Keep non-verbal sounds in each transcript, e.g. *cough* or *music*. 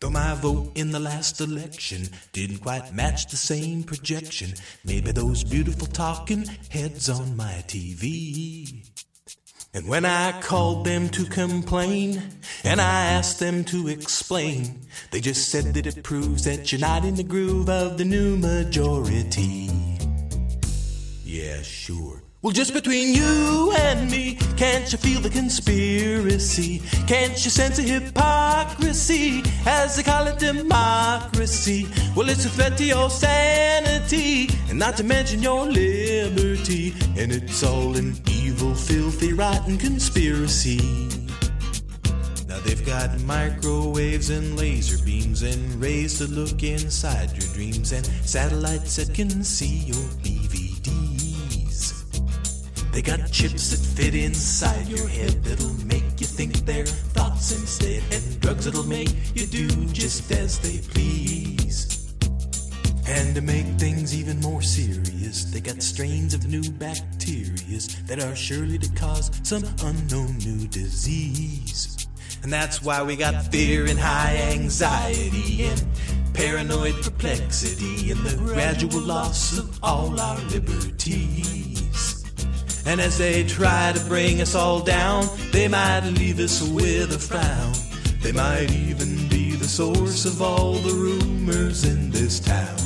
Though my vote in the last election didn't quite match the same projection maybe those beautiful talking heads on my TV. And when I called them to complain and I asked them to explain, they just said that it proves that you're not in the groove of the new majority. Yeah, sure. Well, just between you and me, can't you feel the conspiracy? Can't you sense a hypocrisy as they call it democracy? Well, it's a threat to your sanity, and not to mention your liberty. And it's all an evil, filthy, rotten conspiracy. Now they've got microwaves and laser beams and rays to look inside your dreams and satellites that can see your BVDs. They got chips that fit inside your head that'll make you think their thoughts instead, and drugs that'll make you do just as they please. And to make things even more serious, they got strains of new bacterias that are surely to cause some unknown new disease. And that's why we got fear and high anxiety and paranoid perplexity and the gradual loss of all our liberties. And as they try to bring us all down, they might leave us with a frown. They might even be the source of all the rumors in this town.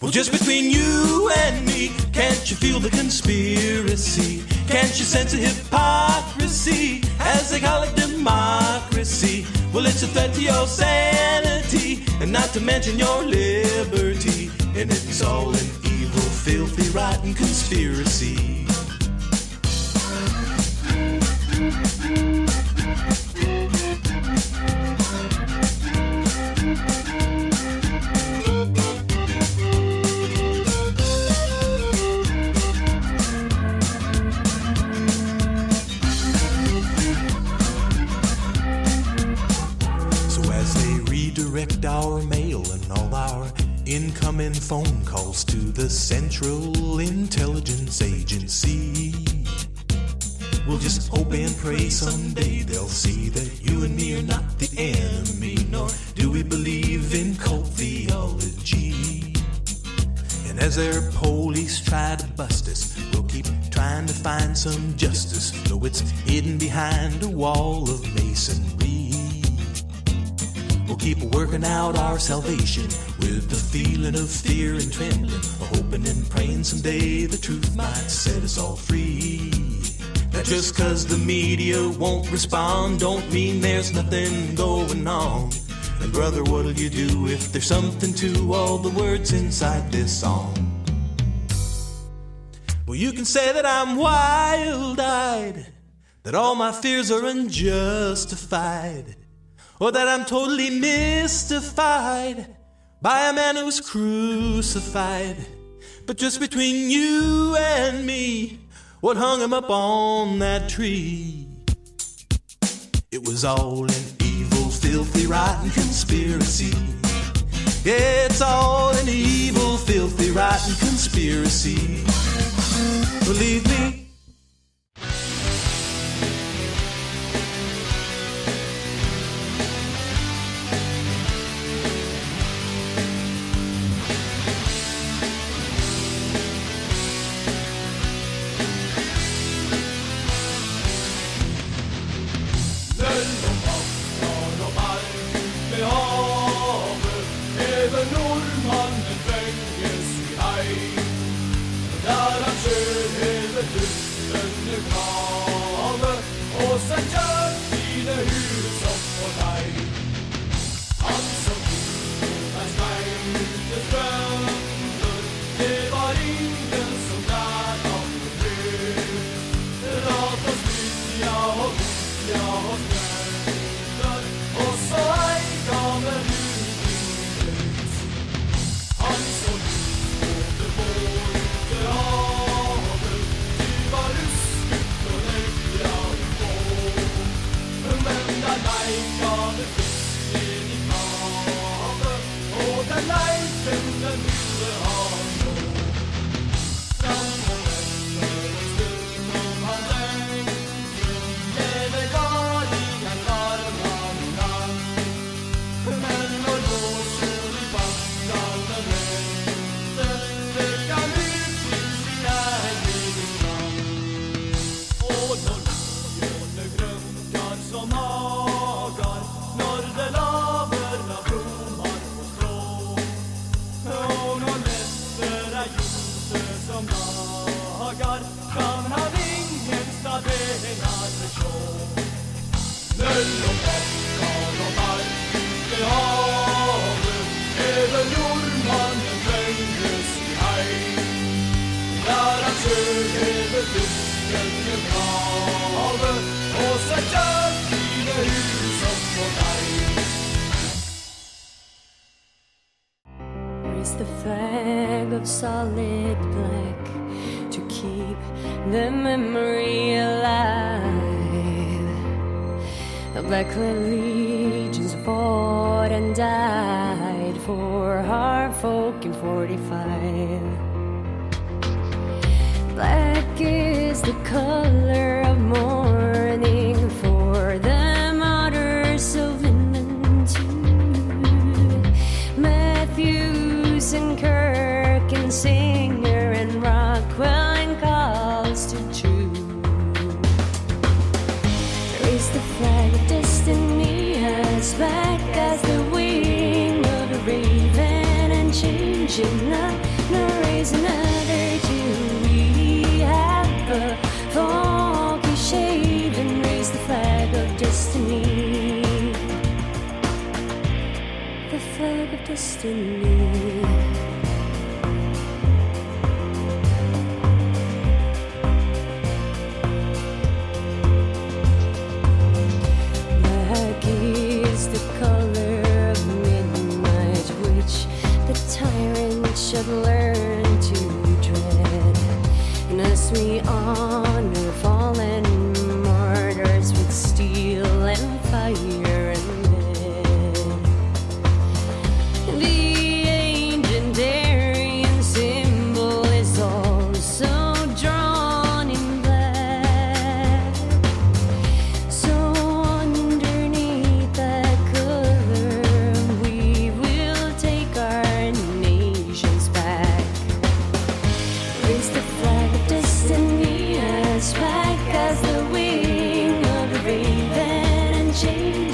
Well, just between you and me, can't you feel the conspiracy? Can't you sense the hypocrisy as they call it democracy? Well, it's a threat to your sanity, and not to mention your liberty. And it's all evil, filthy, rotten conspiracy. So as they redirect our incoming phone calls to the Central Intelligence Agency, we'll just hope and pray someday they'll see that you and me are not the enemy, nor do we believe in cult theology. And as their police try to bust us, we'll keep trying to find some justice, though it's hidden behind a wall of masonry. Keep working out our salvation with the feeling of fear and trembling, hoping and praying someday the truth might set us all free. That just cause the media won't respond don't mean there's nothing going on. And brother, what'll you do if there's something to all the words inside this song? Well, you can say that I'm wild eyed, that all my fears are unjustified, or that I'm totally mystified by a man who's crucified. But just between you and me, what hung him up on that tree? It was all an evil, filthy, rotten conspiracy. Yeah, it's all an evil, filthy, rotten conspiracy. Believe me.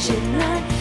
是那。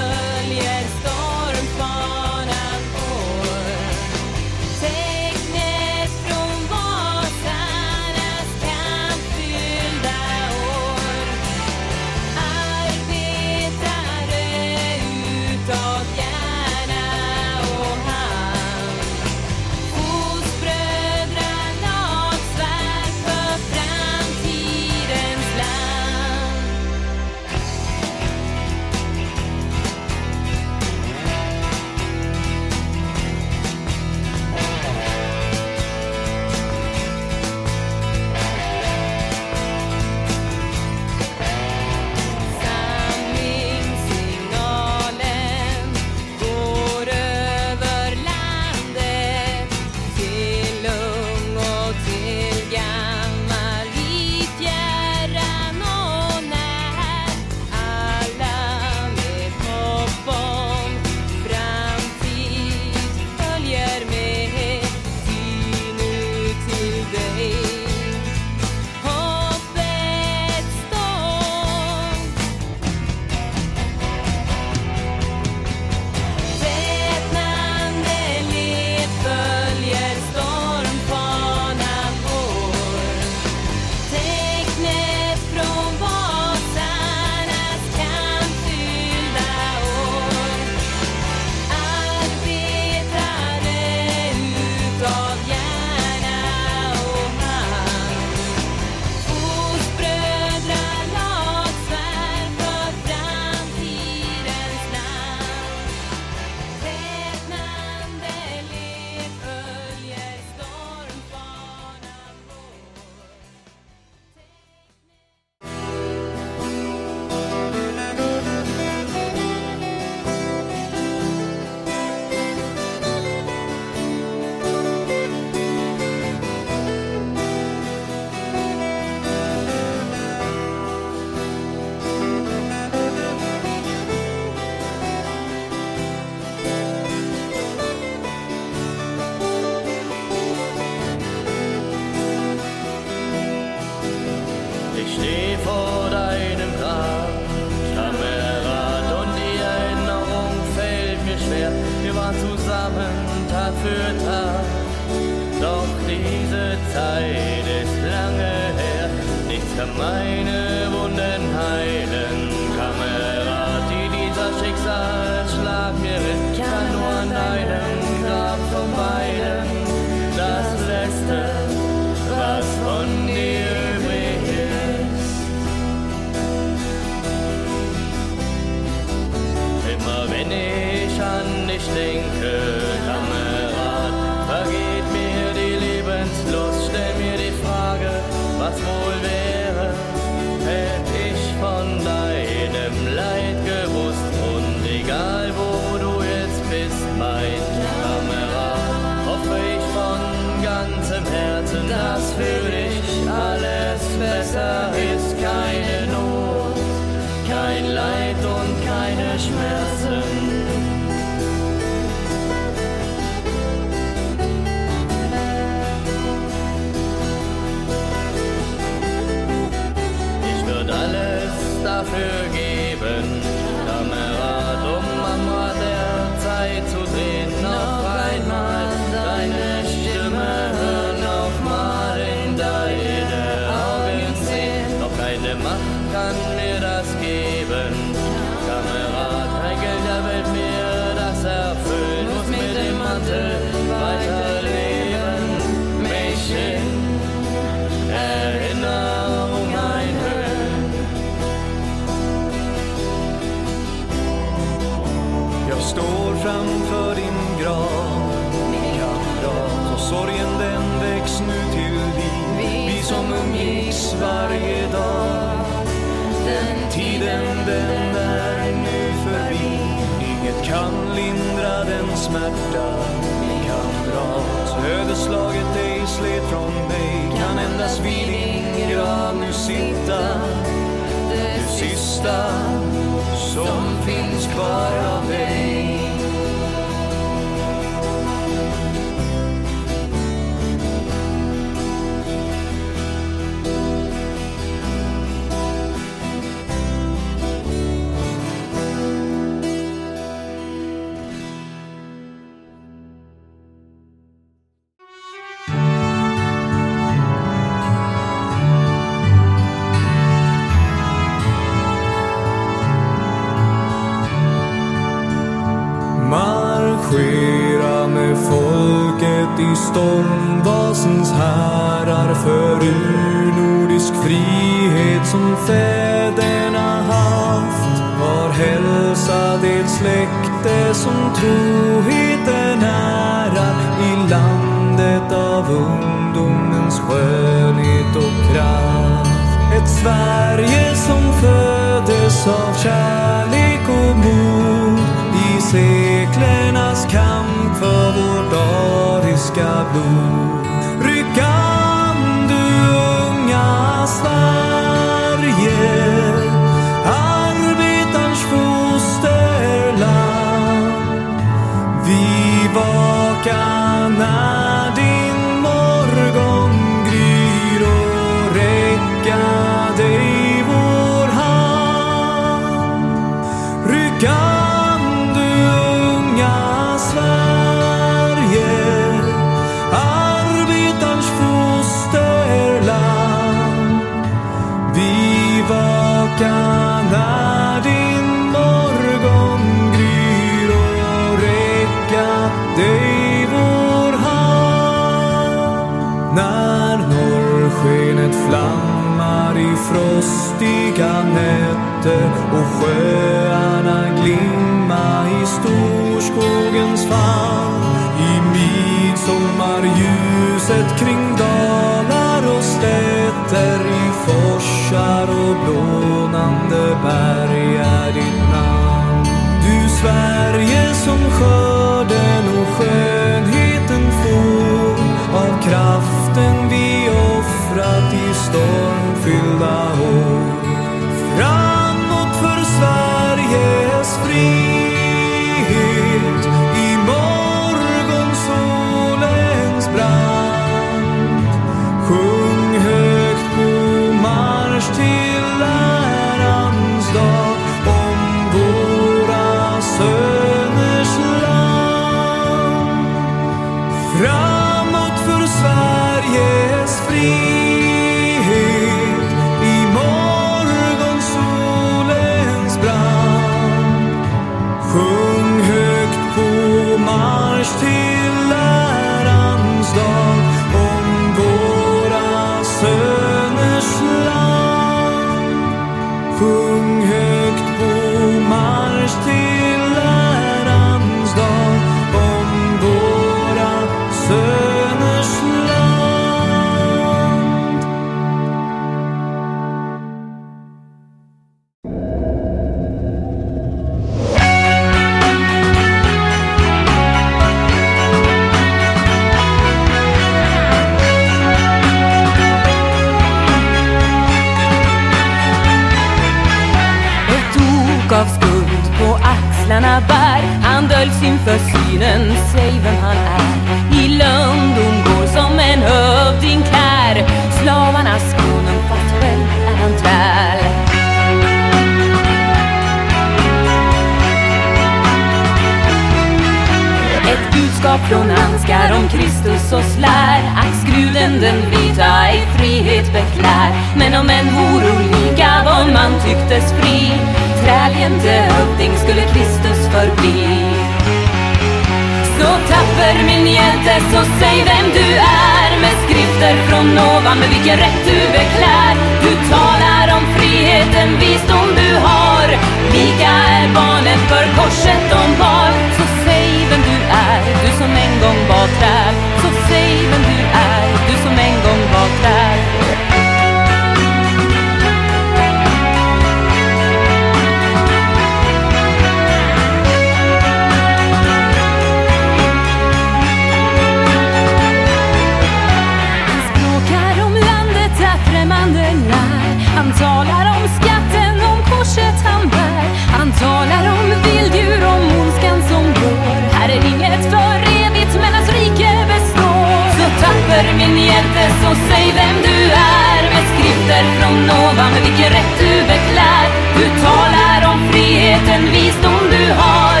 Du Du talar om friheten, visdom du har.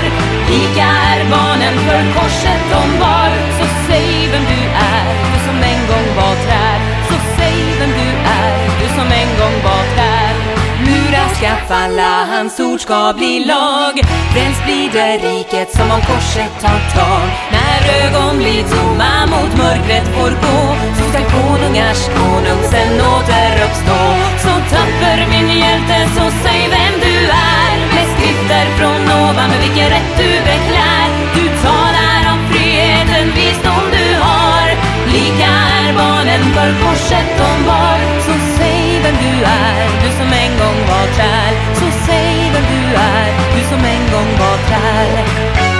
Lika är barnen för korset de bar. Så säg vem du är, du som en gång var träd Så säg vem du är, du som en gång var träd Murar ska falla, hans ord ska bli lag. Frälst blir det riket som om korset tar tag. När ögon blir tomma mot mörkret får gå. Så ska konungars konung sen återuppstå Så tapper min hjälte, så säg vem du är. Med skrifter från ovan, med vilken rätt du beklär. Du talar om friheten, visdom du har. Lika är barnen för korset de bar. Så säg vem du är, du som en gång var träl Så säg vem du är, du som en gång var träl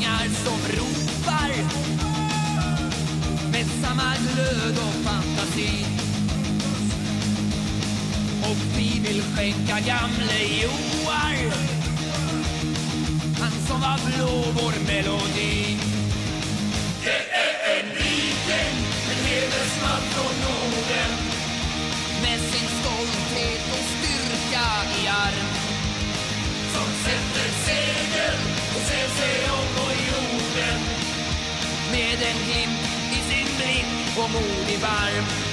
ungar som ropar med samma glöd och fantasi. Och vi vill skänka gamle Joar han som var blå, vår melodi. Det är en liten, en hedersman från Norden med sin stolthet och styrka i arm som sätter segel och ser sig med en glimt i sin blick och modig varm.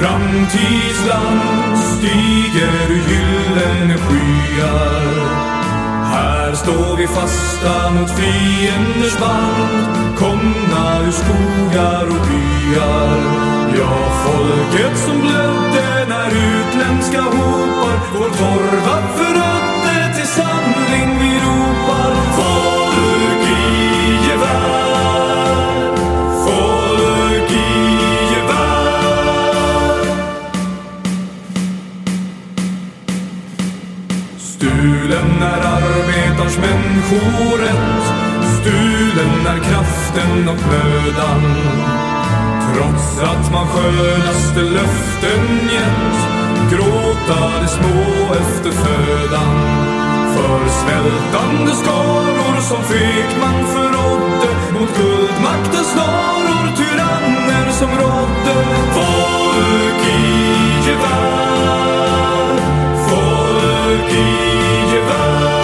Framtidsland stiger ur gyllene skyar. Här står vi fasta mot fienders band komna ur skogar och byar. Ja, folket som blödde när utländska hopar vår torva lämnar kraften och mödan. Trots att man skönaste löften gett Gråta de små efter födan. För svältande skaror som fekman förrådde Mot guldmaktens snaror tyranner som rådde. Folk i gevär Folk i gevär.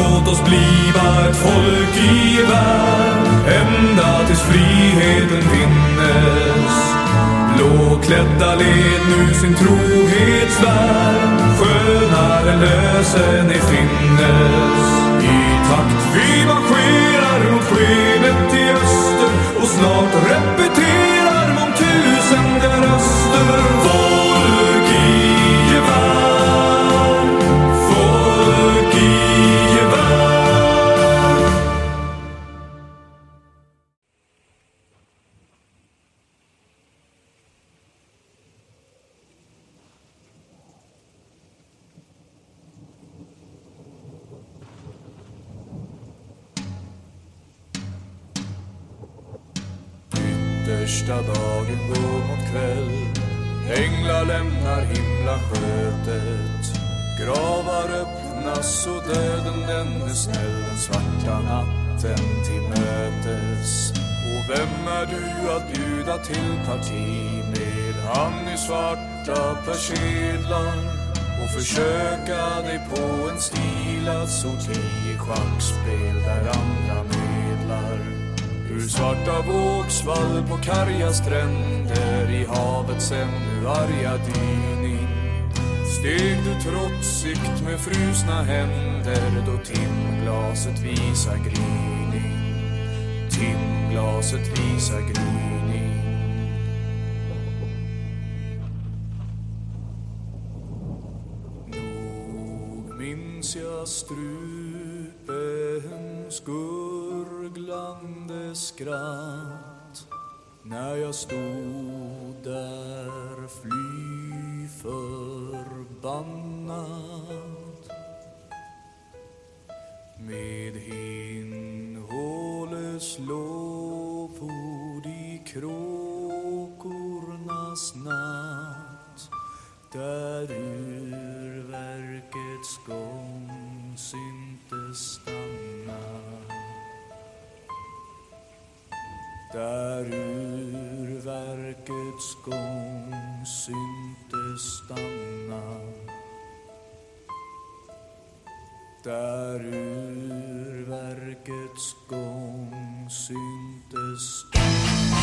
Låt oss bliva ett folk i värld ända tills friheten vinnes. Blåklädda led nu sin trohetsvärld skönare lösen ej finnes. I takt vi marscherar mot skenet i öster och snart repeterar mångtusende röster. Första dagen går mot kväll. Änglar lämnar himlaskötet Gravar öppnas och döden den är snäll. Den svarta natten till mötes. Och vem är du att bjuda till parti Med? Han i svarta persedlar och försöka dig på en stilad alltså sorti i schackspel där andra med Ur svarta vågsvall på karga stränder i havets ännu arga dyning. Steg du trotsigt med frusna händer då timglaset visar gryning. Timglaset visar gryning. Nog minns jag strupens guld skratt när jag stod där fly förbannad. Med hinnhåles lovord i kråkornas natt där där urverkets gång syntes stanna. Där urverkets gång syntes stanna.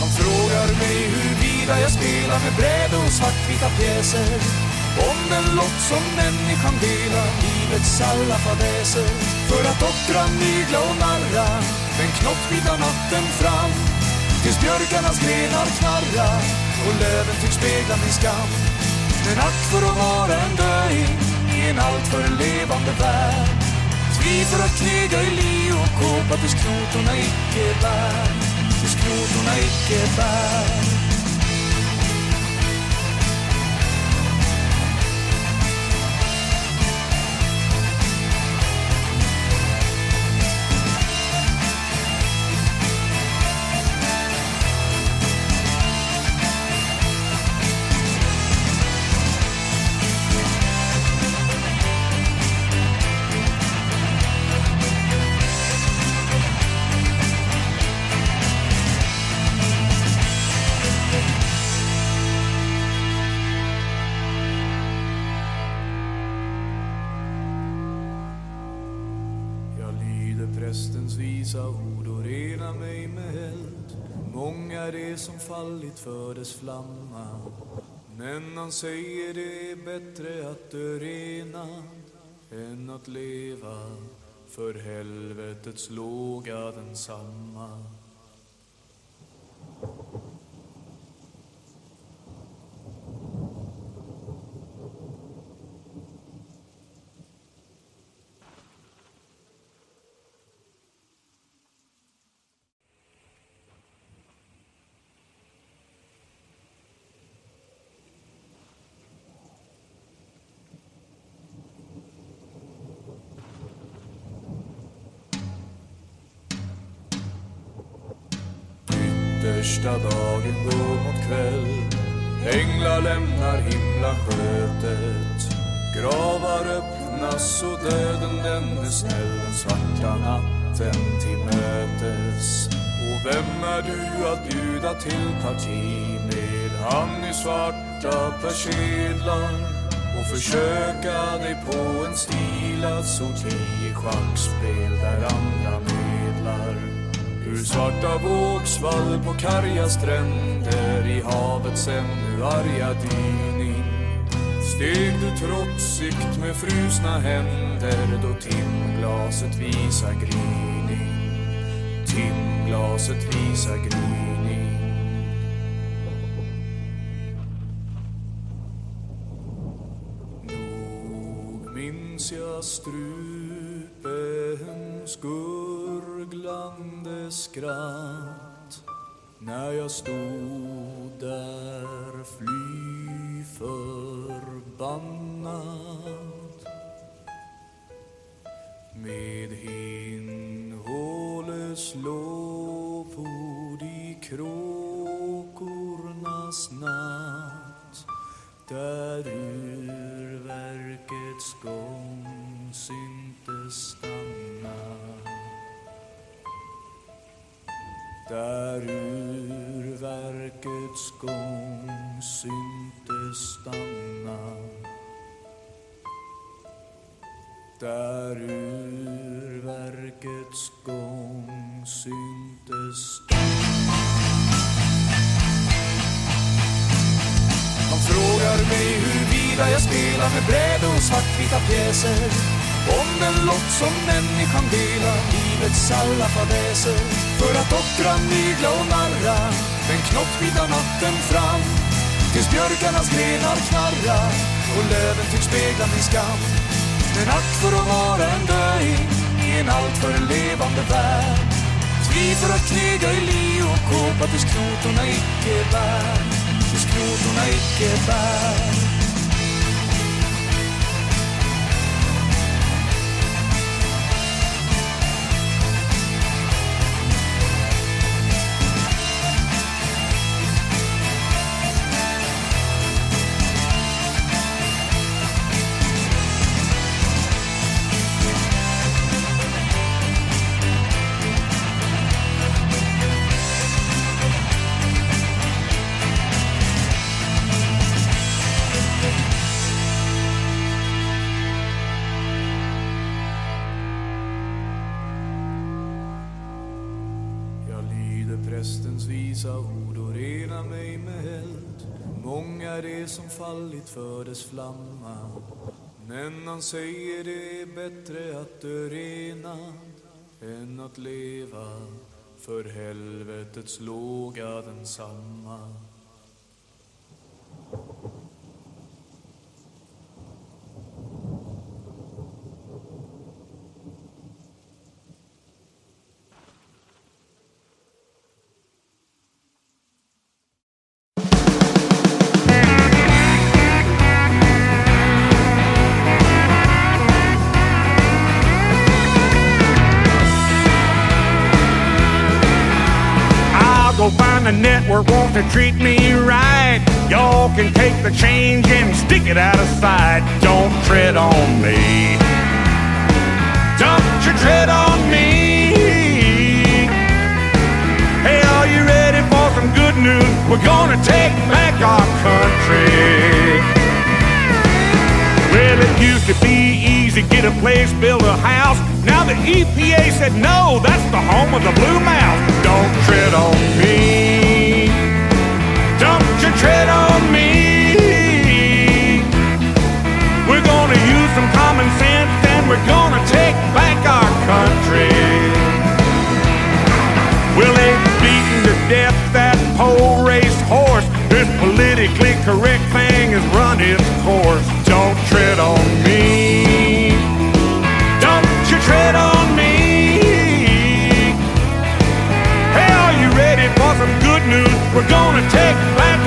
Han frågar mig huruvida jag spelar med bräde och svartvita pjäser. Om den lott som människan delar livets alla fadäser. För att ockra, mygla och narra den knoppvita natten fram. Tills björkarnas grenar knarra och löven tycks spegla min skam. Men ack för att vara en döing i en alltför levande värld. Tvi för att knega i li och kåpa tills knotorna icke bär. Tills knotorna icke bär. Fallit för dess flamma. Men han säger det är bättre att dö renad än att leva för helvetets låga densamma. Första dagen går mot kväll. Änglar lämnar himlaskötet Gravar öppnas och döden den är snäll Den svarta natten till mötes. Och vem är du att bjuda till parti med? Han i svarta persedlar och försöka dig på en stilad alltså sorti i schackspel där andra med Ur svarta vågsvall på karga stränder i havets ännu arga dyning. Steg du trotsigt med frusna händer då timglaset visar gryning. Timglaset visar gryning. Nog minns jag strupens guld, gurglande skratt när jag stod där fly förbannad med hinnhåles lovord i kråkornas natt där urverkets gång syntes stanna. Där urverkets gång syntes stanna. Där urverkets gång syntes stanna. Han frågar mig huruvida jag spelar med bräde och svartvita pjäser. Om den lott som människan delar livets alla fadäser För att ockra, mygla och narra den knoppvita natten fram. Tills björkarnas grenar knarra och löven tycks spegla min skam. Men ack för att vara en döing i en alltför levande värld. Fri för att knega i li och kåpa tills knotorna icke bär tills knotorna icke bär. Fallit för dess flamma. Men han säger det är bättre att dö renad än att leva för helvetets låga densamma. A network wants to treat me right. Y'all can take the change and stick it out of sight. Don't tread on me. Don't you tread on me. Hey, are you ready for some good news? We're gonna take back our country. Well, it used to be easy, get a place, build a house. Now the EPA said no, that's the home of the blue mouse. Don't tread on me. Don't you tread on me. We're gonna use some common sense and we're gonna take back our country. Well, they've beaten to death that pole race horse. This politically correct thing has run its course. Don't tread on me. Tread on me. Hey, are you ready for some good news? We're gonna take back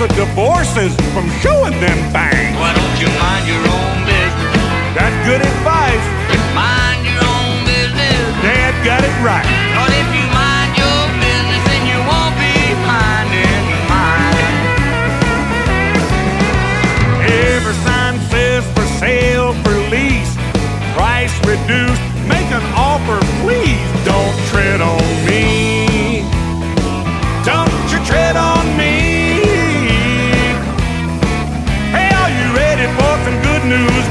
Lots of divorces from showing them bangs. Why don't you mind your own business? That's good advice. Mind your own business. Dad got it right. Cause if you mind your business, then you won't be minding mine. Every sign says for sale, for lease. Price reduced. Make an offer, please. Don't tread on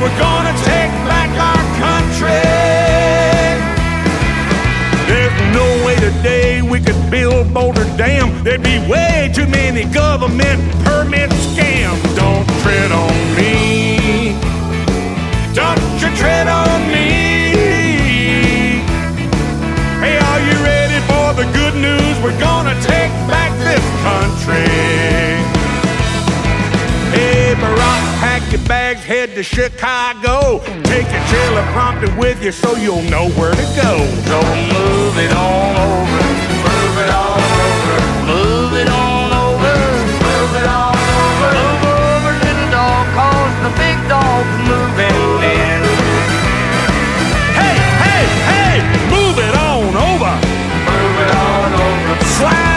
We're gonna take back our country. There's no way today we could build Boulder Dam. There'd be way too many government permit scams. Don't tread on me. Don't you tread on me. Hey, are you ready for the good news? We're gonna take back this country. Head to Chicago. Take your teleprompter with you so you'll know where to go. So move it on over. Move it on over. Move it on over. Move it on over. Move over, little dog, cause the big dog's moving in. Hey, hey, hey, move it on over. Move it on over. Slide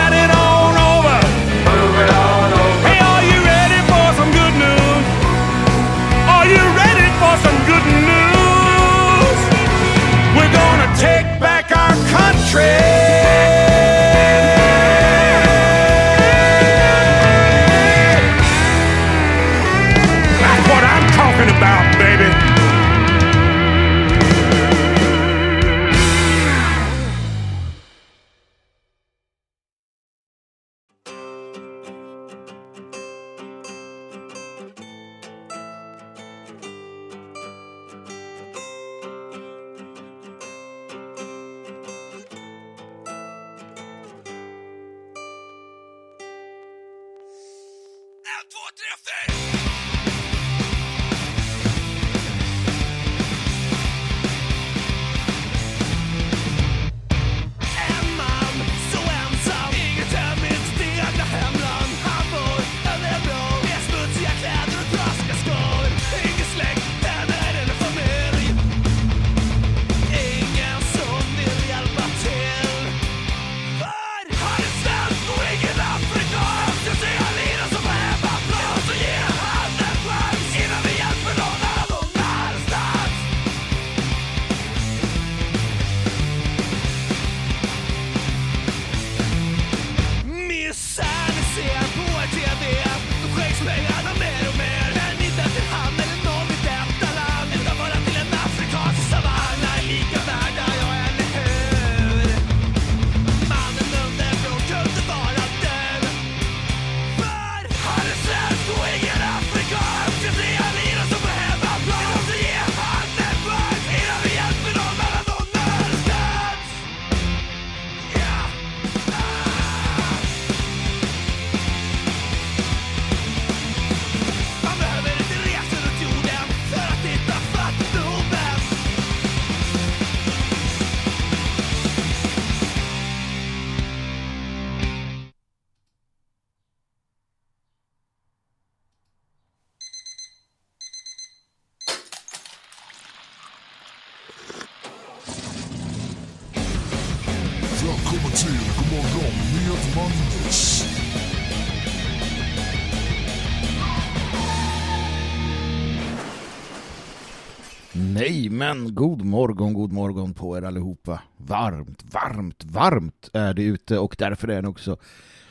men god morgon, god morgon på er allihopa. Varmt, varmt, varmt är det ute och därför är ni också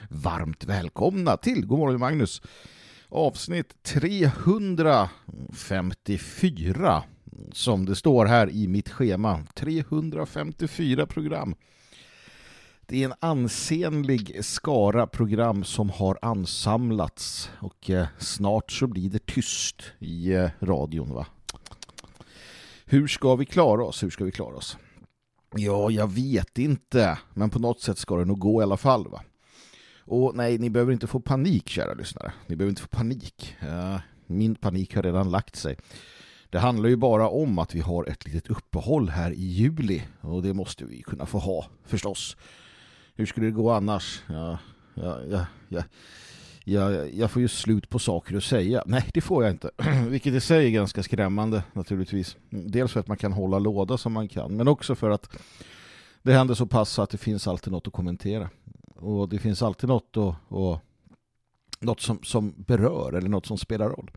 varmt välkomna till God morgon Magnus. Avsnitt 354 som det står här i mitt schema. 354 program. Det är en ansenlig skara program som har ansamlats och eh, snart så blir det tyst i eh, radion va? Hur ska vi klara oss? Hur ska vi klara oss? Ja, jag vet inte. Men på något sätt ska det nog gå i alla fall va? Och nej, ni behöver inte få panik kära lyssnare. Ni behöver inte få panik. Eh, min panik har redan lagt sig. Det handlar ju bara om att vi har ett litet uppehåll här i juli. Och det måste vi kunna få ha, förstås. Hur skulle det gå annars? Ja, ja, ja, ja. Jag, jag får ju slut på saker att säga. Nej, det får jag inte. *clears throat* Vilket i sig är ganska skrämmande naturligtvis. Dels för att man kan hålla låda som man kan. Men också för att det händer så pass att det finns alltid något att kommentera. Och det finns alltid något, och, och, något som, som berör eller något som spelar roll.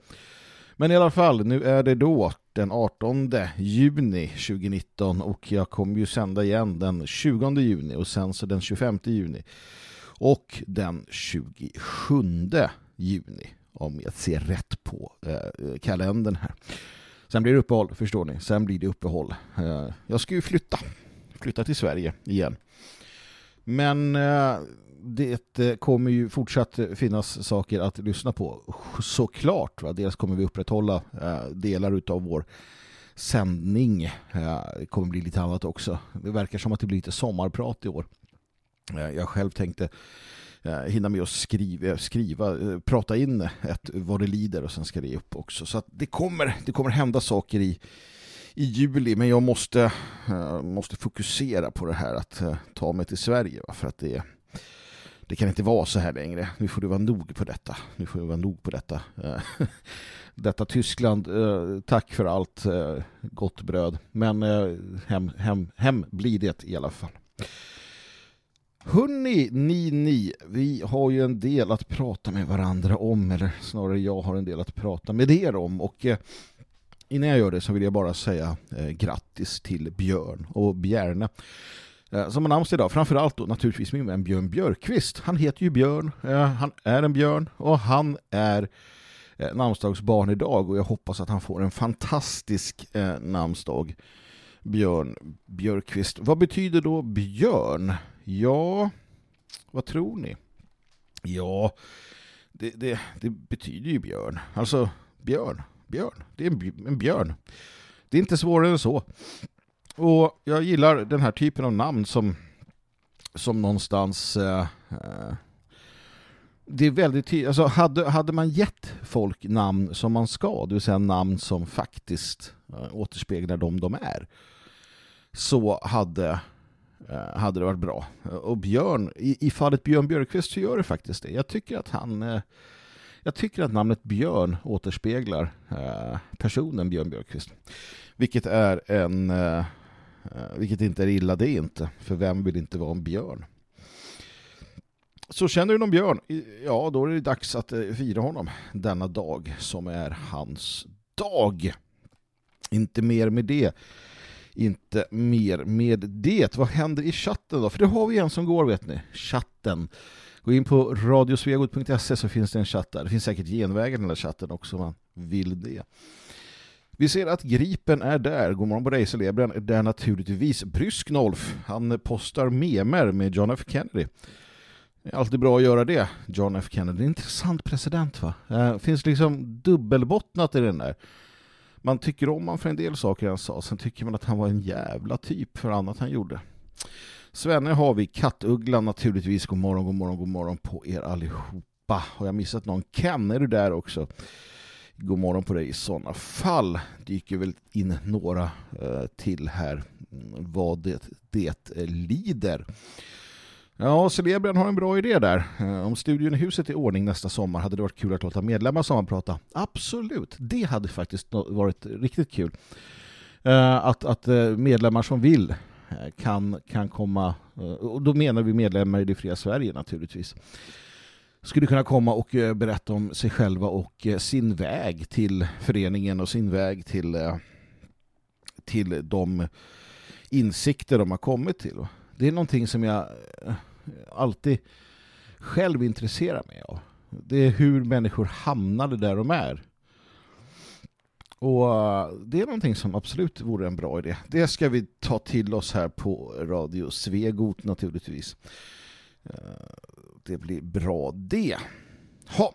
Men i alla fall, nu är det då den 18 juni 2019 och jag kommer ju sända igen den 20 juni och sen så den 25 juni och den 27 juni om jag ser rätt på eh, eh, kalendern här. Sen blir det uppehåll, förstår ni. Sen blir det uppehåll. Eh, jag ska ju flytta. Flytta till Sverige igen. Men eh, det eh, kommer ju fortsatt finnas saker att lyssna på. Såklart. Va? Dels kommer vi upprätthålla eh, delar av vår sändning. Eh, det kommer bli lite annat också. Det verkar som att det blir lite sommarprat i år. Eh, jag själv tänkte eh, hinna med att skriva, skriva, eh, prata in ett vad det lider och sen ska det upp också. Så att det kommer, det kommer hända saker i, i juli men jag måste, måste fokusera på det här att ta mig till Sverige för att det, det kan inte vara så här längre. Nu får du vara nog på detta. Nu får du vara nog på detta. *laughs* detta Tyskland, tack för allt gott bröd. Men hem, hem, hem blir det i alla fall. Hörni, ni, ni, vi har ju en del att prata med varandra om, eller snarare jag har en del att prata med er om. Och eh, innan jag gör det så vill jag bara säga eh, grattis till Björn och Bjärne. Eh, som har namnsdag idag, framförallt då naturligtvis min vän Björn Björkqvist. Han heter ju Björn, eh, han är en björn och han är eh, namnsdagsbarn idag och jag hoppas att han får en fantastisk eh, namnsdag. Björn Björkqvist. Vad betyder då björn? Ja, vad tror ni? Ja, det, det, det betyder ju björn. Alltså björn, björn. Det är en, björn. Det är inte svårare än så. Och jag gillar den här typen av namn som, som någonstans... Eh, eh det är väldigt tydligt. Alltså hade, hade man gett folk namn som man ska, det vill säga namn som faktiskt eh, återspeglar dem de är, så hade Eh, hade det varit bra. Eh, och Björn, i, i fallet Björn Björkqvist så gör det faktiskt det. Jag tycker att han eh, jag tycker att namnet Björn återspeglar personen Björn Björkqvist. Vilket är en vilket inte är illa det är inte. För vem vill inte vara en björn? Så känner du någon björn? Ja, då är det dags att fira honom denna dag som är hans dag. Inte mer med det inte mer med det. Vad händer i chatten då? För det har vi en som går vet ni. Chatten. Gå in på radiosvegot.se så finns det en chatt där. Det finns säkert genvägar i den där chatten också om man vill det. Vi ser att Gripen är där. God morgon på dig celebren. är där naturligtvis. Brysknolf. Han postar memer med John F. Kennedy. Det är alltid bra att göra det. John F. Kennedy. Intressant president va? Det finns liksom dubbelbottnat i den där man tycker om honom för en del saker han sa. Sen tycker man att han var en jävla typ för annat han gjorde. Svenne har vi Kattugglan naturligtvis. God morgon, god morgon, god morgon på er allihopa. Har jag missat någon? Ken, är du där också? God morgon på dig i sådana fall. Dyker väl in några eh, till här. Mm, vad det, det eh, lider. Ja, Celebrian har en bra idé där. Eh, om studion i huset är i ordning nästa sommar hade det varit kul att låta medlemmar sammanprata. Absolut, det hade faktiskt varit riktigt kul. Eh, att, att eh, medlemmar som vill kan, kan komma, och då menar vi medlemmar i det fria Sverige naturligtvis, skulle kunna komma och berätta om sig själva och sin väg till föreningen och sin väg till, till de insikter de har kommit till. Det är någonting som jag eh, alltid själv intresserar mig av. Det är hur människor hamnade där de är. Och eh, det är någonting som absolut vore en bra idé. Det ska vi ta till oss här på Radio Svegot naturligtvis. Eh, det blir bra det. Ha.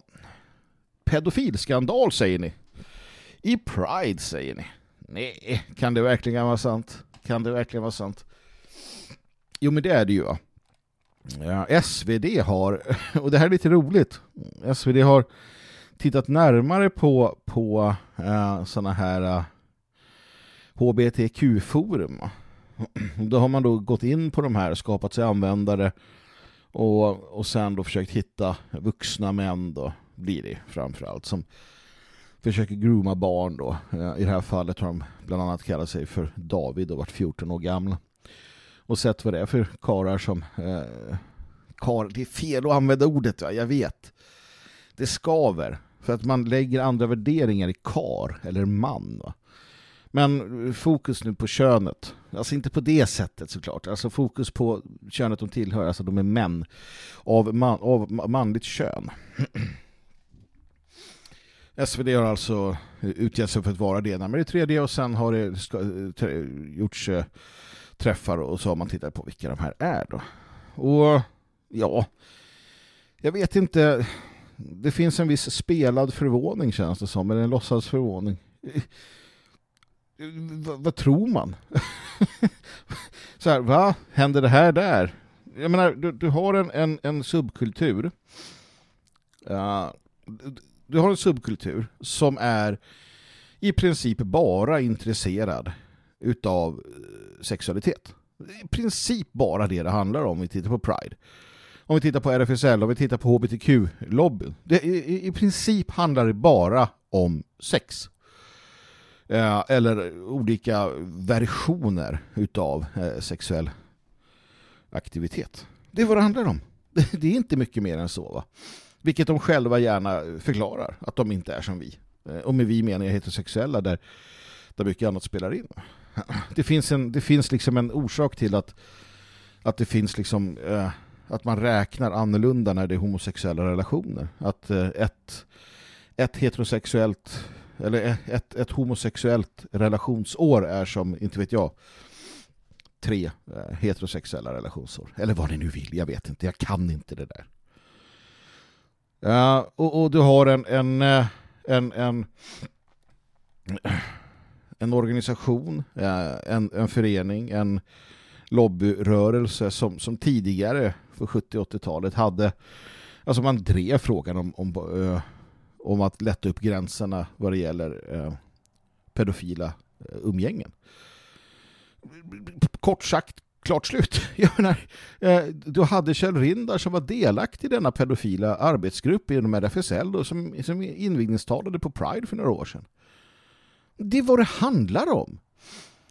Pedofilskandal säger ni. I Pride säger ni. Nej, kan det verkligen vara sant? Kan det verkligen vara sant? Jo, men det är det ju. Ja, SvD har, *laughs* och det här är lite roligt, SvD har tittat närmare på, på eh, uh, sådana här eh, uh, HBTQ-forum. Då har man då gått in på de här, skapat sig användare och, och sen då försökt hitta vuxna män då, blir det framförallt, som försöker grooma barn då. Eh, I det här fallet har de bland annat kallat sig för David och varit 14 år gamla. Och sett vad det är för karar som... Eh, kar, det är fel att använda ordet, jag vet. Det skaver. För att man lägger andra värderingar i kar eller man. Va? Men eh, fokus nu på könet. Alltså inte på det sättet såklart. Alltså fokus på könet de tillhör. Alltså de är män. Av, man, av manligt kön. *clears throat* SvD har alltså eh, utgett sig för att vara det ena med det tredje och sen har det eh, gjorts träffar och så har man tittat på vilka de här är då. Och ja, jag vet inte. Det finns en viss spelad förvåning känns det som, eller en låtsas förvåning. V vad tror man? *laughs* så här, va? Händer det här där? Jag menar, du, du har en, en, en subkultur. Uh, du har en subkultur som är i princip bara intresserad utav eh, sexualitet. I princip bara det det handlar om om vi tittar på Pride. Om vi tittar på RFSL, om vi tittar på HBTQ-lobbyn. I, I princip handlar det bara om sex. Eh, eller olika versioner utav eh, sexuell aktivitet. Det är vad det handlar om. Det, *laughs* det är inte mycket mer än så va. Vilket de själva gärna förklarar att de inte är som vi. Eh, Och med vi menar jag heterosexuella där, där mycket annat spelar in. Det finns, en, det finns liksom en orsak till att, att det finns liksom eh, att man räknar annorlunda när det är homosexuella relationer. Att eh, ett, ett heterosexuellt eller ett, ett homosexuellt relationsår är som, inte vet jag, tre eh, heterosexuella relationsår. Eller vad ni nu vill, jag vet inte, jag kan inte det där. Ja, och, och du har en, en, eh, en, en, en organisation, eh, en, en förening, en lobbyrörelse som, som tidigare för 70-80-talet hade, alltså man drev frågan om, om, eh, om att lätta upp gränserna vad det gäller eh, pedofila umgängen. Kort sagt, klart slut. *laughs* Jag menar, du hade Kjell Rindar som var delaktig i denna pedofila arbetsgrupp inom RFSL då, som, som invigningstalade på Pride för några år sedan. Det är vad det handlar om.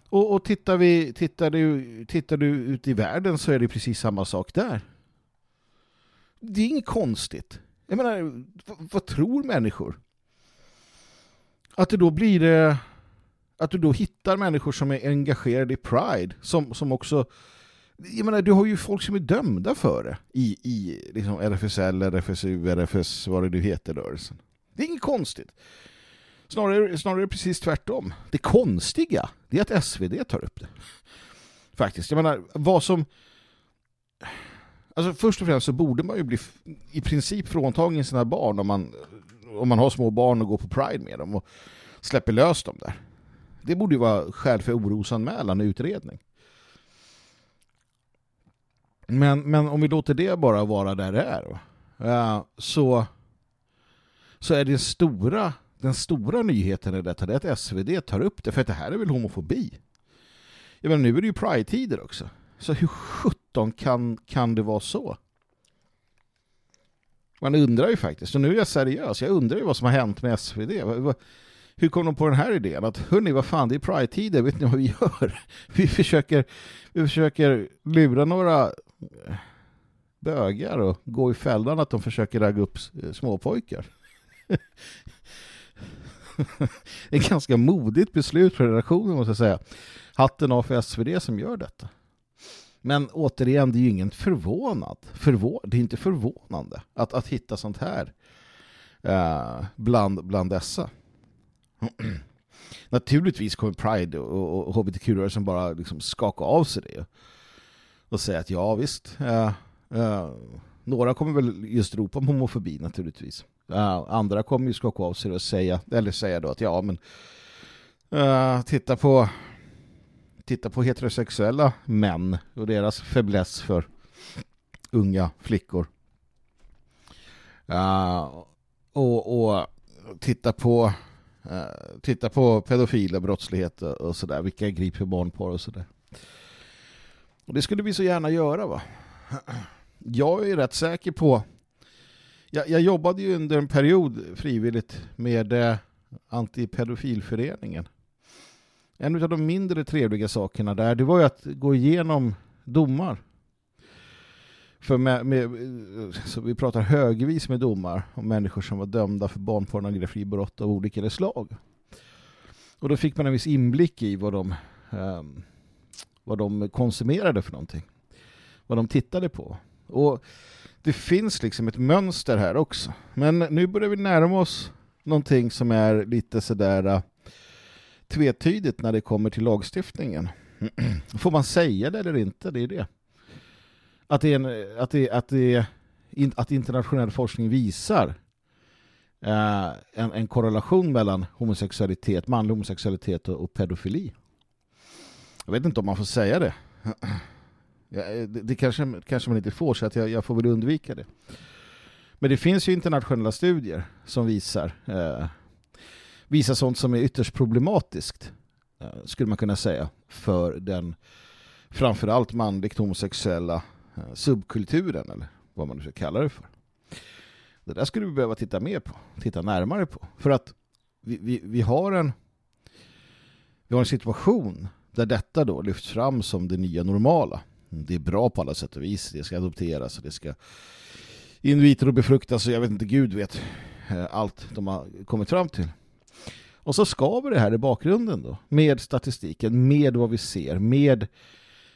Och, och tittar, vi, tittar, du, tittar du ut i världen så är det precis samma sak där. Det är inget konstigt. Jag menar, vad, vad tror människor? Att det då blir det att du då hittar människor som är engagerade i Pride som, som också jag menar, du har ju folk som är dömda för det i, i liksom RFSL, RFSU, RFS, vad det nu heter rörelsen. Det är inget konstigt. Snarare, snarare precis tvärtom. Det konstiga det är att SvD tar upp det. Faktiskt. Jag menar, vad som... Alltså först och främst så borde man ju bli i princip fråntagen sina barn om man, om man har små barn och går på Pride med dem och släpper lös dem där. Det borde ju vara skäl för orosanmälan och utredning. Men, men om vi låter det bara vara där det är eh, så, så är det stora, den stora nyheten i detta är att SvD tar upp det för att det här är väl homofobi. Jag menar, nu är det ju Pride-tider också. Så hur sjutton kan, kan det vara så? Man undrar ju faktiskt, och nu är jag seriös, jag undrar ju vad som har hänt med SvD. hur kom de på den här idén? Att hörni, vad fan, det är Pride-tider, vet ni vad vi gör? *laughs* Vi försöker, vi försöker lura några eh, bögar och gå i fällan att de försöker ragga upp eh, småpojkar. *laughs* *laughs* Ett ganska modigt beslut för redaktionen måste jag säga. Hatten av för SvD som gör detta. Men återigen, det är ju ingen förvånad. Förvå det är inte förvånande att, att hitta sånt här eh, bland, bland dessa. *clears throat* Naturligtvis kommer Pride och, och hbtq-rörelsen bara liksom skaka av sig det och säga att ja visst, eh, eh, några kommer väl just ropa om homofobi naturligtvis. Uh, andra kommer ju skaka av sig och säga, eller säga då att ja men uh, titta på titta på heterosexuella män och deras fäbless för unga flickor. Uh, och, och titta på eh, titta på pedofiler, brottslighet och sådär. Vilka griper barnporr och sådär. Och det skulle vi så gärna göra va? Jag är rätt säker på jag, jag jobbade ju under en period frivilligt med eh, antipedofilföreningen. En av de mindre trevliga sakerna där det var ju att gå igenom domar. För med, med, eh, så vi pratar högvis med domar om människor som var dömda för barnpornografibrott av olika slag. Och då fick man en viss inblick i vad de, eh, vad de konsumerade för någonting. Vad de tittade på. Och det finns liksom ett mönster här också. Men nu börjar vi närma oss någonting som är lite sådär äh, tvetydigt när det kommer till lagstiftningen. *clears throat* Får man säga det eller inte? Det är det. Att, det är en, att, det, att, det, att internationell forskning visar eh, en, en korrelation mellan homosexualitet, manlig homosexualitet och, och pedofili. Jag vet inte om man får säga det. *clears throat* Ja, eh, det, det kanske, kanske man inte får så att jag, jag, får väl undvika det. Men det finns ju internationella studier som visar eh, visar sånt som är ytterst problematiskt eh, skulle man kunna säga för den framförallt manligt homosexuella eh, subkulturen eller vad man nu ska kalla det för. Det där skulle vi behöva titta mer på, titta närmare på. För att vi, vi, vi har en vi har en situation där detta då lyfts fram som det nya normala. Det är bra på alla sätt och vis. Det ska adopteras och det ska in vitro befruktas och jag vet inte, Gud vet eh, allt de har kommit fram till. Och så skaver det här i bakgrunden då. Med statistiken, med vad vi ser, med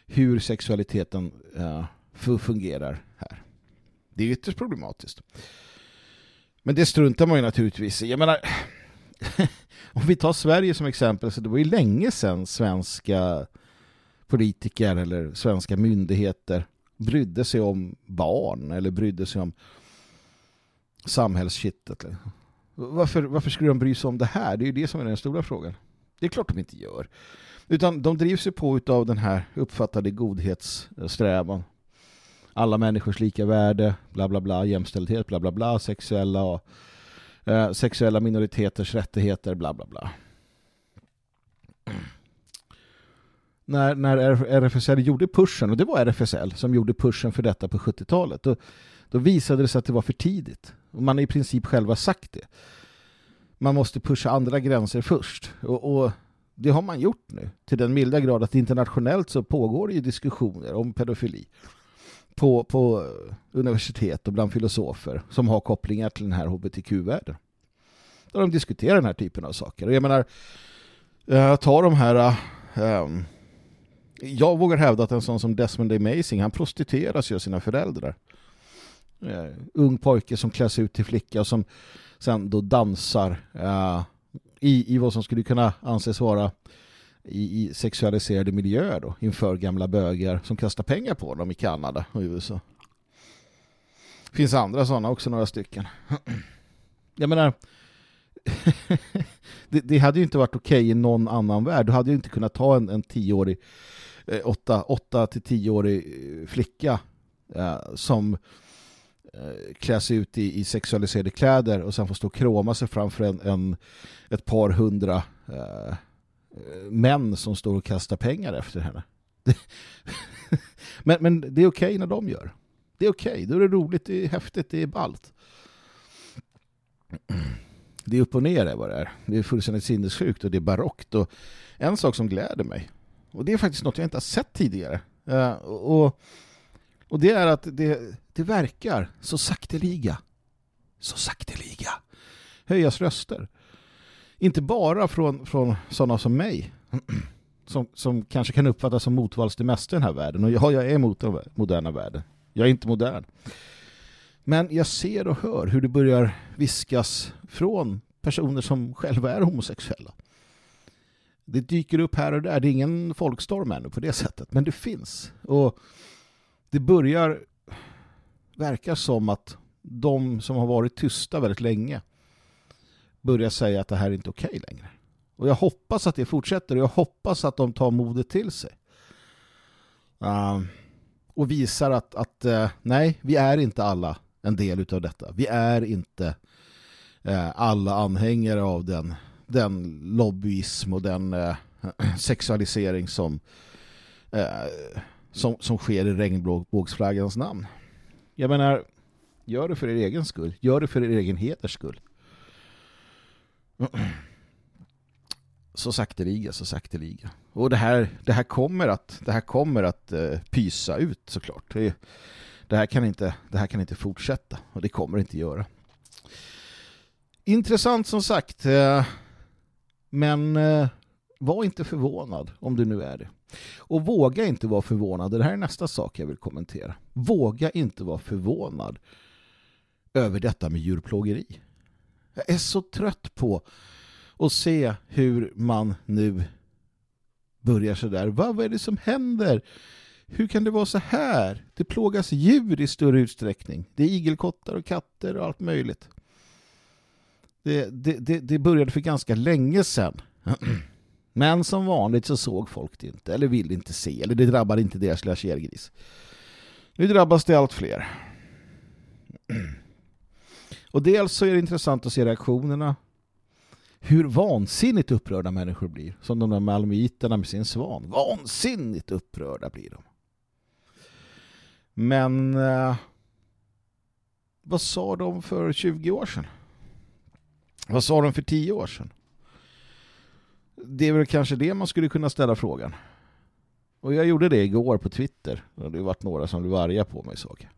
hur sexualiteten uh, fungerar här. Det är ytterst problematiskt. Men det struntar man ju naturligtvis i. Jag menar, *laughs* om vi tar Sverige som exempel så det var ju länge sedan svenska politiker eller svenska myndigheter brydde sig om barn eller brydde sig om samhällskittet. Varför, varför skulle de bry sig om det här? Det är ju det som är den stora frågan. Det är klart de inte gör. Utan de drivs ju på av den här uppfattade godhetssträvan. Alla människors lika värde, bla bla bla, jämställdhet, bla bla bla, sexuella och eh, sexuella minoriteters rättigheter, bla bla bla när, när RFSL gjorde pushen, och det var RFSL som gjorde pushen för detta på 70-talet, då, då visade det sig att det var för tidigt. Och man har i princip själva sagt det. Man måste pusha andra gränser först. Och, och, det har man gjort nu. Till den milda grad att internationellt så pågår det ju diskussioner om pedofili. På, på universitet och bland filosofer som har kopplingar till den här hbtq-världen. Där de diskuterar den här typen av saker. Och jag menar, eh, jag tar de här um, jag vågar hävda att en sån som Desmond Amazing, han prostitueras ju av sina föräldrar. Uh, ung pojke som kläs ut till flicka och som sen då dansar uh, i, i vad som skulle kunna anses vara i, i sexualiserade miljöer då, inför gamla bögar som kastar pengar på dem i Kanada och USA. Det finns andra sådana också, några stycken. *clears throat* Jag menar, *laughs* det, det, hade ju inte varit okej okay i någon annan värld. Du hade ju inte kunnat ta en, en tioårig 8, eh, till 10-årig eh, flicka eh, som eh, kläs ut i, i sexualiserade kläder och sen får stå och kroma sig framför en, en ett par hundra eh, män som står och kastar pengar efter henne. *laughs* men, men det är okej okay när de gör. Det är okej, okay. då är det roligt, det är häftigt, det är ballt. Det är upp och ner är vad det är. Det är fullständigt sinnessjukt och det är barockt. Och en sak som gläder mig, och det är faktiskt något jag inte har sett tidigare, eh, och, och det är att det, det verkar så sakteliga, så sakteliga höjas röster. Inte bara från, från sådana som mig, *clears throat* som, som kanske kan uppfattas som motvalls det mesta i den här världen. Och ja, jag är emot den moderna världen. Jag är inte modern. Men jag ser och hör hur det börjar viskas från personer som själva är homosexuella. Det dyker upp här och där. Det är ingen folkstorm ännu på det sättet. Men det finns. Och det börjar verka som att de som har varit tysta väldigt länge börjar säga att det här är inte okej längre. Och jag hoppas att det fortsätter. Och jag hoppas att de tar modet till sig. Uh, och visar att, att uh, nej, vi är inte alla en del av detta. Vi är inte uh, alla anhängare av den, den lobbyism och den eh, *clears throat* sexualisering som, eh, som, som sker i regnbågsflaggans namn. Jag menar, gör det för er egen skull. Gör det för er egen heders skull. *clears throat* så sakteliga, så sakteliga. Och det här, det här kommer att, det här kommer att uh, pysa ut såklart. Det, det, här kan inte, det här kan inte fortsätta och det kommer inte göra. Intressant som sagt. Uh, men eh, var inte förvånad om du nu är det. Och våga inte vara förvånad. Det här är nästa sak jag vill kommentera. Våga inte vara förvånad över detta med djurplågeri. Jag är så trött på att se hur man nu börjar så där. Vad är det som händer? Hur kan det vara så här? Det plågas djur i större utsträckning. Det är igelkottar och katter och allt möjligt. Det, det, det, det började för ganska länge sedan. *clears throat* Men som vanligt så såg folk det inte, eller ville inte se, eller det drabbade inte deras lilla kelgris. Nu drabbas det allt fler. *clears throat* Och dels så är det intressant att se reaktionerna. Hur vansinnigt upprörda människor blir. Som de där malmöiterna med sin svan. Vansinnigt upprörda blir de. Men eh, vad sa de för 20 år sedan? Vad sa de för tio år sedan? Det är väl kanske det man skulle kunna ställa frågan. Och jag gjorde det igår på Twitter. Det har varit några som blev arga på mig såg.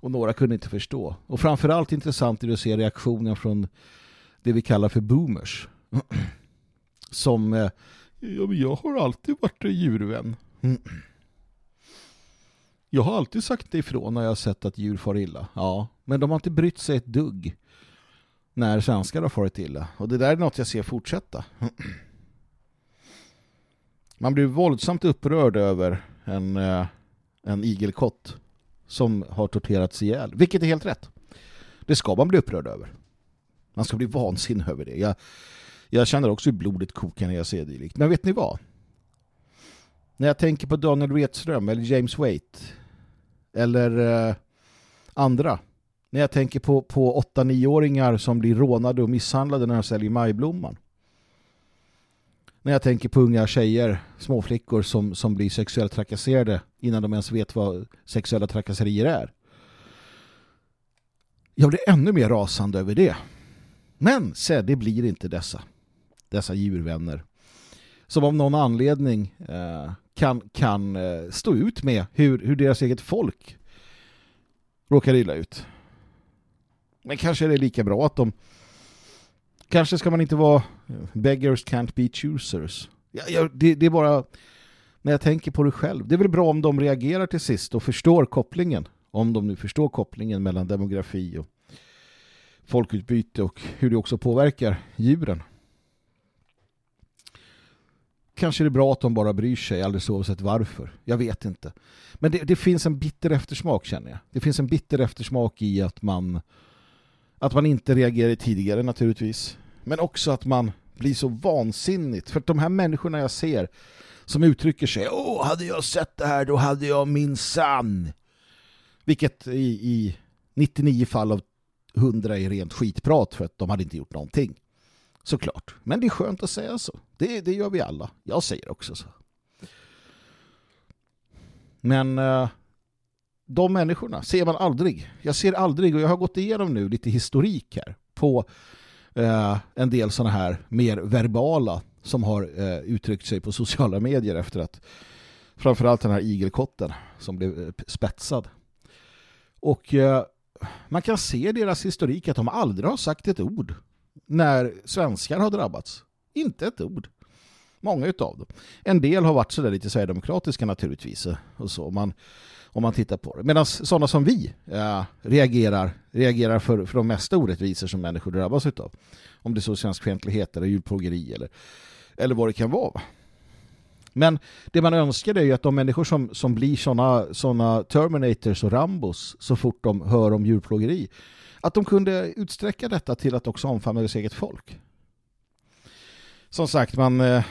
Och några kunde inte förstå. Och framförallt intressant är det att se reaktionen från det vi kallar för boomers. *clears throat* Som, eh, ja men jag har alltid varit djurvän. *clears throat* Jag har alltid sagt det ifrån när jag har sett att djur far illa. Ja, men de har inte brytt sig ett dugg när svenskar har farit illa. Och det där är något jag ser fortsätta. *clears throat* Man blir våldsamt upprörd över en, eh, en igelkott som har torterats ihjäl. Vilket är helt rätt. Det ska man bli upprörd över. Man ska bli vansinnig över det. Jag, jag känner också hur blodet kokar när jag ser det. Likt. Men vet ni vad? När jag tänker på Daniel Retström eller James Waite eller eh, andra. När jag tänker på, på 8-9-åringar som blir rånade och misshandlade när de säljer majblomman när jag tänker på unga tjejer, småflickor som, som blir sexuellt trakasserade innan de ens vet vad sexuella trakasserier är. Jag blir ännu mer rasande över det. Men se, det blir inte dessa dessa djurvänner som av någon anledning eh, kan, kan eh, stå ut med hur, hur deras eget folk råkar illa ut. Men kanske är det lika bra att de Kanske ska man inte vara beggars can't be choosers. Ja, ja, det, det, är bara när jag tänker på det själv. Det är väl bra om de reagerar till sist och förstår kopplingen. Om de nu förstår kopplingen mellan demografi och folkutbyte och hur det också påverkar djuren. Kanske är det bra att de bara bryr sig alldeles oavsett varför. Jag vet inte. Men det, det finns en bitter eftersmak känner jag. Det finns en bitter eftersmak i att man att man inte reagerade tidigare naturligtvis. Men också att man blir så vansinnigt. För att de här människorna jag ser som uttrycker sig Åh, hade jag sett det här då hade jag min sann. Vilket i, i 99 fall av 100 är rent skitprat för att de hade inte gjort någonting. Såklart. Men det är skönt att säga så. Det, det gör vi alla. Jag säger också så. Men uh, de människorna ser man aldrig. Jag ser aldrig, och jag har gått igenom nu lite historik här på eh, en del sådana här mer verbala som har eh, uttryckt sig på sociala medier efter att framförallt den här igelkotten som blev eh, spetsad. Och eh, man kan se deras historik att de aldrig har sagt ett ord när svenskar har drabbats. Inte ett ord. Många utav dem. En del har varit sådär lite sverigedemokratiska naturligtvis. Eh, och så, man, om man tittar på det. Medan sådana som vi äh, reagerar, reagerar för, för de mesta orättvisor som människor drabbas av. Om det är så svenskfientlighet eller djurplågeri eller, eller vad det kan vara. Men det man önskar är ju att de människor som, som blir sådana såna Terminators och Rambos så fort de hör om djurplågeri att de kunde utsträcka detta till att också omfamna deras eget folk. Som sagt, man, eh,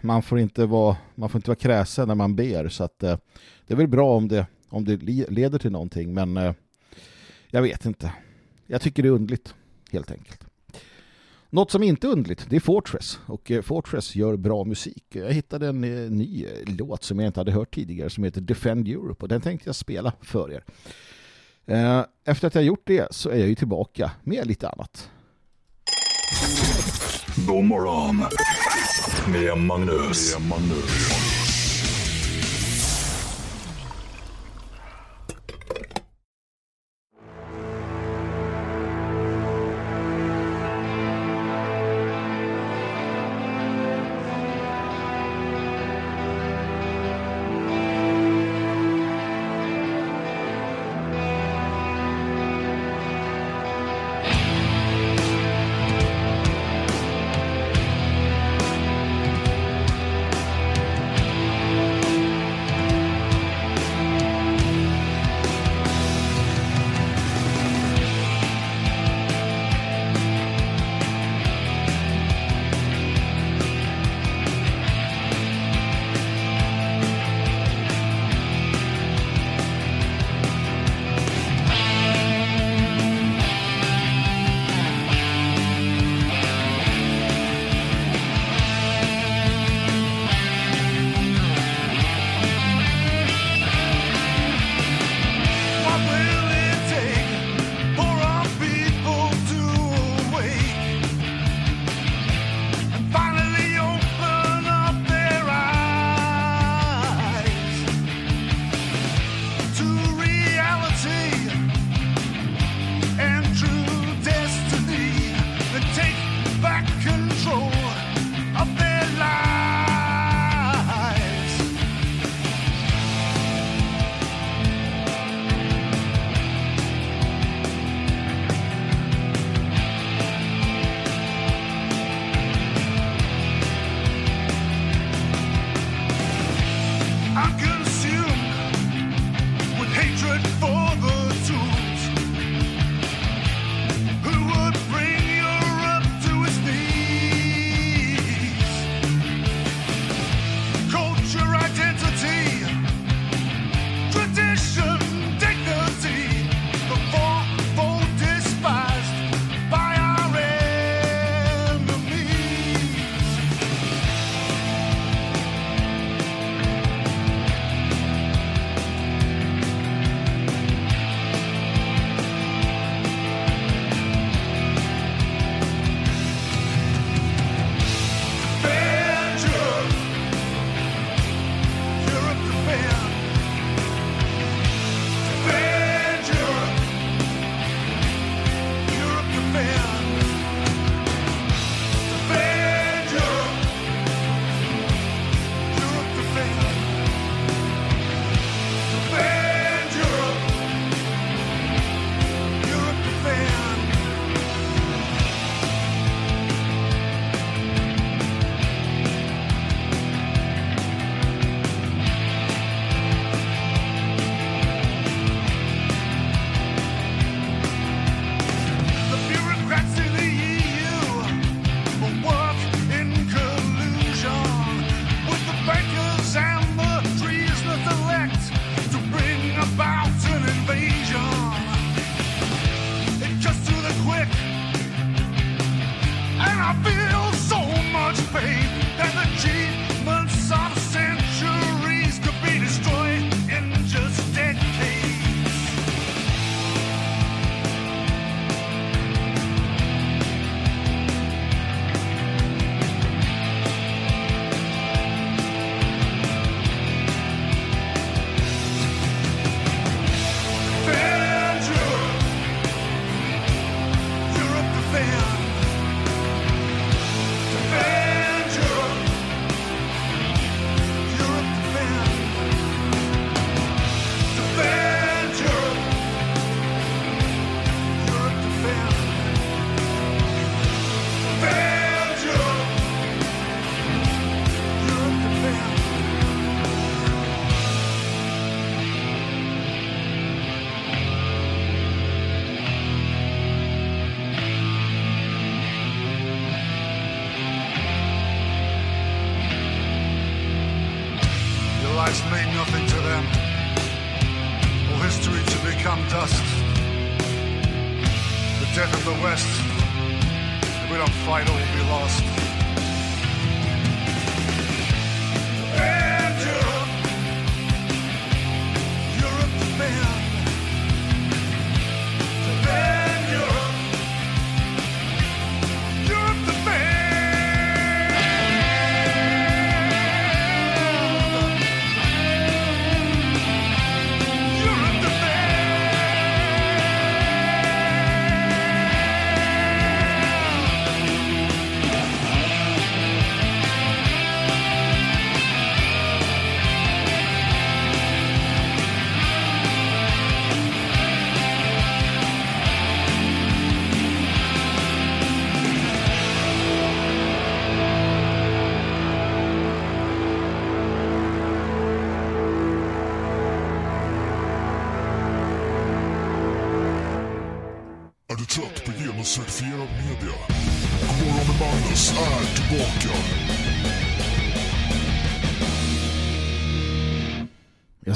man, får inte vara, man får inte vara kräsen när man ber så att eh, det är väl bra om det, om det leder till någonting men eh, jag vet inte. Jag tycker det är undligt helt enkelt. Något som inte är undligt, det är Fortress. Och eh, Fortress gör bra musik. Jag hittade en eh, ny eh, låt som jag inte hade hört tidigare som heter Defend Europe och den tänkte jag spela för er. Efter att jag gjort det så är jag ju tillbaka med lite annat. God morgon med Magnus. Med Magnus. Lives mean nothing to them, or history to become dust. The death of the West, if we don't fight, all will be lost.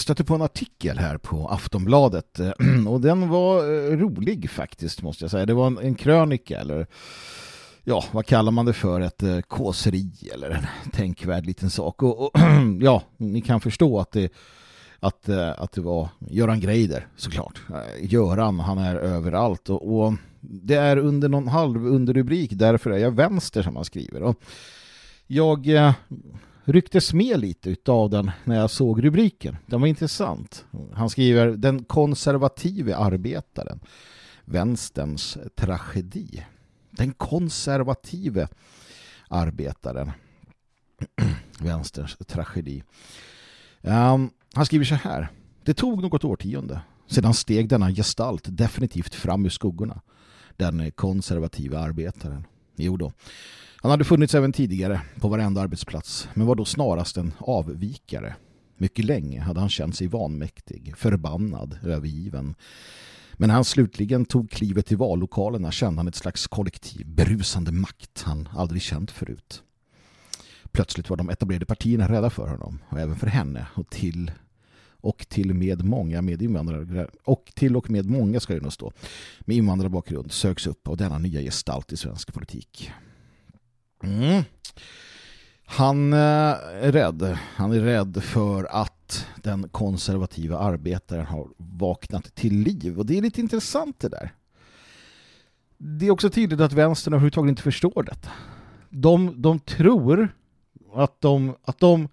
Stötte på en artikel här på Aftonbladet eh, *clears throat* och den var eh, rolig faktiskt måste jag säga. Det var en, en krönika eller ja, vad kallar man det för? Ett eh, kåseri eller en tänkvärd liten sak. Och, och *clears throat* ja, ni kan förstå att det, att, att det var Göran Greider såklart. Göran, han är överallt och, och det är under någon halv underrubrik därför är jag vänster som han skriver. Och jag rycktes med lite av den när jag såg rubriken. Den var intressant. Han skriver den konservative arbetaren. Vänsterns tragedi. Den konservative arbetaren. *clears throat* Vänsterns tragedi. Um, han skriver så här. Det tog något årtionde. Sedan steg denna gestalt definitivt fram ur skuggorna. Den konservativa arbetaren. Jo då. Han hade funnits även tidigare på varenda arbetsplats men var då snarast en avvikare. Mycket länge hade han känt sig vanmäktig, förbannad, övergiven. Men när han slutligen tog klivet till vallokalerna kände han ett slags kollektiv brusande makt han aldrig känt förut. Plötsligt var de etablerade partierna rädda för honom och även för henne och till och till med många med invandrare och till och med många ska det nog stå med invandrarbakgrund söks upp av denna nya gestalt i svensk politik. Mm. Han eh, är rädd. Han är rädd för att den konservativa arbetaren har vaknat till liv. Och det är lite intressant det där. Det är också tydligt att vänstern överhuvudtaget inte förstår detta. De, de tror att de, att de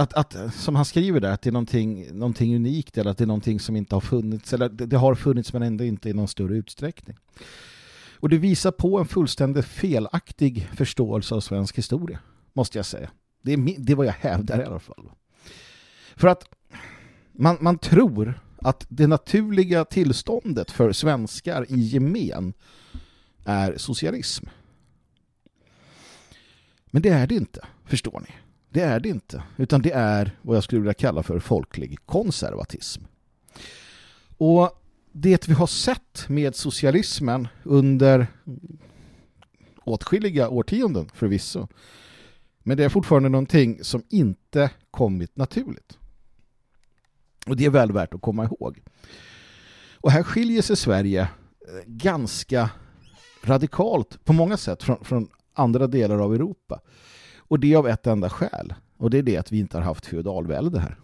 att, att, som han skriver där, att det är någonting, någonting unikt eller att det är någonting som inte har funnits, eller det, det har funnits men ändå inte i någon större utsträckning. Och det visar på en fullständigt felaktig förståelse av svensk historia, måste jag säga. Det är, det är vad jag hävdar i alla fall. För att man, man tror att det naturliga tillståndet för svenskar i gemen är socialism. Men det är det inte, förstår ni. Det är det inte, utan det är vad jag skulle vilja kalla för folklig konservatism. Och det vi har sett med socialismen under åtskilliga årtionden förvisso. Men det är fortfarande någonting som inte kommit naturligt. Och det är väl värt att komma ihåg. Och här skiljer sig Sverige eh, ganska radikalt på många sätt från, från andra delar av Europa. Och det av ett enda skäl. Och det är det att vi inte har haft feodalvälde här.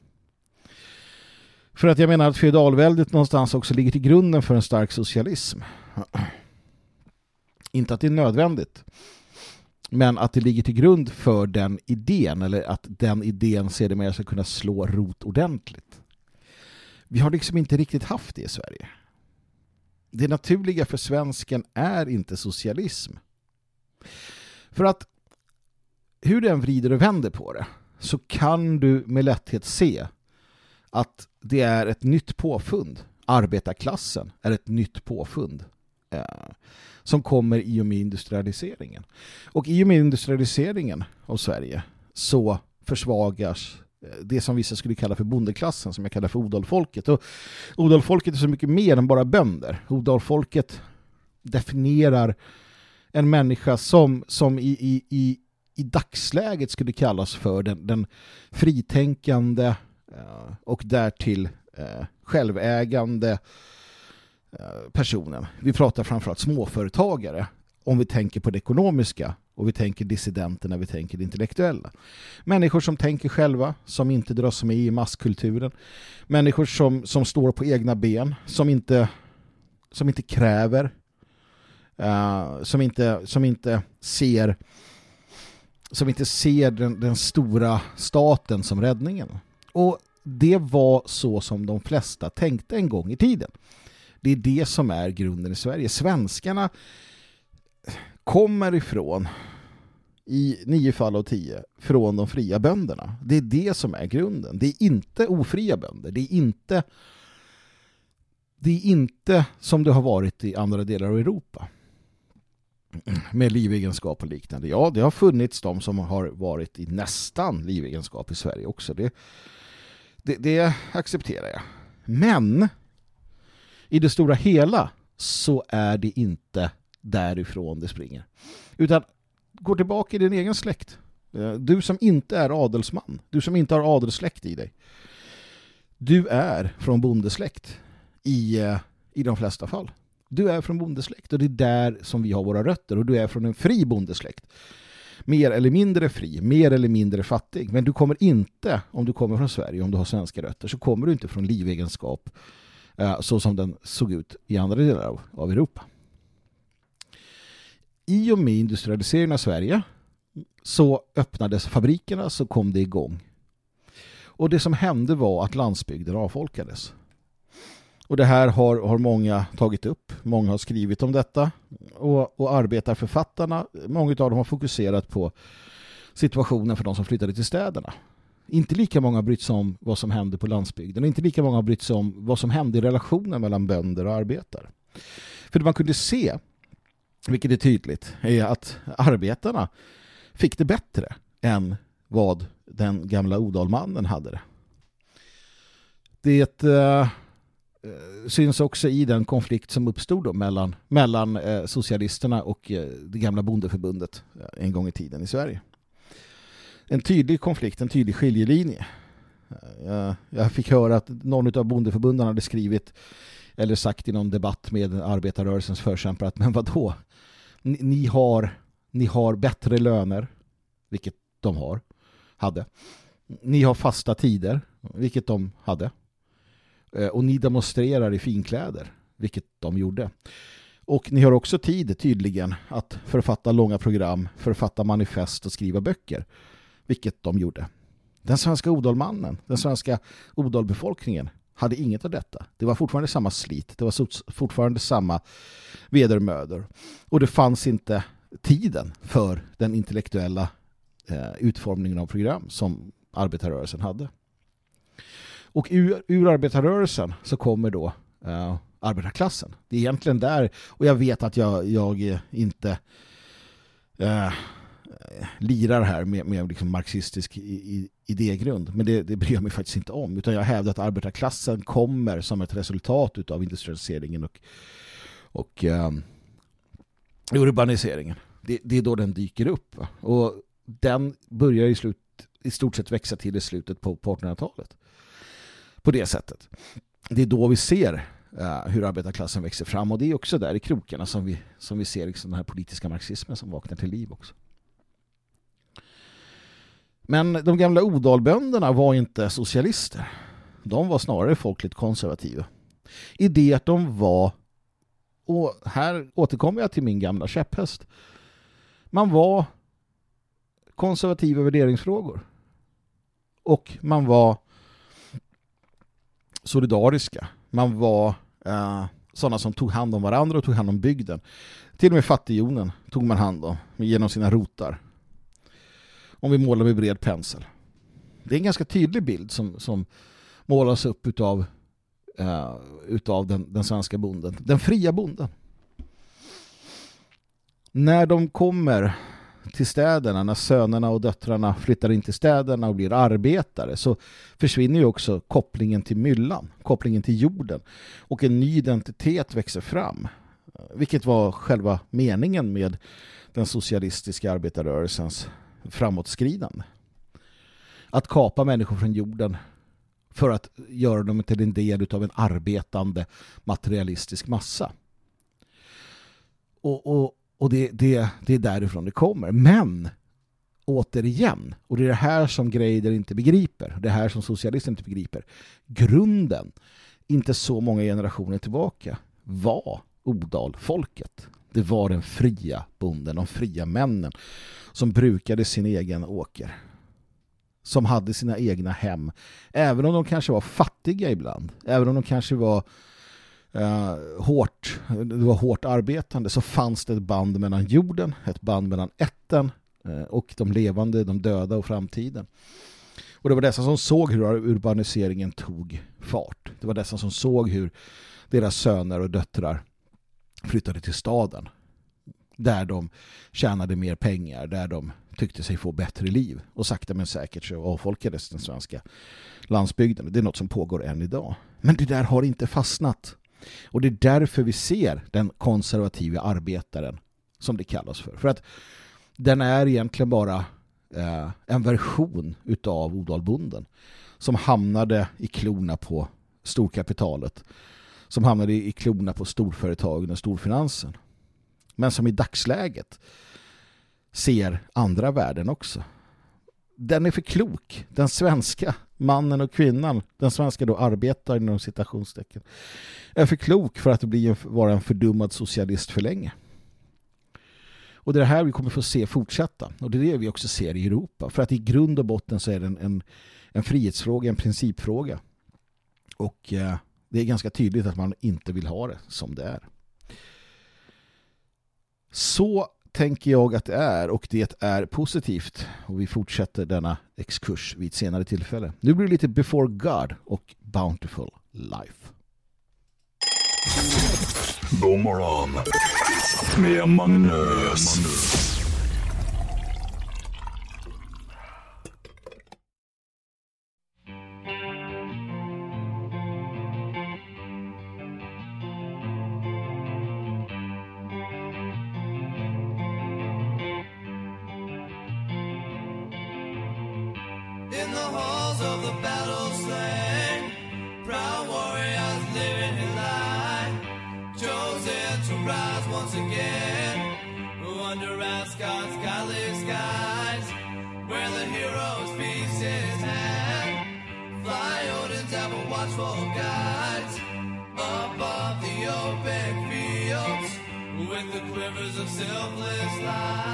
För att jag menar att feodalväldet någonstans också ligger till grunden för en stark socialism. *clears throat* Inte att det är nödvändigt. Men att det ligger till grund för den idén eller att den idén sedermera ska kunna slå rot ordentligt. Vi har liksom inte riktigt haft det i Sverige. Det naturliga för svensken är inte socialism. För att hur du än vrider och vänder på det så kan du med lätthet se att det är ett nytt påfund. Arbetarklassen är ett nytt påfund eh, som kommer i och med industrialiseringen. Och i och med industrialiseringen av Sverige så försvagas eh, det som vissa skulle kalla för bondeklassen som jag kallar för odalfolket. Och odalfolket är så mycket mer än bara bönder. Odalfolket definierar en människa som, som i, i, i i dagsläget skulle kallas för den, den fritänkande eh, och därtill eh, självägande eh, personen. Vi pratar framförallt småföretagare om vi tänker på det ekonomiska och vi tänker dissidenter när vi tänker det intellektuella. Människor som tänker själva, som inte dras med i masskulturen. Människor som, som står på egna ben, som inte, som inte kräver, uh, som, inte, som inte ser som inte ser den, den stora staten som räddningen. Och det var så som de flesta tänkte en gång i tiden. Det är det som är grunden i Sverige. Svenskarna kommer ifrån i nio fall av tio från de fria bönderna. Det är det som är grunden. Det är inte ofria bönder. Det är inte det är inte som det har varit i andra delar av Europa med livegenskap och liknande. Ja, det har funnits de som har varit i nästan livegenskap i Sverige också. Det, det, det accepterar jag. Men i det stora hela så är det inte därifrån det springer. Utan gå tillbaka i din egen släkt. Eh, du som inte är adelsman, du som inte har adelssläkt i dig. Du är från bondesläkt i, eh, i de flesta fall. Du är från bondesläkt och det är där som vi har våra rötter och du är från en fri bondesläkt. Mer eller mindre fri, mer eller mindre fattig. Men du kommer inte, om du kommer från Sverige, om du har svenska rötter, så kommer du inte från livegenskap eh, så som den såg ut i andra delar av, av Europa i och med industrialiseringen av Sverige så öppnades fabrikerna så kom det igång. Och det som hände var att landsbygden avfolkades. Och det här har, har många tagit upp. Många har skrivit om detta. Och, och arbetarförfattarna, många av dem har fokuserat på situationen för de som flyttade till städerna. Inte lika många har brytt sig om vad som hände på landsbygden. Och inte lika många har brytt sig om vad som hände i relationen mellan bönder och arbetare. För det man kunde se vilket är tydligt, är att arbetarna fick det bättre än vad den gamla odalmannen hade det. Det eh, Eh, syns också i den konflikt som uppstod mellan, mellan eh, socialisterna och eh, det gamla bondeförbundet eh, en gång i tiden i Sverige. En tydlig konflikt, en tydlig skiljelinje. Eh, jag, jag fick höra att någon av bondeförbunden hade skrivit eller sagt i någon debatt med arbetarrörelsens förkämpar att men vad då? Ni, ni, har, ni har bättre löner, vilket de har, hade. Ni har fasta tider, vilket de hade. Eh, och ni demonstrerar i finkläder, vilket de gjorde. Och ni har också tid tydligen att författa långa program, författa manifest och skriva böcker, vilket de gjorde. Den svenska odalmannen, den svenska odalbefolkningen hade inget av detta. Det var fortfarande samma slit. Det var fortfarande samma vedermödor. Och det fanns inte tiden för den intellektuella eh, utformningen av program som arbetarrörelsen hade. Och ur, ur arbetarrörelsen så kommer då uh, arbetarklassen. Det är egentligen där, och jag vet att jag, jag inte uh, lirar här med, med liksom marxistisk idégrund. Men det, det bryr jag mig faktiskt inte om. Utan jag hävdar att arbetarklassen kommer som ett resultat av industrialiseringen och, och um, urbaniseringen. Det, det, är då den dyker upp. Va? Och den börjar i, slut, i stort sett växa till i slutet på, på 1800-talet. På det sättet. Det är då vi ser uh, hur arbetarklassen växer fram. Och det är också där i krokarna som vi, som vi ser liksom den här politiska marxismen som vaknar till liv också. Men de gamla odalbönderna var inte socialister. De var snarare folkligt konservativa. I det att de var, och här återkommer jag till min gamla käpphäst, man var konservativa värderingsfrågor. Och man var solidariska. Man var eh, sådana som tog hand om varandra och tog hand om bygden. Till och med fattigjonen tog man hand om genom sina rotar om vi målar med bred pensel. Det är en ganska tydlig bild som, som målas upp utav, eh, utav den, den svenska bonden. Den fria bonden. När de kommer till städerna, när sönerna och döttrarna flyttar in till städerna och blir arbetare så försvinner ju också kopplingen till myllan, kopplingen till jorden och en ny identitet växer fram. Vilket var själva meningen med den socialistiska arbetarrörelsens framåtskridande. Att kapa människor från jorden för att göra dem till en del av en arbetande materialistisk massa. Och, och, och det, det, det är därifrån det kommer. Men återigen, och det är det här som Greider inte begriper, det här som socialister inte begriper, grunden, inte så många generationer tillbaka, var odalfolket. Det var den fria bonden, de fria männen som brukade sin egen åker. Som hade sina egna hem. Även om de kanske var fattiga ibland. Även om de kanske var eh, hårt, det var hårt arbetande så fanns det ett band mellan jorden, ett band mellan ätten eh, och de levande, de döda och framtiden. Och det var dessa som såg hur urbaniseringen tog fart. Det var dessa som såg hur deras söner och döttrar flyttade till staden. Där de tjänade mer pengar, där de tyckte sig få bättre liv. Och sakta men säkert så avfolkades den svenska landsbygden. Det är något som pågår än idag. Men det där har inte fastnat. Och det är därför vi ser den konservativa arbetaren som det kallas för. För att den är egentligen bara eh, en version utav Odalbonden som hamnade i klorna på storkapitalet som hamnade i klorna på storföretagen och storfinansen. Men som i dagsläget ser andra värden också. Den är för klok. Den svenska mannen och kvinnan, den svenska då arbetar inom citationstecken, är för klok för att bli en, vara en fördummad socialist för länge. Och det är det här vi kommer få se fortsätta. Och det är det vi också ser i Europa. För att i grund och botten så är det en, en, en frihetsfråga, en principfråga. Och eh, det är ganska tydligt att man inte vill ha det som det är. Så tänker jag att det är och det är positivt. Och vi fortsätter denna exkurs vid ett senare tillfälle. Nu blir det lite Before God och Bountiful Life. God morgon med Magnus. Selfless life.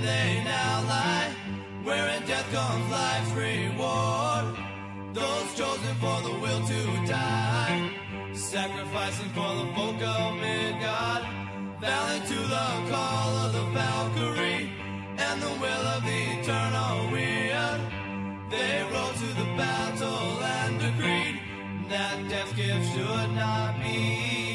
They now lie, where in death comes life's reward. Those chosen for the will to die, sacrificing for the folk of Midgard, valiant to the call of the Valkyrie and the will of the eternal weird. They rode to the battle and decreed that death's gift should not be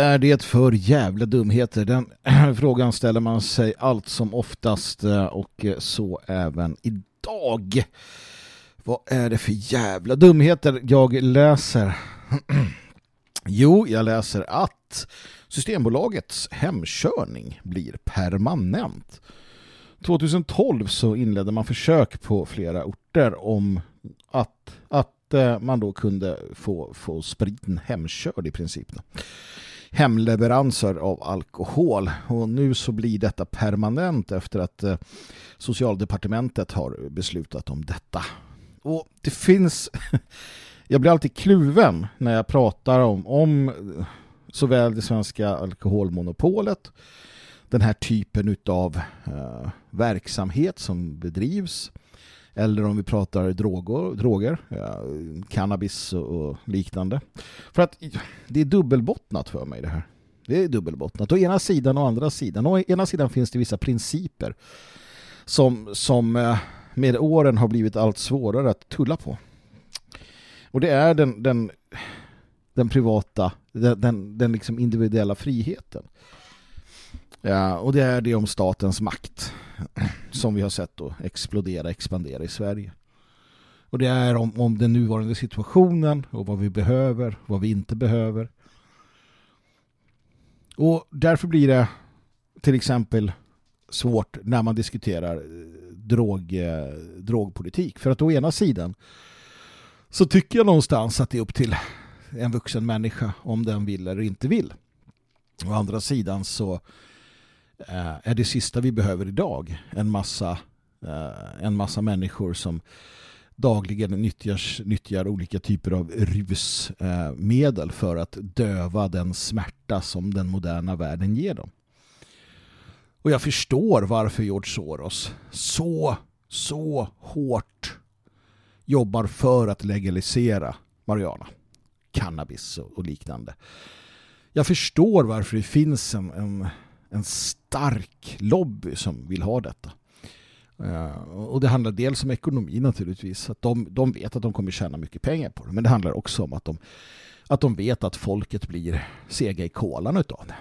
är det för jävla dumheter? Den *clears throat* frågan ställer man sig allt som oftast eh, och eh, så även idag. Vad är det för jävla dumheter jag läser? *clears throat* Jo, jag läser att Systembolagets hemkörning blir permanent. 2012 så inledde man försök på flera orter om att, att eh, man då kunde få, få spriten hemkörd i princip. Hemleveranser av alkohol och nu så blir detta permanent efter att eh, socialdepartementet har beslutat om detta. Och det finns *laughs* jag blir alltid kluven när jag pratar om, om eh, såväl det svenska alkoholmonopolet den här typen av eh, verksamhet som bedrivs eller om vi pratar droger, droger cannabis och, liknande. För att det är dubbelbottnat för mig det här. Det är dubbelbottnat. Å ena sidan och andra sidan. Å ena sidan finns det vissa principer som, som eh, med åren har blivit allt svårare att tulla på. Och det är den, den, den privata, den, den, den liksom individuella friheten. Ja, och det är det om statens makt som vi har sett då explodera, expandera i Sverige. Och det är om, om den nuvarande situationen och vad vi behöver, vad vi inte behöver. Och därför blir det till exempel svårt när man diskuterar eh, drog, eh, drogpolitik. För att å ena sidan så tycker jag någonstans att det är upp till en vuxen människa om den vill eller inte vill. Å andra sidan så Eh, är det sista vi behöver idag en massa, eh, en massa människor som dagligen nyttjar, nyttjar olika typer av rusmedel eh, för att döva den smärta som den moderna världen ger dem. Och jag förstår varför George Soros så, så hårt jobbar för att legalisera marijuana, cannabis och, liknande. Jag förstår varför det finns en, en, en stark lobby som vill ha detta. Eh, och det handlar dels om ekonomi naturligtvis. Att de, de vet att de kommer tjäna mycket pengar på det. Men det handlar också om att de, att de vet att folket blir sega i kolan utav det.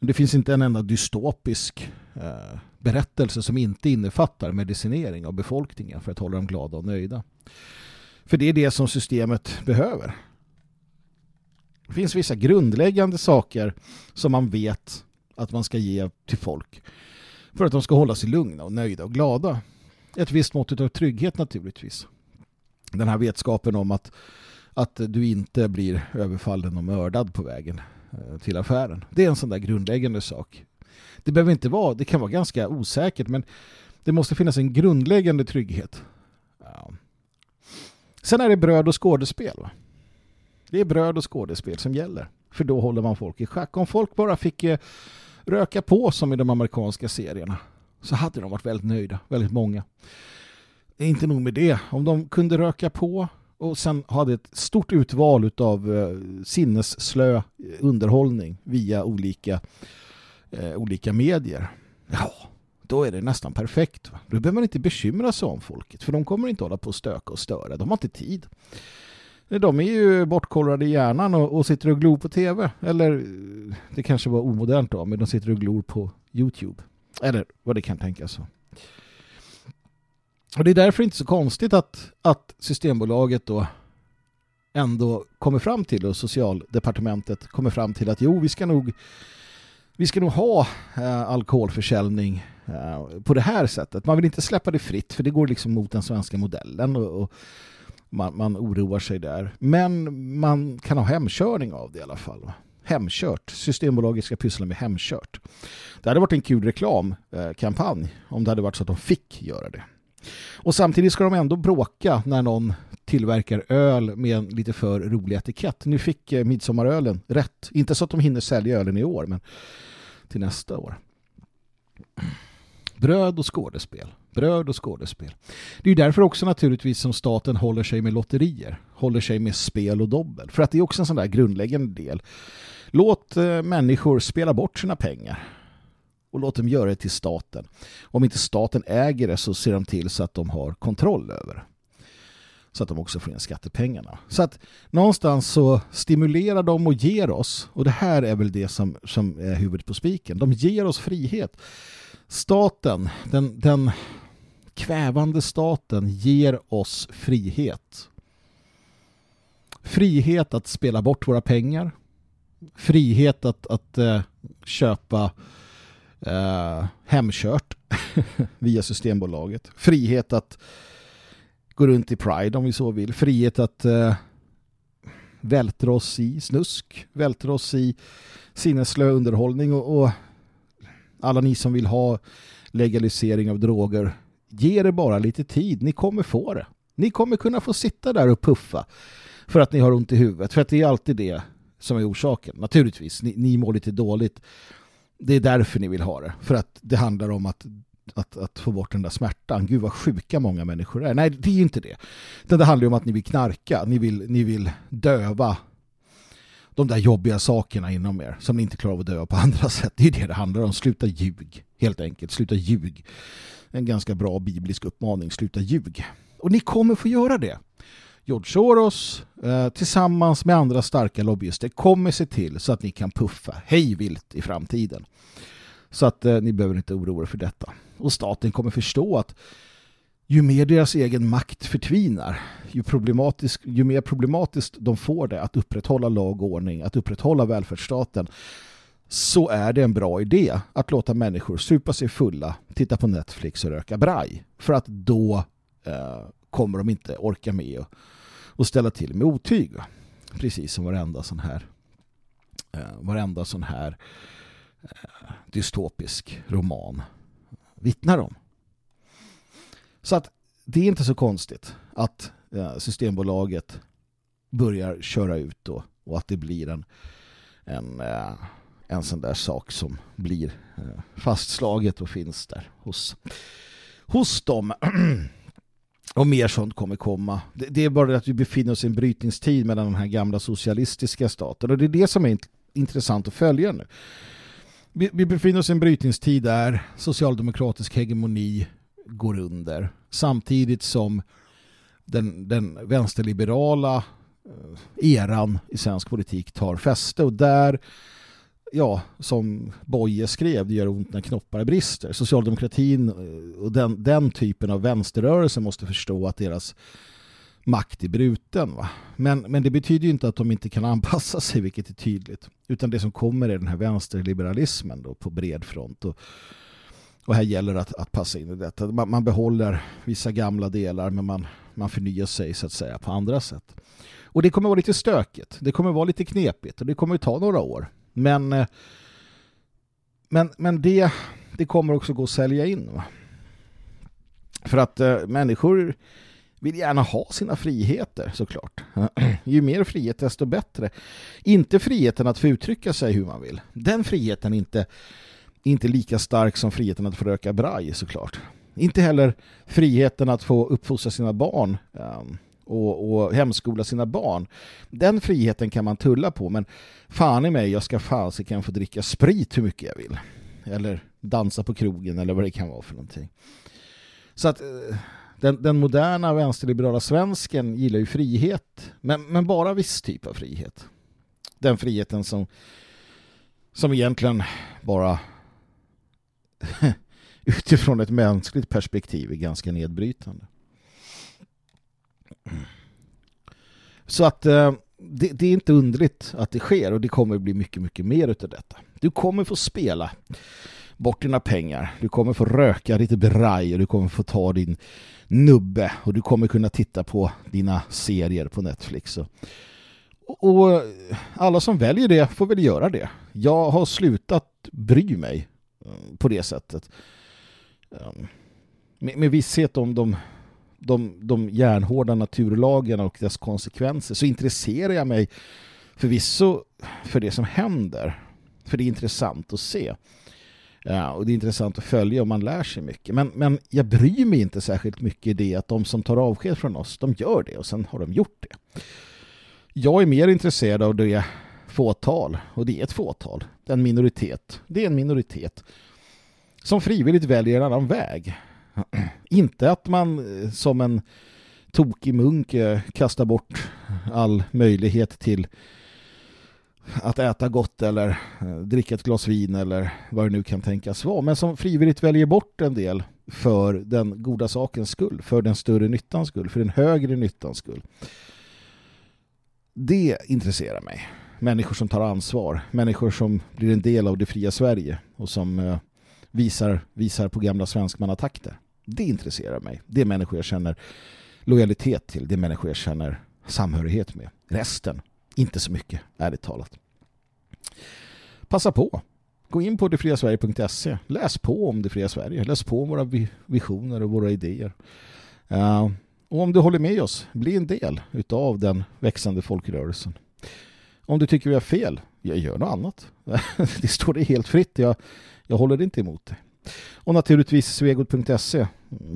Det finns inte en enda dystopisk eh, berättelse som inte innefattar medicinering av befolkningen för att hålla dem glada och nöjda. För det är det som systemet behöver. Det finns vissa grundläggande saker som man vet att man ska ge till folk för att de ska hålla sig lugna och nöjda och glada. Ett visst mått av trygghet naturligtvis. Den här vetskapen om att, att du inte blir överfallen och mördad på vägen eh, till affären. Det är en sån där grundläggande sak. Det behöver inte vara, det kan vara ganska osäkert men det måste finnas en grundläggande trygghet. Ja. Sen är det bröd och skådespel. Va? Det är bröd och skådespel som gäller. För då håller man folk i schack. Om folk bara fick eh, röka på som i de amerikanska serierna så hade de varit väldigt nöjda. Väldigt många. Inte nog med det. Om de kunde röka på och sen hade ett stort utval av eh, sinnesslö eh, underhållning via olika eh, olika medier. Ja, då är det nästan perfekt. Va? Då behöver man inte bekymra sig om folket för de kommer inte hålla på att stöka och störa. De har inte tid. De är ju bortkollrade i hjärnan och, och sitter och glor på tv. Eller det kanske var omodernt då, men de sitter och glor på Youtube. Eller vad det kan tänkas. Och det är därför inte så konstigt att, att Systembolaget då ändå kommer fram till och socialdepartementet kommer fram till att jo, vi ska nog vi ska nog ha eh, alkoholförsäljning eh, på det här sättet. Man vill inte släppa det fritt för det går liksom mot den svenska modellen och, och man, man, oroar sig där. Men man kan ha hemkörning av det i alla fall. Hemkört. Systembolaget ska pyssla med hemkört. Det hade varit en kul reklamkampanj eh, om det hade varit så att de fick göra det. Och samtidigt ska de ändå bråka när någon tillverkar öl med en lite för rolig etikett. Nu fick eh, midsommarölen rätt. Inte så att de hinner sälja ölen i år, men till nästa år. Bröd och skådespel. Bröd och skådespel. Det är därför också naturligtvis som staten håller sig med lotterier. Håller sig med spel och dobbel. För att det är också en sån där grundläggande del. Låt eh, människor spela bort sina pengar. och låt dem göra det till staten. Om inte staten äger det så ser de till så att de har kontroll över det. Så att de också får in skattepengarna. Så att någonstans så stimulerar de och ger oss, och det här är väl det som, som är huvudet på spiken, de ger oss frihet. Staten, den, den kvävande staten ger oss frihet. Frihet att spela bort våra pengar. Frihet att, att eh, köpa eh, hemkört *laughs* via Systembolaget. Frihet att gå runt i Pride om vi så vill. Frihet att eh, vältra oss i snusk, vältra oss i sinneslö underhållning och, och alla ni som vill ha legalisering av droger ge det bara lite tid. Ni kommer få det. Ni kommer kunna få sitta där och puffa för att ni har ont i huvudet. För att det är alltid det som är orsaken. Naturligtvis, ni, ni mår lite dåligt. Det är därför ni vill ha det. För att det handlar om att, att, att få bort den där smärtan. Gud vad sjuka många människor är. Nej, det är ju inte det. Det handlar om att ni vill knarka. Ni vill, ni vill döva de där jobbiga sakerna inom er som ni inte klarar av att döva på andra sätt. Det är det det handlar om. Sluta ljug, helt enkelt. Sluta ljug. En ganska bra biblisk uppmaning. Sluta ljug. Och ni kommer få göra det. George Soros eh, tillsammans med andra starka lobbyister kommer se till så att ni kan puffa hejvilt i framtiden. Så att eh, ni behöver inte oroa er för detta. Och staten kommer förstå att ju mer deras egen makt förtvinar, ju, problematisk, ju mer problematiskt de får det att upprätthålla lag och ordning, att upprätthålla välfärdsstaten, så är det en bra idé att låta människor supa sig fulla, titta på Netflix och röka braj. För att då eh, kommer de inte orka med och, och ställa till med otyg. Precis som varenda sån här eh, varenda sån här eh, dystopisk roman vittnar om. Så att det är inte så konstigt att eh, Systembolaget börjar köra ut då och att det blir en, en, eh, en sån där sak som blir eh, fastslaget och finns där hos, hos dem. *clears throat* Och mer sånt kommer komma. Det, det, är bara att vi befinner oss i en brytningstid mellan den här gamla socialistiska staten. Och det är det som är intressant att följa nu. Vi, vi befinner oss i en brytningstid där socialdemokratisk hegemoni går under. Samtidigt som den, den vänsterliberala eh, eran i svensk politik tar fäste. Och där, ja, som Boye skrev, det gör ont när knoppar brister. Socialdemokratin eh, och den, den typen av vänsterrörelse måste förstå att deras makt är bruten. Va? Men, men det betyder ju inte att de inte kan anpassa sig, vilket är tydligt. Utan det som kommer är den här vänsterliberalismen då, på bred front. Och och här gäller det att, att passa in i detta. Man, man, behåller vissa gamla delar men man, man förnyar sig så att säga på andra sätt. Och det kommer vara lite stökigt. Det kommer vara lite knepigt och det kommer ta några år. Men, eh, men, men det, det kommer också gå att sälja in. Va? För att eh, människor vill gärna ha sina friheter såklart. *clears throat* Ju mer frihet desto bättre. Inte friheten att få uttrycka sig hur man vill. Den friheten är inte inte lika stark som friheten att få röka braj såklart. Inte heller friheten att få uppfostra sina barn um, och, och hemskola sina barn. Den friheten kan man tulla på men fan i mig, jag ska fan få dricka sprit hur mycket jag vill. Eller dansa på krogen eller vad det kan vara för någonting. Så att eh, den, den moderna vänsterliberala svensken gillar ju frihet men, men bara viss typ av frihet. Den friheten som som egentligen bara *laughs* utifrån ett mänskligt perspektiv är ganska nedbrytande. Så att eh, det, det, är inte undligt att det sker och det kommer bli mycket, mycket mer utav detta. Du kommer få spela bort dina pengar. Du kommer få röka lite braj och du kommer få ta din nubbe och du kommer kunna titta på dina serier på Netflix. Och, och alla som väljer det får väl göra det. Jag har slutat bry mig eh, på det sättet. Ehm, med, med visshet om de, de, de järnhårda naturlagarna och dess konsekvenser så intresserar jag mig förvisso för det som händer. För det är intressant att se. Ja, och det är intressant att följa och man lär sig mycket. Men, men jag bryr mig inte särskilt mycket i det att de som tar avsked från oss, de gör det och sen har de gjort det. Jag är mer intresserad av det fåtal och det är ett fåtal. En minoritet. Det är en minoritet som frivilligt väljer en annan väg. *clears throat* Inte att man eh, som en tokig munk eh, kastar bort all möjlighet till att äta gott eller eh, dricka ett glas vin eller vad det nu kan tänkas vara. Men som frivilligt väljer bort en del för den goda sakens skull, för den större nyttans skull, för den högre nyttans skull. Det intresserar mig. Människor som tar ansvar, människor som blir en del av det fria Sverige och som visar, visar på gamla svenskmannatakter. Det intresserar mig. Det är människor jag känner lojalitet till. Det är människor jag känner samhörighet med. Resten, inte så mycket, ärligt talat. Passa på. Gå in på detfriasverige.se. Läs på om det fria Sverige. Läs på om våra visioner och våra idéer. Uh, och om du håller med oss, bli en del utav den växande folkrörelsen. Om du tycker vi har fel, jag gör något annat. *laughs* det står dig helt fritt. Jag, jag håller inte emot det. Och naturligtvis svegot.se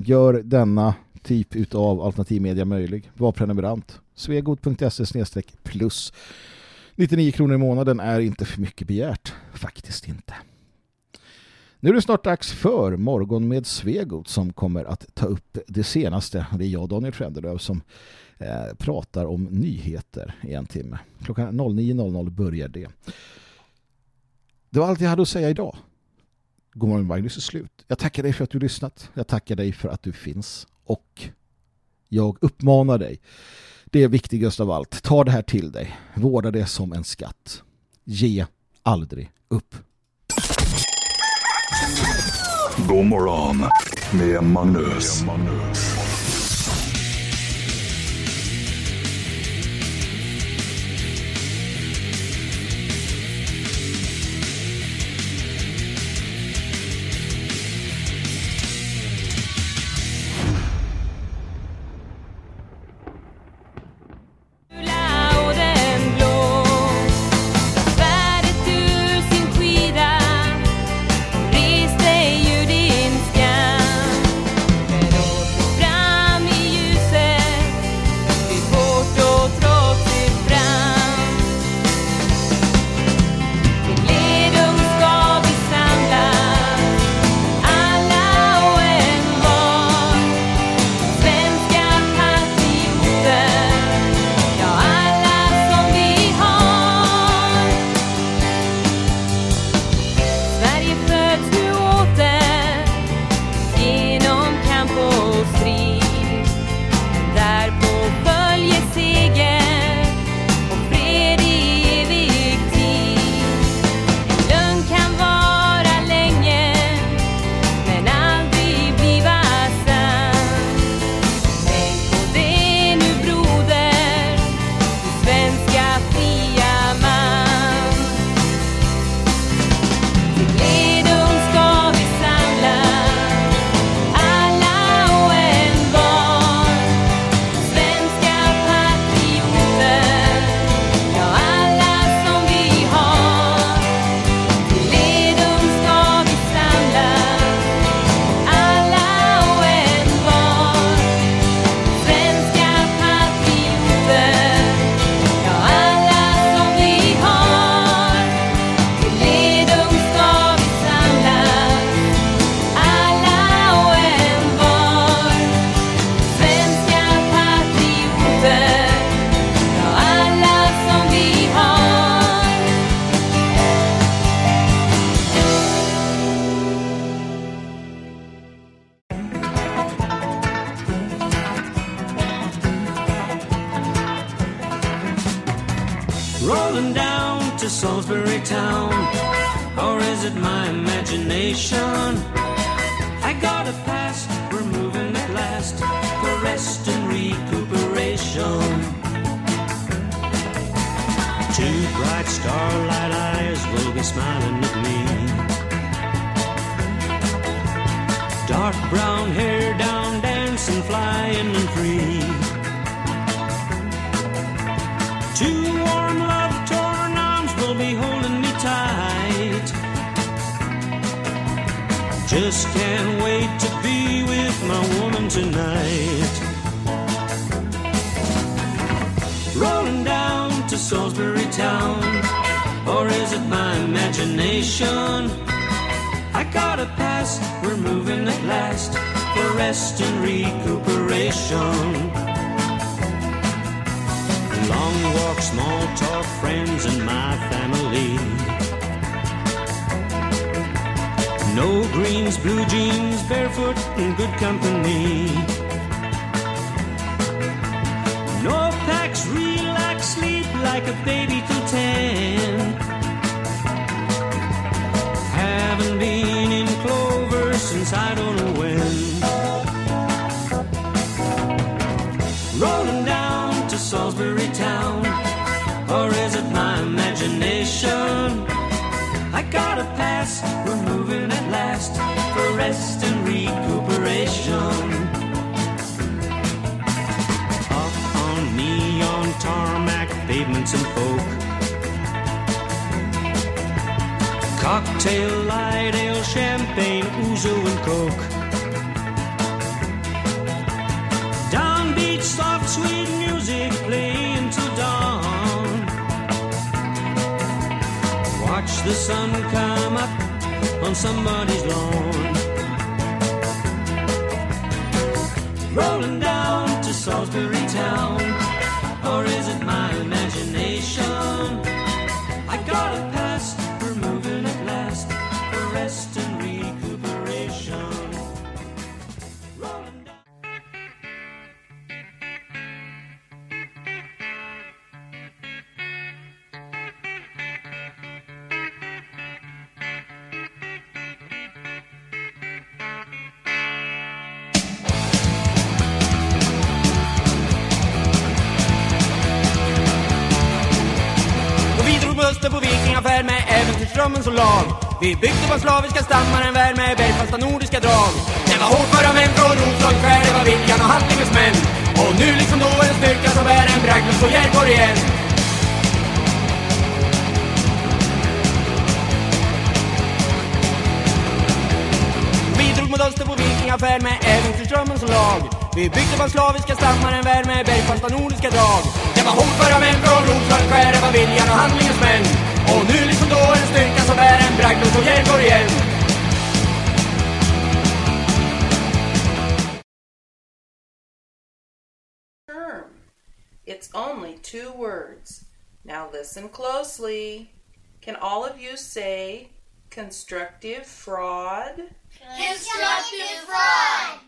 gör denna typ utav alternativmedia möjlig. Var prenumerant. svegot.se plus 99 kronor i månaden är inte för mycket begärt. Faktiskt inte. Nu är det snart dags för Morgon med Svegot som kommer att ta upp det senaste. Det är jag, Daniel Frändelöv, som eh, pratar om nyheter i en timme. Klockan 09.00 börjar det. Det var allt jag hade att säga idag. Godmorgon Magnus är slut. Jag tackar dig för att du lyssnat. Jag tackar dig för att du finns. Och jag uppmanar dig. Det är viktigast av allt. Ta det här till dig. Vårda det som en skatt. Ge aldrig upp. God morgon med Magnus. och Two bright starlight eyes will be smiling at me. Dark brown hair down dancing, flying and free. Two warm, love-torn arms will be holding me tight. Just can't wait to be with my woman tonight. Rolling down to Salisbury town, or is it my imagination? I got a pass, we're moving at last for rest and recuperation. Long walk, small talk, friends and my family. No greens, blue jeans, barefoot in good company. No packs, relax, sleep like a baby since I don't know when. Rolling down to Salisbury town, or is it my imagination? I got a pass, we're moving at last for rest and recuperation. Up on neon tarmac pavements and folk. Cocktail, light ale, champagne, ouzo and coke. Downbeat, soft, sweet music playing till dawn. Watch the sun come up on somebody's lawn. Rolling down to Salisbury town, or is it my imagination? Vi byggde på slaviska stammar en värld med bergfasta nordiska drag. Det var hårdföra män från Roslagsskär, det var viljan och handlingens män. Och nu liksom då en styrka som bär en bragd och Järborg igen. Vi drog mot öster på vikingafärd med äventyrsdrömmen som lag. Vi byggde på slaviska stammar en värld med bergfasta nordiska drag. Det var hårdföra män från Roslagsskär, det var viljan och handlingens män. Och nu liksom då en styrka som bär en bragdlös och Järborg igen term. It's only two words. Now listen closely. Can all of you say constructive fraud? Constructive fraud.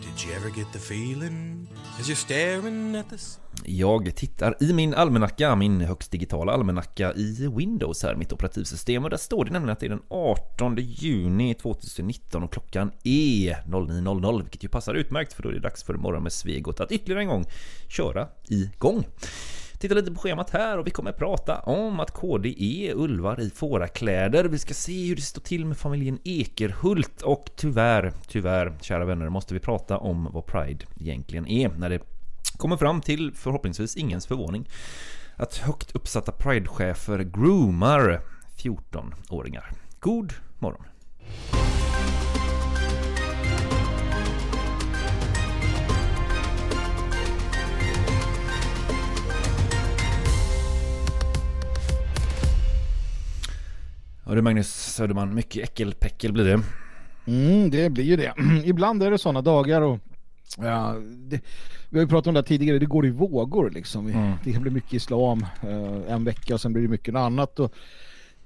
Did you ever get the feeling as you're staring at the s- Jag tittar i min almanacka, min högst digitala almanacka i Windows här, mitt operativsystem. Och där står det nämligen att det är den 18 juni 2019 och klockan är 09.00, vilket ju passar utmärkt för då är det dags för Morgon med Svegot att ytterligare en gång köra igång. Titta lite på schemat här och vi kommer prata om att KD är ulvar i fårakläder. Vi ska se hur det står till med familjen Ekerhult och tyvärr, tyvärr, kära vänner, måste vi prata om vad Pride egentligen är när det kommer fram till, förhoppningsvis ingens förvåning, att högt uppsatta Pride-chefer groomar 14-åringar. God morgon! Ja du Magnus Söderman, mycket äckelpäckel blir det. Mm, det blir ju det. *clears throat* Ibland är det sådana dagar och ja, det, vi har ju pratat om det här tidigare, det går i vågor liksom. Mm. Det kan bli mycket islam eh, en vecka och sen blir det mycket annat. Och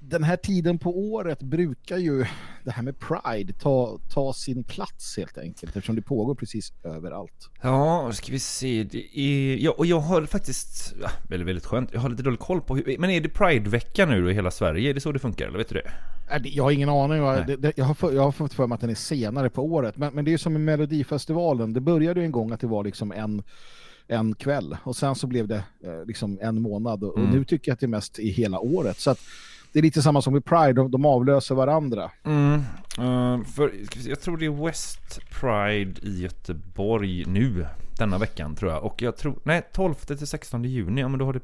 den här tiden på året brukar ju det här med Pride ta, ta sin plats helt enkelt eftersom det pågår precis överallt. Ja, ska vi se. Det är, ja, och jag har faktiskt, ja, väldigt, väldigt skönt, jag har lite dålig koll på hur, men är det Pride-vecka nu då i hela Sverige? Är det så det funkar, eller vet du det? Jag har ingen aning. Det, det, jag, har för, jag har fått för mig att den är senare på året. Men, men det är ju som med Melodifestivalen. Det började ju en gång att det var liksom en, en kväll. Och sen så blev det eh, liksom en månad. Och, Mm. och nu tycker jag att det är mest i hela året. Så att det är lite samma som med Pride. De, de avlöser varandra. Mm, eh, för jag tror det är West Pride i Göteborg nu, denna veckan tror jag. Och jag tror, nej 12 till 16 juni, ja men då har det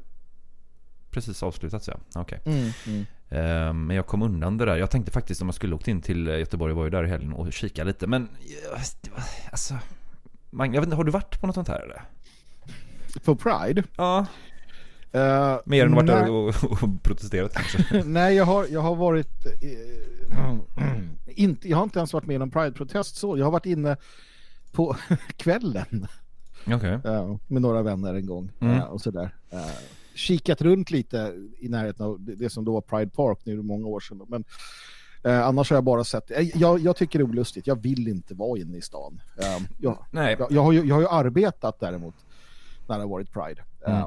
precis avslutats ja. Okej. Mm, mm. Eh, Men jag kom undan det där. Jag tänkte faktiskt om jag skulle åkt in till Göteborg, jag var ju där i helgen och kika lite. Men alltså, Magnus, jag vet inte, har du varit på något sånt här eller? På Pride? Ja. Eh, Mer än varit där och, och protesterat kanske. *laughs* Nej, jag har, jag har varit... Eh, *clears throat* inte, jag har inte ens varit med i någon Pride-protest så. Jag har varit inne på *laughs* kvällen Okej. eh, med några vänner en gång Mm. eh, och sådär. Eh, kikat runt lite i närheten av det, det som då var Pride Park nu många år sedan. Men annars har jag bara sett... Jag, jag tycker det är olustigt. Jag vill inte vara inne i stan. Jag, Nej. jag, jag, har ju, jag har ju arbetat däremot när det har varit Pride. Mm.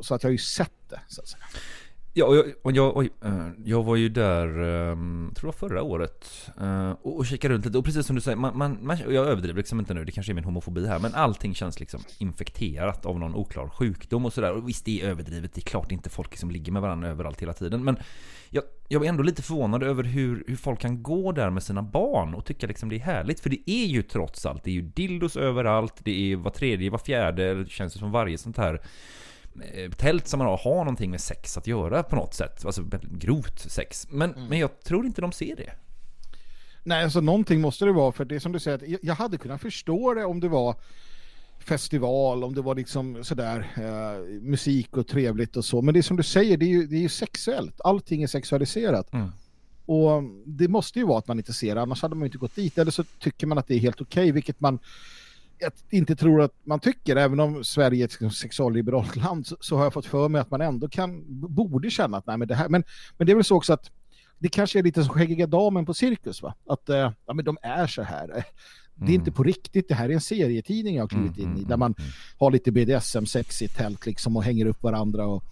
Så att jag har ju sett det, så att säga. Ja, och jag, och jag, och eh, jag var ju där, ehm, tror jag förra året, eh, och, och kikade runt lite. Och precis som du säger, man, man, man, jag överdriver liksom inte nu, det kanske är min homofobi här, men allting känns liksom infekterat av någon oklar sjukdom och sådär. Och visst, det är överdrivet, det är klart inte folk som ligger med varandra överallt hela tiden. Men jag, jag är ändå lite förvånad över hur, hur folk kan gå där med sina barn och tycka liksom det är härligt. För det är ju trots allt, det är ju dildos överallt, det är var tredje, var fjärde, eller det känns som varje sånt här tält som man har, har någonting med sex att göra på något sätt. Alltså grovt sex. Men, men jag tror inte de ser det. Nej, alltså någonting måste det vara för det är som du säger, att jag- hade kunnat förstå det om det var festival, om det var liksom sådär eh, musik och trevligt och så. Men det är som du säger, det är ju, det är ju sexuellt. Allting är sexualiserat. Mm. Och det måste ju vara att man inte ser det, annars hade man ju inte gått dit. Eller så tycker man att det är helt okej, vilket man jag inte tror att man tycker, även om Sverige är ett liksom sexualliberalt land, så, så har jag fått för mig att man ändå kan, borde känna att nej men det här, men, men det är väl så också att det kanske är lite som skäggiga damen på cirkus va? Att eh, ja, men de är så här. Eh, Det är Mm. inte på riktigt, det här är en serietidning jag har klivit in i, där man har lite BDSM-sex i tält liksom och hänger upp varandra och,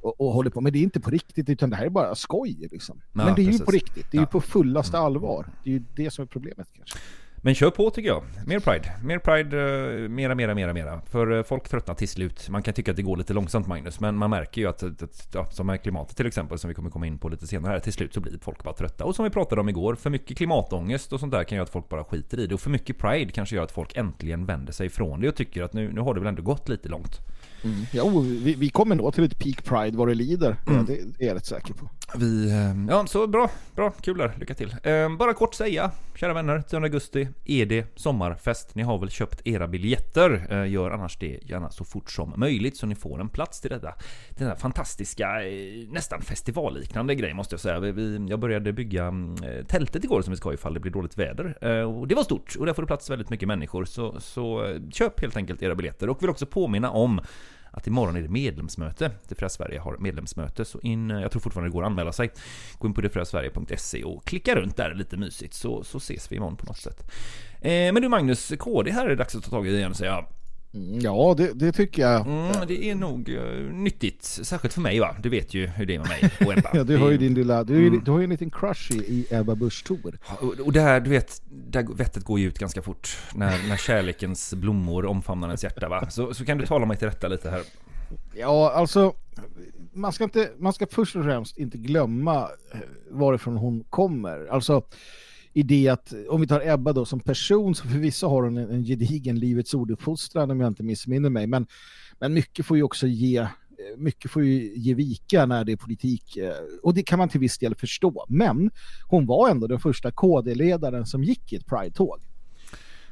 och, och håller på. Men det är inte på riktigt, utan det här är bara skoj liksom. Ja, men det är ju precis. på riktigt, det är ju Ja. på fullaste allvar. Det är ju det som är problemet kanske. Men kör på tycker jag. Mer Pride. Mer Pride, eh, mera, mera, mera, mera. För eh, folk tröttnar till slut. Man kan tycka att det går lite långsamt Magnus, men man märker ju att, att, att ja, som med klimatet till exempel, som vi kommer komma in på lite senare här, till slut så blir folk bara trötta. Och som vi pratade om igår, för mycket klimatångest och sånt där kan göra att folk bara skiter i det. Och för mycket Pride kanske gör att folk äntligen vänder sig ifrån det och tycker att nu, nu har det väl ändå gått lite långt. Mm. Jo, vi, vi kommer nå till ett peak pride vad det lider. Mm. Ja, det, det är jag rätt säker på. Vi, eh, ja så bra, bra, kul där, lycka till. Eh, Bara kort säga, kära vänner, 10 augusti är det sommarfest. Ni har väl köpt era biljetter? Eh, Gör annars det gärna så fort som möjligt så ni får en plats till detta. Den här fantastiska, eh, nästan festivalliknande grej måste jag säga. Vi- Vi, jag började bygga mm, eh, tältet igår som vi ska ifall det blir dåligt väder. Eh, Och det var stort och där får det plats väldigt mycket människor. Så, så köp helt enkelt era biljetter och vill också påminna om att imorgon är det medlemsmöte. Det Fria Sverige har medlemsmöte, så in, jag tror fortfarande det går att anmäla sig. Gå in på detfriasverige.se och klicka runt där lite mysigt så, så ses vi imorgon på något sätt. Eh, men du Magnus, KD här är det dags att ta tag i igen säger jag. Mm, Ja, det, det tycker jag. Mm, det är nog eh, nyttigt, särskilt för mig va? Du vet ju hur det är med mig och Ebba. *laughs* Ja, du har ju din lilla, du, Mm. du har ju en liten crush i, i Ebba Busch Thor. Och, och det här, du vet, där vettet går ju ut ganska fort när, när kärlekens blommor omfamnar ens hjärta va? Så, så kan du tala mig till rätta lite här. Ja, alltså man ska, inte, man ska först och främst inte glömma eh, varifrån hon kommer. Alltså i det att, om vi tar Ebba då som person så förvisso har hon en, en gedigen livets orduppfostran om jag inte missminner mig. Men, men mycket får ju också ge eh, mycket får ju ge vika när det är politik eh, och det kan man till viss del förstå. Men hon var ändå den första KD-ledaren som gick i ett Pride-tåg.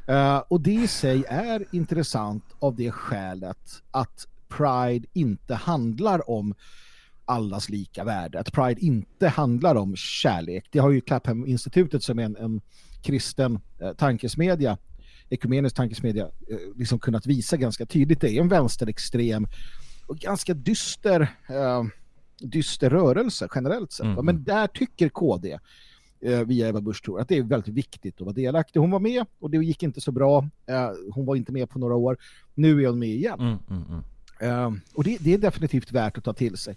Eh, och det i sig är intressant av det skälet att Pride inte handlar om allas lika värde. Att Pride inte handlar om kärlek. Det har ju Clapham-institutet som är en, en kristen eh, tankesmedja, ekumenisk tankesmedja, eh, liksom kunnat visa ganska tydligt. Det är en vänsterextrem och ganska dyster, eh, dyster rörelse generellt sett. Mm. Men där tycker KD eh, via Ebba Busch Thor att det är väldigt viktigt att vara delaktig. Hon var med och det gick inte så bra. Eh, hon var inte med på några år. Nu är hon med igen. Mm, mm, mm. Eh, och det, det är definitivt värt att ta till sig.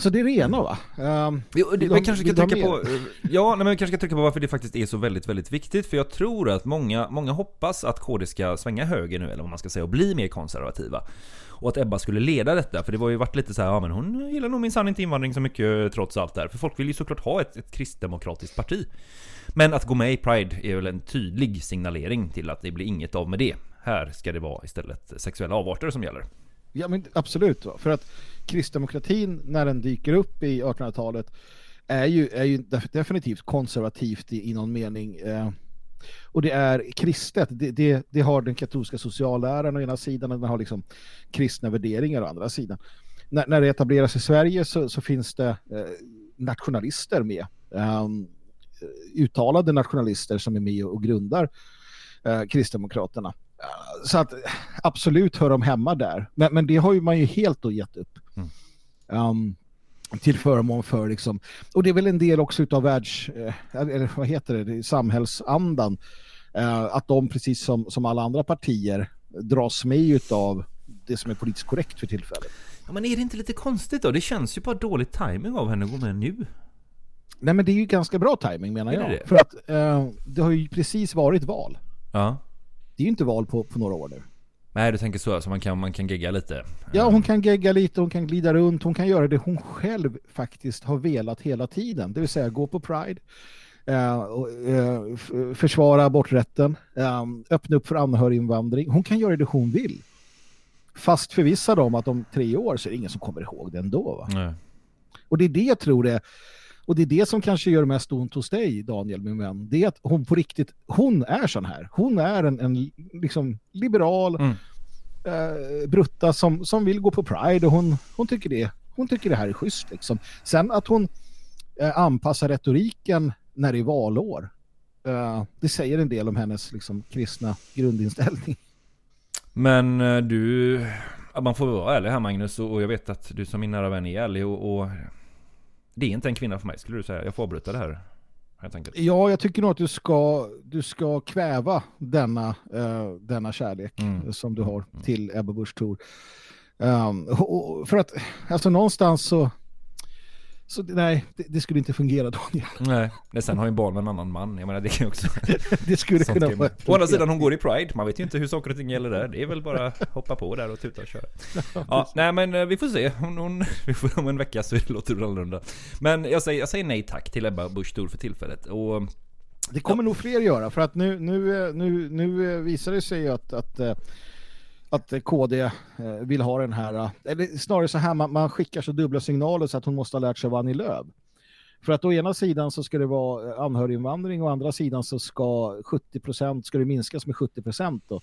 Så det är det ena va? Eh, Jo, det, de- kanske vill ska trycka på, eh, ja, nej, men vi kanske ska trycka på varför det faktiskt är så väldigt, väldigt viktigt. För jag tror att många, många hoppas att KD ska svänga höger nu, eller vad man ska säga, och bli mer konservativa. Och att Ebba skulle leda detta, för det var ju varit lite så här, ja men hon gillar nog minsann inte invandring så mycket eh, trots allt där. För folk vill ju såklart ha ett, ett kristdemokratiskt parti. Men att gå med i Pride är väl en tydlig signalering till att det blir inget av med det. Här ska det vara istället sexuella avarter som gäller. Ja men absolut, va? för att kristdemokratin när den dyker upp i 1800-talet är ju, är ju definitivt konservativt i, i någon mening. Eh, och det är kristet, det, det, det har den katolska socialläran å ena sidan och den har liksom kristna värderingar å andra sidan. när, när det etableras i Sverige så, så finns det eh, nationalister med. Eh, uttalade nationalister som är med och grundar eh, Kristdemokraterna. Så att absolut hör de hemma där. Men, men det har ju man ju helt då gett upp. Um, till förmån för liksom, och det är väl en del också utav världs, eh, eller vad heter det, samhällsandan. Eh, att de precis som, som alla andra partier dras med utav det som är politiskt korrekt för tillfället. Ja, men är det inte lite konstigt då? Det känns ju bara dålig timing av henne att gå med nu. Nej men det är ju ganska bra timing menar jag. det? För att eh, det har ju precis varit val. Ja. Det är ju inte val på, på några år nu. Nej, du tänker så, så man kan, man kan gegga lite. Ja, hon kan gegga lite, hon kan glida runt, hon kan göra det hon själv faktiskt har velat hela tiden. Det vill säga gå på Pride, eh, och, eh, försvara aborträtten, eh, öppna upp för anhöriginvandring. Hon kan göra det hon vill. Fast förvissad om att om tre år så är det ingen som kommer ihåg det ändå. Va? Nej. Och det är det jag tror det och det är det som kanske gör mest ont hos dig, Daniel, min vän. Det är att hon på riktigt, hon är sån här. Hon är en, en liksom liberal eh, brutta som, som vill gå på Pride och hon, hon, tycker det, hon tycker det här är schysst. Liksom. Sen att hon eh, anpassar retoriken när det är valår, eh, det säger en del om hennes liksom, kristna grundinställning. Men eh, du, man får vara ärlig här Magnus och och jag vet att du som min nära vän är ärlig och, och det är inte en kvinna för mig skulle du säga. Jag får avbryta det här. Ja, jag tycker nog att du ska, du ska kväva denna, eh, denna kärlek Mm. som du har till Ebba Busch Thor. Um, för att, alltså någonstans så, så nej, det, det skulle inte fungera Daniel. Nej, det sen har ju barn med en annan man. Jag menar det kan ju också... *laughs* Det skulle kunna vara Å andra sidan hon går i Pride. Man vet ju inte hur saker och ting gäller där. Det är väl bara hoppa på där och tuta och köra. *laughs* Ja, nej men eh, vi får se. Hon, hon, *laughs* vi får om en vecka så låter det annorlunda. Men jag säger, jag säger nej tack till Ebba Busch Thor för tillfället. Och Det kommer nog fler göra för att nu, nu, eh, nu, nu eh, visar det sig att, att, eh, att KD eh, vill ha den här, eh, eller snarare så här, man, man skickar så dubbla signaler så att hon måste ha lärt sig av Annie Lööf. För att å ena sidan så ska det vara eh, anhöriginvandring och å andra sidan så ska 70% ska det minskas med 70% då.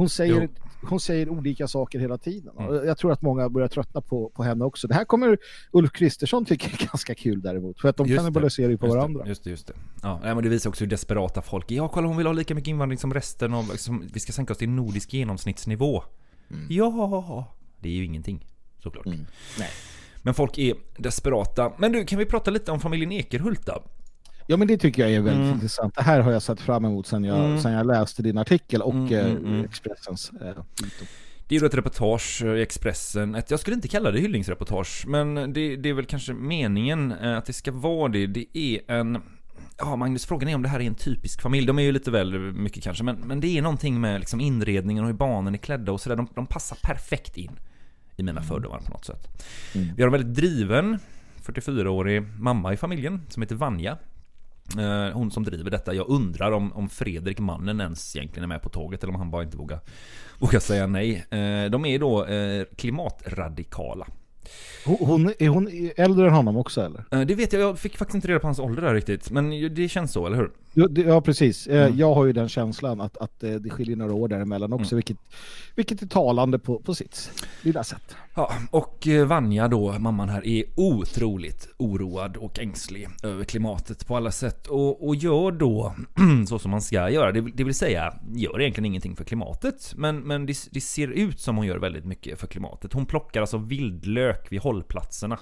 Hon säger, hon säger olika saker hela tiden. Mm. Jag tror att många börjar tröttna på, på henne också. Det här kommer Ulf Kristersson tycka är *laughs* ganska kul däremot. För att de Just det. kannibaliserar ju på Just det, varandra. Just det, just det. Ja, men det visar också hur desperata folk är. Ja, kolla hon vill ha lika mycket invandring som resten av... Som, vi ska sänka oss till nordisk genomsnittsnivå. Ja, det är ju ingenting. Såklart. Nej. Men folk är desperata. Men du, kan vi prata lite om familjen Ekerhult då? Ja men det tycker jag är väldigt Mm. intressant. Det här har jag sett fram emot sen jag, Mm. sen jag läste din artikel och Mm, eh, mm, mm. Expressens. Eh. Det är ju ett reportage i Expressen. Ett, jag skulle inte kalla det hyllningsreportage, men det, det är väl kanske meningen eh, att det ska vara det. Det är en... Ja, Magnus, frågan är om det här är en typisk familj. De är ju lite väl mycket kanske, men, men det är någonting med liksom inredningen och hur barnen är klädda och sådär. De, de passar perfekt in i mina fördomar på något sätt. Vi har en väldigt driven 44-årig mamma i familjen som heter Vanja. Eh, hon som driver detta. Jag undrar om, om Fredrik, mannen, ens egentligen är med på tåget eller om han bara inte vågar, vågar säga nej. Eh, de är då eh, klimatradikala. Hon, är hon äldre än honom också eller? Eh, Det vet jag, jag fick faktiskt inte reda på hans ålder där riktigt. Men det känns så, eller hur? Ja, det- Ja precis. Eh, Mm. Jag har ju den känslan att, att eh, det skiljer några år däremellan också. Vilket, vilket är talande på, på sitt lilla sätt. Ja, och Vanja då, mamman här, är otroligt oroad och ängslig över klimatet på alla sätt. Och, och gör då *clears throat* så som man ska göra. Det, vill- det vill säga, gör egentligen ingenting för klimatet. Men, men det, det ser ut som hon gör väldigt mycket för klimatet. Hon plockar alltså kök vid hållplatserna.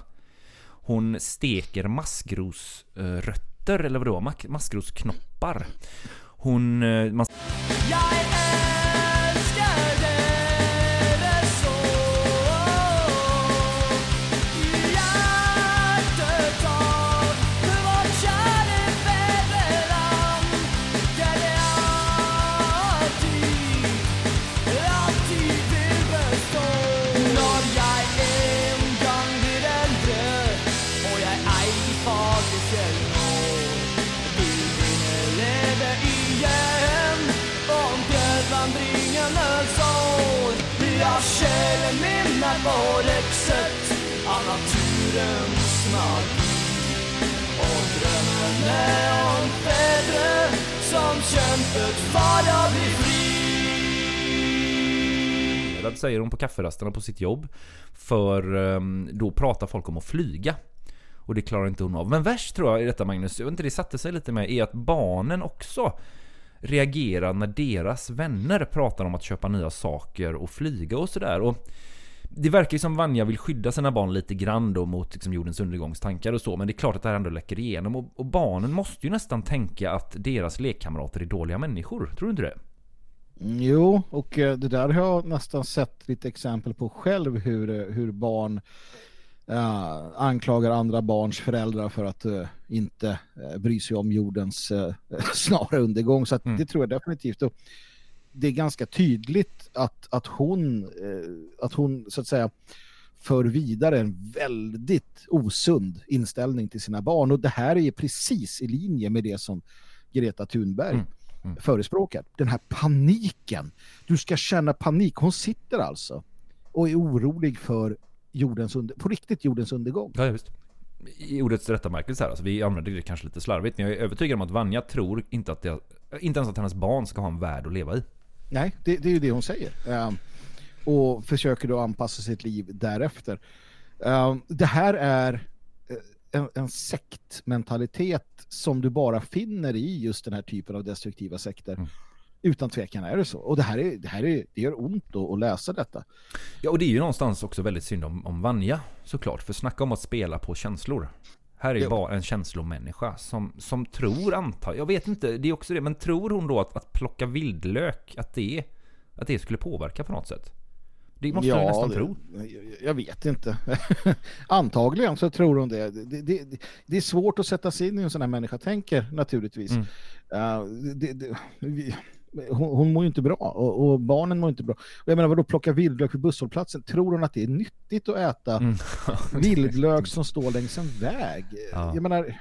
Hon steker maskrosrötter, eller vadå? Maskrosknoppar. Hon... Eh, man... om fäder som kämpat för att bli fri. Det säger hon på kafferasterna på sitt jobb. För ehm, då pratar folk om att flyga. Och det klarar inte hon av. Men värst tror jag i detta Magnus, jag vet inte det satte sig lite med, är att barnen också reagerar när deras vänner pratar om att köpa nya saker och flyga och sådär. Och det verkar ju som Vanja vill skydda sina barn lite grann då mot liksom jordens undergångstankar och så, men det är klart att det här ändå läcker igenom. Och, och barnen måste ju nästan tänka att deras lekkamrater är dåliga människor. Tror du inte det? Mm, Jo, och eh, det där har jag nästan sett lite exempel på själv hur, eh, hur barn eh, anklagar andra barns föräldrar för att eh, inte eh, bry sig om jordens *laughs* snara undergång. Så att det tror jag definitivt. Och det är ganska tydligt att, att, hon, eh, att hon så att säga för vidare en väldigt osund inställning till sina barn. Och det här är precis i linje med det som Greta Thunberg förespråkar. Den här paniken. Du ska känna panik. Hon sitter alltså och är orolig för jordens under, på riktigt jordens undergång. Ja, visst. I ordets rätta märkelse här, alltså vi använder det kanske lite slarvigt, men jag är övertygad om att Vanja tror inte att det, inte ens att hennes barn ska ha en värld att leva i. Nej, det, det är ju det hon säger. Ehm, och försöker då anpassa sitt liv därefter. Ehm, det här är eh, en, en sektmentalitet som du bara finner i just den här typen av destruktiva sekter. Utan tvekan är det så. Och det här, är, det här är, det gör ont att läsa detta. Ja, och det är ju någonstans också väldigt synd om, om Vanja, såklart. För snacka om att spela på känslor. Här är Jo. bara en känslomänniska som, som tror, antar jag vet inte, det är också det, men tror hon då att, att plocka vildlök, att det, att det skulle påverka på något sätt? Det måste hon nästan det- tro. jag- Jag vet inte. *laughs* Antagligen så tror hon det. Det, det. det är svårt att sätta sig in i hur en sån här människa tänker naturligtvis. Mm. Uh, hon, hon mår ju inte bra och, och barnen mår inte bra. Och jag menar vadå plocka vildlök vid busshållplatsen? Tror hon att det är nyttigt att äta Mm. *laughs* vildlök som står längs en väg? Ja. Jag menar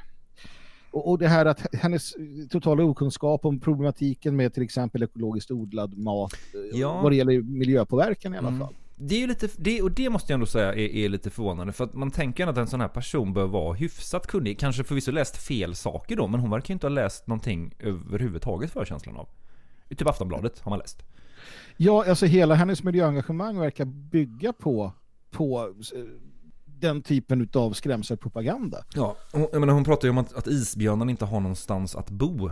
och, och det här att hennes totala okunskap om problematiken med till exempel ekologiskt odlad mat eh, Ja. vad det gäller miljöpåverkan i alla Mm. fall. Det är ju lite, det, och det måste jag ändå säga är, är lite förvånande för att man tänker att en sån här person bör vara hyfsat kunnig. Kanske förvisso läst fel saker då, men hon verkar ju inte ha läst någonting överhuvudtaget för känslan av. Typ Aftonbladet har man läst. Ja, alltså hela hennes miljöengagemang verkar bygga på, på eh, den typen av skrämselpropaganda. Ja, jag menar, hon pratar ju om att, att isbjörnarna inte har någonstans att bo.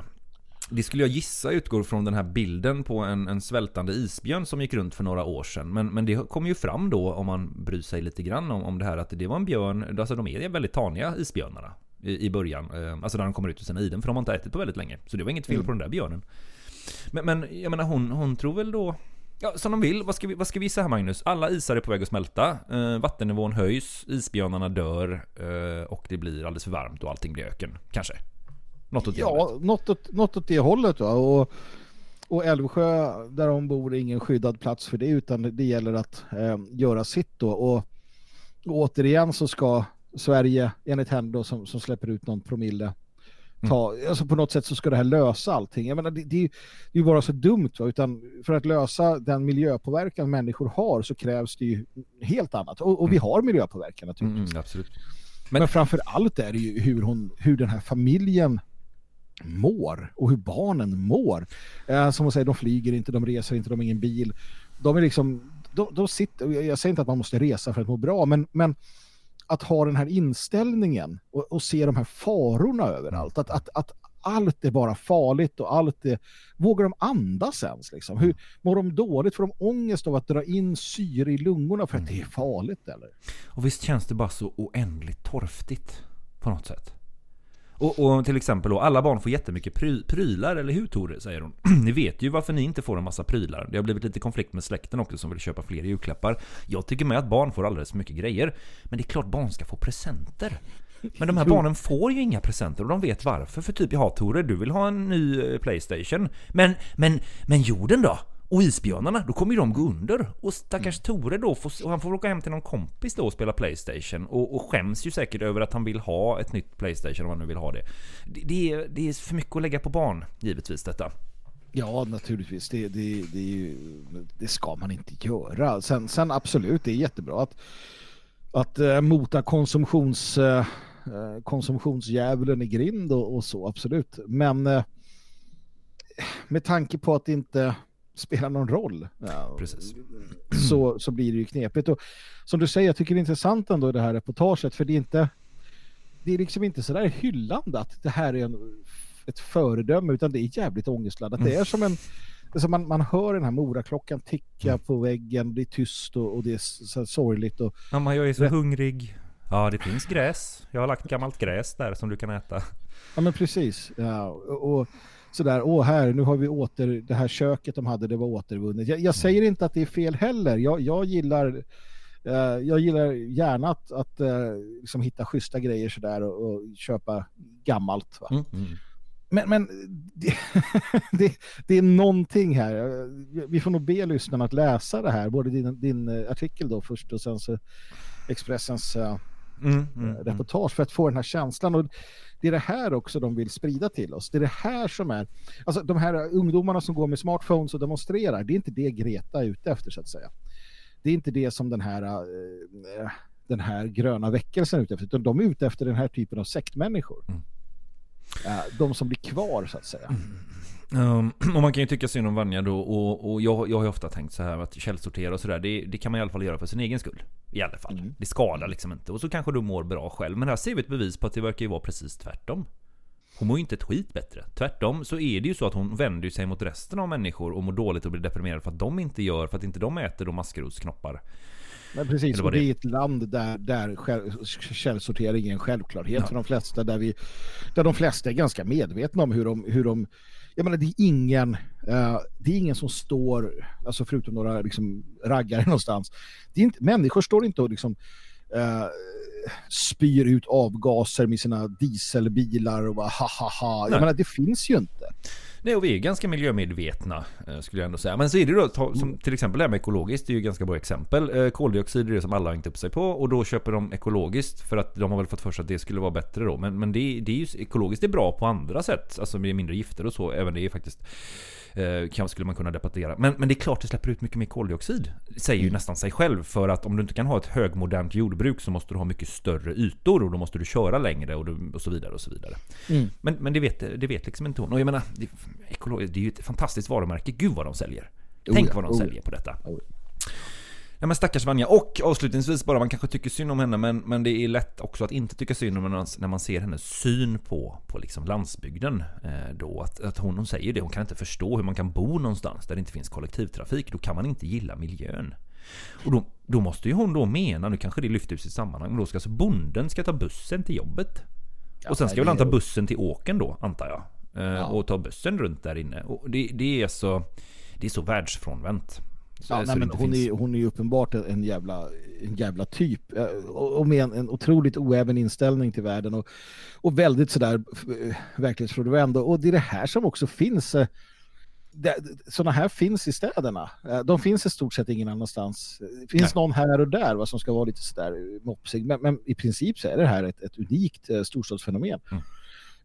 Det skulle jag gissa utgår från den här bilden på en, en svältande isbjörn som gick runt för några år sedan. Men, men det kom ju fram då om man bryr sig lite grann om, om det här att det var en björn, alltså de är väldigt taniga isbjörnarna i, i början. Eh, Alltså när de kommer ut ur sina iden, för de har inte ätit på väldigt länge. Så det var inget fel Mm. på den där björnen. Men, men jag menar hon, hon tror väl då Ja, som de vill. Vad ska vi, vad ska vi säga här Magnus? Alla isar är på väg att smälta. Eh, vattennivån höjs, isbjörnarna dör eh, och det blir alldeles för varmt och allting blir öken. Kanske. Något åt det hållet. Ja, något åt, något åt det hållet. Va? Och, och Älvsjö, där de bor, är ingen skyddad plats för det utan det gäller att eh, göra sitt då. Och, och återigen så ska Sverige, enligt henne då, som, som släpper ut någon promille, ta, alltså på något sätt så ska det här lösa allting. Jag menar, det, det, är ju- bara så dumt. Va? Utan för att lösa den miljöpåverkan människor har så krävs det ju helt annat. Och, och vi har miljöpåverkan naturligtvis. Mm, absolut. Men, framför allt är det ju hur, hon, hur den här familjen mår och hur barnen mår. Eh, som hon säger, de flyger inte, de reser inte, de har ingen bil. De är liksom, de, de sitter, jag säger inte att man måste resa för att må bra, men, men att ha den här inställningen och, och se de här farorna överallt. Att, att, att allt är bara farligt och allt är... Vågar de andas ens? Liksom? Hur, mår de dåligt? Får de ångest av att dra in syre i lungorna för att det är farligt? Eller? Och visst känns det bara så oändligt torftigt på något sätt. Och, och till exempel då, alla barn får jättemycket pry, prylar, eller hur Tore? Säger hon. *clears throat* ni vet ju varför ni inte får en massa prylar. Det har blivit lite konflikt med släkten också som vill köpa fler julklappar. Jag tycker med att barn får alldeles för mycket grejer. Men det är klart barn ska få presenter. Men de här barnen får ju inga presenter och de vet varför. För typ, jaha Tore, du vill ha en ny eh, Playstation. Men, men, men jorden då? Och isbjörnarna, då kommer ju de gå under. Och stackars Tore då, får, och han får åka hem till någon kompis då och spela Playstation. Och, och skäms ju säkert över att han vill ha ett nytt Playstation om han nu vill ha det. Det, det, är, det är för mycket att lägga på barn, givetvis detta. Ja, naturligtvis. Det, det, det, är ju, det ska man inte göra. Sen, sen absolut, det är jättebra att, att äh, mota konsumtions, äh, konsumtionsdjävulen i grind och, och så, absolut. Men äh, med tanke på att inte spelar någon roll. Ja, Precis. *clears throat* Så, så blir det ju knepigt. Och som du säger, jag tycker det är intressant ändå det här reportaget, för det är inte det är liksom inte sådär hyllande att det här är en, ett föredöme, utan det är jävligt ångestladdat. Det är som en det som man, man hör den här moraklockan ticka på väggen, det är tyst och, och det är så här sorgligt. Och, Mamma, jag är så hungrig. Ja, det finns gräs. Jag har lagt gammalt gräs där som du kan äta. Ja men precis. Ja, och, och sådär, åh här, nu har vi åter, det här köket de hade, det var återvunnet. Jag, jag säger inte att det är fel heller. Jag, jag gillar eh, jag gillar gärna att, att eh, liksom hitta schyssta grejer sådär och, och köpa gammalt. Va? Men, men det, *laughs* det, det är någonting här. Vi får nog be lyssnarna att läsa det här. Både din, din eh, artikel då först och sen så Expressens eh, Mm, mm, eh, reportage för att få den här känslan. Och det är det här också de vill sprida till oss. Det är det här som är... Alltså de här ungdomarna som går med smartphones och demonstrerar, det är inte det Greta är ute efter så att säga. Det är inte det som den här, eh, den här gröna väckelsen är ute efter, utan de är ute efter den här typen av sektmänniskor. Eh, de som blir kvar så att säga. Um, *clears throat* och man kan ju tycka synd om Vanja då och, och jag, jag har ju ofta tänkt så här att källsortera och sådär det, det kan man i alla fall göra för sin egen skull. I alla fall. Det skadar liksom inte. Och så kanske du mår bra själv. Men här ser vi ett bevis på att det verkar ju vara precis tvärtom. Hon mår ju inte ett skit bättre. Tvärtom så är det ju så att hon vänder sig mot resten av människor och mår dåligt och blir deprimerad för att de inte gör, för att inte de äter då maskrotsknoppar. Men precis, och det är ett land där, där källsortering är en självklarhet Ja. för de flesta, där, vi, där de flesta är ganska medvetna om hur de, hur de jag menar, det är ingen, eh, det är ingen som står, alltså förutom några liksom, raggare *laughs* någonstans, det är inte, människor står inte och liksom eh, spyr ut avgaser med sina dieselbilar och bara ha ha ha. Jag menar, det finns ju inte. Nej, och vi är ganska miljömedvetna eh, skulle jag ändå säga. Men så är det då, som till exempel det här med ekologiskt, det är ju ett ganska bra exempel. Eh, koldioxid är det som alla har hängt upp sig på och då köper de ekologiskt för att de har väl fått för sig att det skulle vara bättre då. Men, men det, det är ju, ekologiskt är bra på andra sätt, alltså med mindre gifter och så. Även det är faktiskt eh, skulle man kunna debattera. Men, men det är klart det släpper ut mycket mer koldioxid. Säger ju nästan sig själv. För att om du inte kan ha ett högmodernt jordbruk så måste du ha mycket större ytor och då måste du köra längre och, du, och så vidare och så vidare. Mm. Men, men det, vet, det vet liksom inte hon. Och jag menar, det, det är ju ett fantastiskt varumärke. Gud vad de säljer. Oh Tänk ja, vad de oh ja. säljer på detta. Ja men stackars Vanja. Och avslutningsvis bara, man kanske tycker synd om henne men, men det är lätt också att inte tycka synd om henne när man ser hennes syn på, på liksom landsbygden. Eh, då att, att hon, hon säger det, hon kan inte förstå hur man kan bo någonstans där det inte finns kollektivtrafik. Då kan man inte gilla miljön. Och då, då måste ju hon då mena, nu kanske det lyfter ut sitt sammanhang, men då ska alltså bonden ska ta bussen till jobbet. och sen ska väl han ta bussen till åken då, antar jag. Eh, Ja. Och ta bussen runt där inne. Och det, det är så, det är så världsfrånvänt. Ja, nej, men hon, finns. är, hon är ju uppenbart en, jävla, en jävla typ eh, och, med en, en otroligt oäven inställning till världen och, och väldigt sådär eh, verklighetsfrånvänd och, det är det här som också finns eh, sådana här finns i städerna. De finns i stort sett ingen annanstans. Det finns någon här och där vad som ska vara lite sådär mopsig. Men, men i princip så är det här ett, ett unikt storstadsfenomen.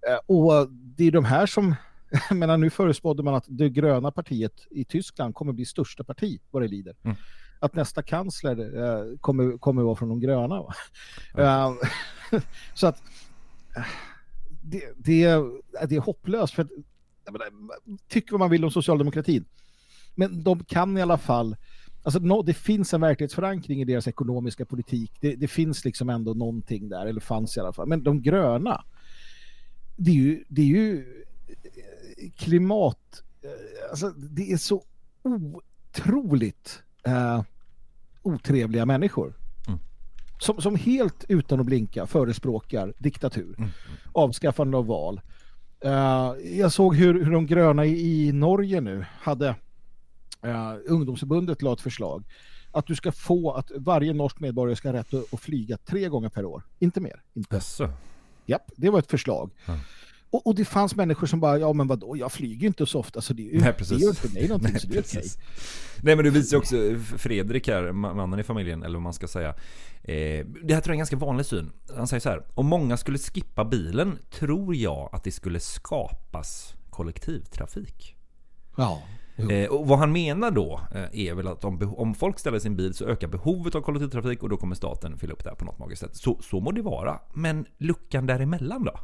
Eh, Och det är de här som, *laughs* menar nu förespådde man att det gröna partiet i Tyskland kommer bli största parti vad det lider. Mm. Att nästa kansler eh, kommer, kommer vara från de gröna. Eh, *laughs* så att eh, det, det, är- det är hopplöst för att menar, tycker vad man vill om socialdemokratin. Men de kan i alla fall Alltså, nå- det finns en verklighetsförankring i deras ekonomiska politik. Det, det finns liksom ändå någonting där, eller fanns i alla fall. Men de gröna, det är ju, det är ju klimat... eh, Alltså, det är så otroligt eh, otrevliga människor. Som, som helt utan att blinka förespråkar diktatur. Avskaffande av val. Eh, jag såg hur, hur de gröna i, i Norge nu hade uh, ungdomsförbundet la ett förslag att du ska få att varje norsk medborgare ska ha rätt att, flyga tre gånger per år. Inte mer. Inte. Japp, det var ett förslag. Och, och det fanns människor som bara, ja men vadå, jag flyger inte så ofta så det, är ju- det gör inte mig någonting Nej, så det är okej. Nej men det visar ju också Fredrik här, ma- mannen i familjen, eller vad man ska säga. Eh, det här tror jag är en ganska vanlig syn. Han säger så här. Om många skulle skippa bilen tror jag att det skulle skapas kollektivtrafik. Ja. Eh, och vad han menar då eh, är väl att om, om folk ställer sin bil så ökar behovet av kollektivtrafik och då kommer staten fylla upp det här på något magiskt sätt. Så, så må det vara. Men luckan däremellan då?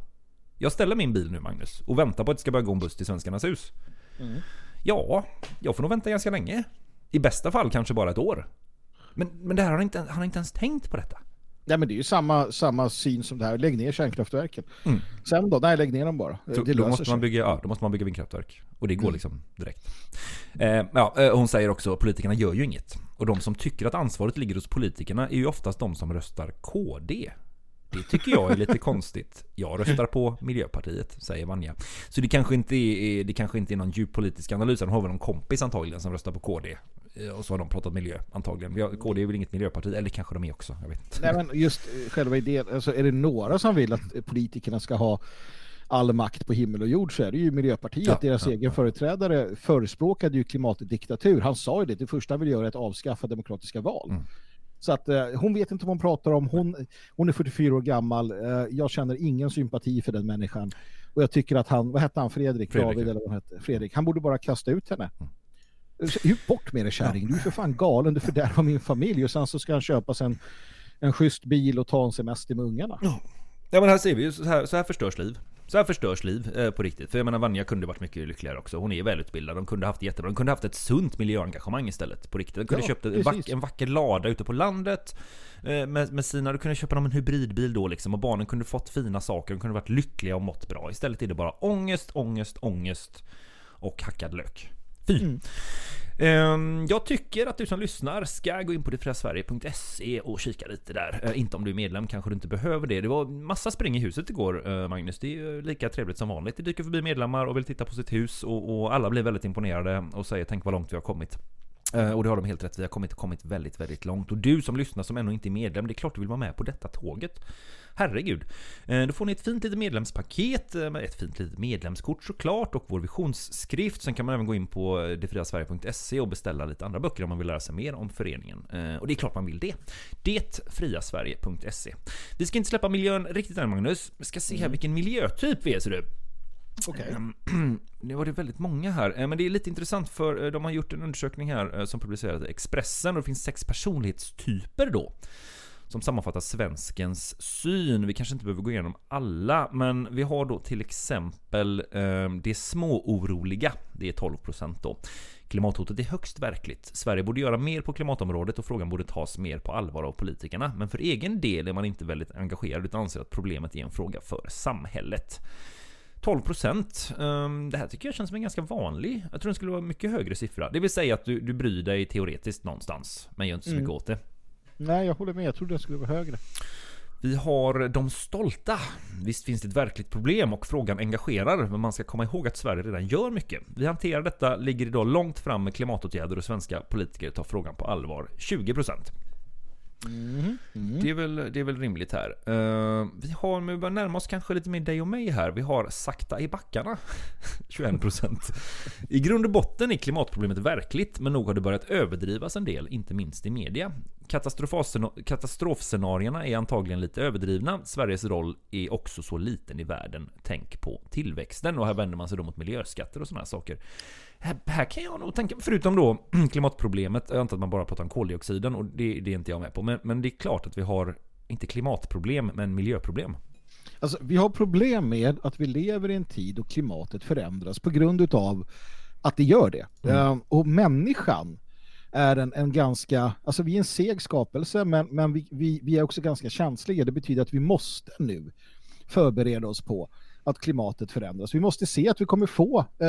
Jag ställer min bil nu Magnus och väntar på att det ska börja gå en buss till Svenskarnas hus. Mm. Ja, jag får nog vänta ganska länge. I bästa fall kanske bara ett år. Men, men det här har inte, han har inte ens tänkt på detta. Nej men det är ju samma, samma syn som det här. Lägg ner kärnkraftverken. Mm. Sen då? Nej, lägg ner dem bara. Så det då, måste sig. man bygga, ja, då måste man bygga vindkraftverk. Och det går Mm. liksom direkt. Eh, ja, eh, hon säger också att politikerna gör ju inget. Och de som tycker att ansvaret ligger hos politikerna är ju oftast de som röstar KD. Det tycker jag är lite *laughs* konstigt. Jag röstar på Miljöpartiet, säger Vanja. Så det kanske inte är, det kanske inte är någon djup politisk analys. Han har väl någon kompis antagligen som röstar på KD. Eh, Och så har de pratat miljö antagligen. KD är väl inget miljöparti, eller kanske de är också. Jag vet inte. Nej men just eh, själva idén, alltså är det några som vill att politikerna ska ha all makt på himmel och jord så är det ju Miljöpartiet. Ja, Deras ja, egen företrädare förespråkade ju klimatdiktatur. Han sa ju det, det första han vill göra är att avskaffa demokratiska val. Mm. Så att eh, hon vet inte vad hon pratar om. Hon, hon är 44 år gammal. Eh, jag känner ingen sympati för den människan. Och jag tycker att han, vad hette han, Fredrik? Fredrik, David eller vad hette? Fredrik. Han borde bara kasta ut henne. Mm. Bort med dig kärring, du är för fan galen, du fördärvar min familj och sen så ska han köpa sig en, en schysst bil och ta en semester med ungarna. Ja men här ser vi ju, så här, så här förstörs liv. Så här förstörs liv eh, på riktigt. För jag menar Vanja kunde varit mycket lyckligare också. Hon är välutbildad, de kunde haft jättebra. De kunde haft ett sunt miljöengagemang istället på riktigt. De kunde Ja, köpt en, vack, en vacker lada ute på landet eh, med, med sina, du kunde köpa dem en hybridbil då liksom och barnen kunde fått fina saker, de kunde varit lyckliga och mått bra. Istället är det bara ångest, ångest, ångest och hackad lök. Fy! Mm. Ehm, Jag tycker att du som lyssnar ska gå in på detfriasverige.se och kika lite där. Eh, Inte om du är medlem, kanske du inte behöver det. Det var massa spring i huset igår, eh, Magnus. Det är lika trevligt som vanligt. Det dyker förbi medlemmar och vill titta på sitt hus och, och alla blir väldigt imponerade och säger tänk vad långt vi har kommit. Eh, Och det har de helt rätt, vi har kommit, kommit väldigt, väldigt långt. Och du som lyssnar som ännu inte är medlem, det är klart du vill vara med på detta tåget. Herregud. Eh, Då får ni ett fint litet medlemspaket, eh, ett fint litet medlemskort såklart och vår visionsskrift. Sen kan man även gå in på eh, detfriasverige.se och beställa lite andra böcker om man vill lära sig mer om föreningen. Och det är klart man vill det. Detfriasverige.se Vi ska inte släppa miljön riktigt än Magnus. Vi ska se här vilken miljötyp vi är ser du. Okej. Ehm, *clears throat* Nu var det väldigt många här, men det är lite intressant för de har gjort en undersökning här som publicerades i Expressen och det finns sex personlighetstyper då. Som sammanfattar svenskens syn. Vi kanske inte behöver gå igenom alla, men vi har då till exempel eh, det småoroliga. Det är 12% då. Klimathotet är högst verkligt. Sverige borde göra mer på klimatområdet och frågan borde tas mer på allvar av politikerna. Men för egen del är man inte väldigt engagerad utan anser att problemet är en fråga för samhället. 12 procent. Det här tycker jag känns som en ganska vanlig. Jag tror den skulle vara mycket högre siffra. Det vill säga att du, du bryr dig teoretiskt någonstans, men gör inte så Mm. mycket åt det. Nej, jag håller med. Jag trodde den skulle vara högre. Vi har de stolta. Visst finns det ett verkligt problem och frågan engagerar, men man ska komma ihåg att Sverige redan gör mycket. Vi hanterar detta, ligger idag långt fram med klimatåtgärder och svenska politiker tar frågan på allvar. 20 procent. Mm. Det, är väl, det är väl rimligt här. Uh, vi har, men vi börjar närma oss kanske lite mer dig och mig här. Vi har sakta i backarna. *laughs* 21%. I grund och botten är klimatproblemet verkligt, men nog har det börjat överdrivas en del, inte minst i media. Katastrofscenarierna är antagligen lite överdrivna. Sveriges roll är också så liten i världen. Tänk på tillväxten. Och här vänder man sig då mot miljöskatter och sådana här saker. Här, här kan jag nog tänka, förutom då *clears throat* klimatproblemet, jag antar att man bara pratar om koldioxiden och det, det är inte jag med på. Men, men det är klart att vi har, inte klimatproblem, men miljöproblem. Alltså, vi har problem med att vi lever i en tid då klimatet förändras på grund utav att det gör det. Mm. Ehm, och människan är en, en ganska, alltså vi är en seg skapelse men, men vi, vi, vi är också ganska känsliga. Det betyder att vi måste nu förbereda oss på att klimatet förändras. Vi måste se att vi kommer få eh,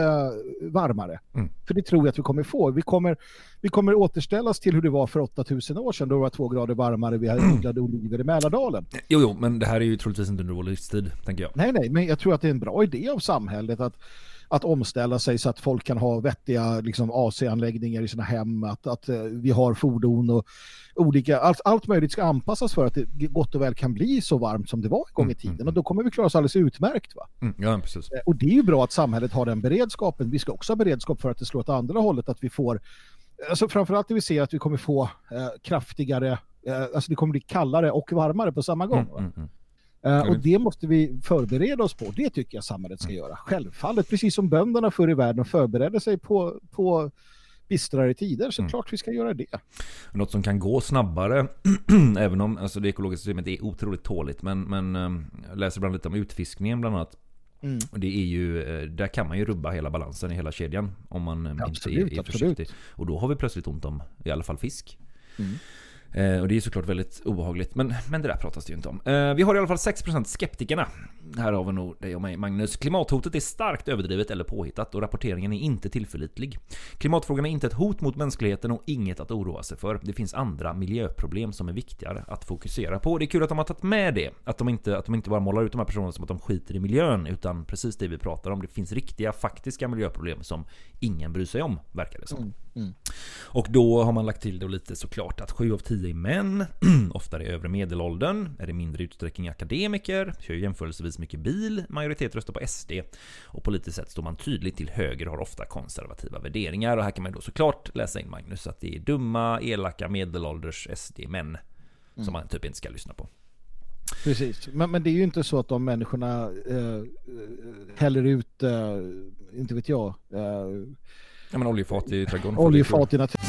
varmare. Mm. För det tror jag att vi kommer få. Vi kommer, vi kommer återställas till hur det var för 8000 år sedan då det var två grader varmare vi hade *clears throat* odlade oliver i Mälardalen. Jo, jo, men det här är ju troligtvis inte under vår livstid, tänker jag. Nej, nej, men jag tror att det är en bra idé av samhället att, att omställa sig så att folk kan ha vettiga liksom, AC-anläggningar i sina hem, att, att eh, vi har fordon och olika, allt, allt möjligt ska anpassas för att det gott och väl kan bli så varmt som det var en gång i tiden och då kommer vi klara oss alldeles utmärkt. Va? Mm, ja, precis. Och det är ju bra att samhället har den beredskapen. Vi ska också ha beredskap för att det slår åt andra hållet, att vi får Alltså framförallt det vi ser att vi kommer få eh, kraftigare, eh, alltså det kommer bli kallare och varmare på samma gång. Mm, mm, mm. Och det måste vi förbereda oss på. Det tycker jag samhället ska göra. Självfallet, precis som bönderna förr i världen förberedde sig på, på bistrare tider, så klart vi ska göra det. Något som kan gå snabbare, *clears throat* även om alltså, det ekologiska systemet är otroligt tåligt. Men, men eh, jag läser ibland lite om utfiskningen bland annat. Mm. Det är ju, eh, där kan man ju rubba hela balansen i hela kedjan om man eh, inte Absolut, är, är absolut. försiktig. Och då har vi plötsligt ont om i alla fall fisk. Mm. Eh, och det är såklart väldigt obehagligt, men, men det där pratas det ju inte om. Eh, vi har i alla fall 6% skeptikerna. Här har vi nog dig och mig Magnus. Klimathotet är starkt överdrivet eller påhittat och rapporteringen är inte tillförlitlig. Klimatfrågan är inte ett hot mot mänskligheten och inget att oroa sig för. Det finns andra miljöproblem som är viktigare att fokusera på. Det är kul att de har tagit med det. Att de inte, att de inte bara målar ut de här personerna som att de skiter i miljön, utan precis det vi pratar om. Det finns riktiga, faktiska miljöproblem som ingen bryr sig om, verkar det som. Mm. Mm. Och då har man lagt till då lite såklart att 7 av 10 är män, *clears throat* oftare i övre medelåldern, är i mindre utsträckning akademiker, kör jämförelsevis mycket bil, majoritet röstar på SD och politiskt sett står man tydligt till höger och har ofta konservativa värderingar. Och här kan man då såklart läsa in Magnus att det är dumma, elaka, medelålders SD-män Mm. som man typ inte ska lyssna på. Precis, men, men det är ju inte så att de människorna eh, häller ut, eh, inte vet jag, eh, Ja men oljefat i trädgården. oljefat i naturen.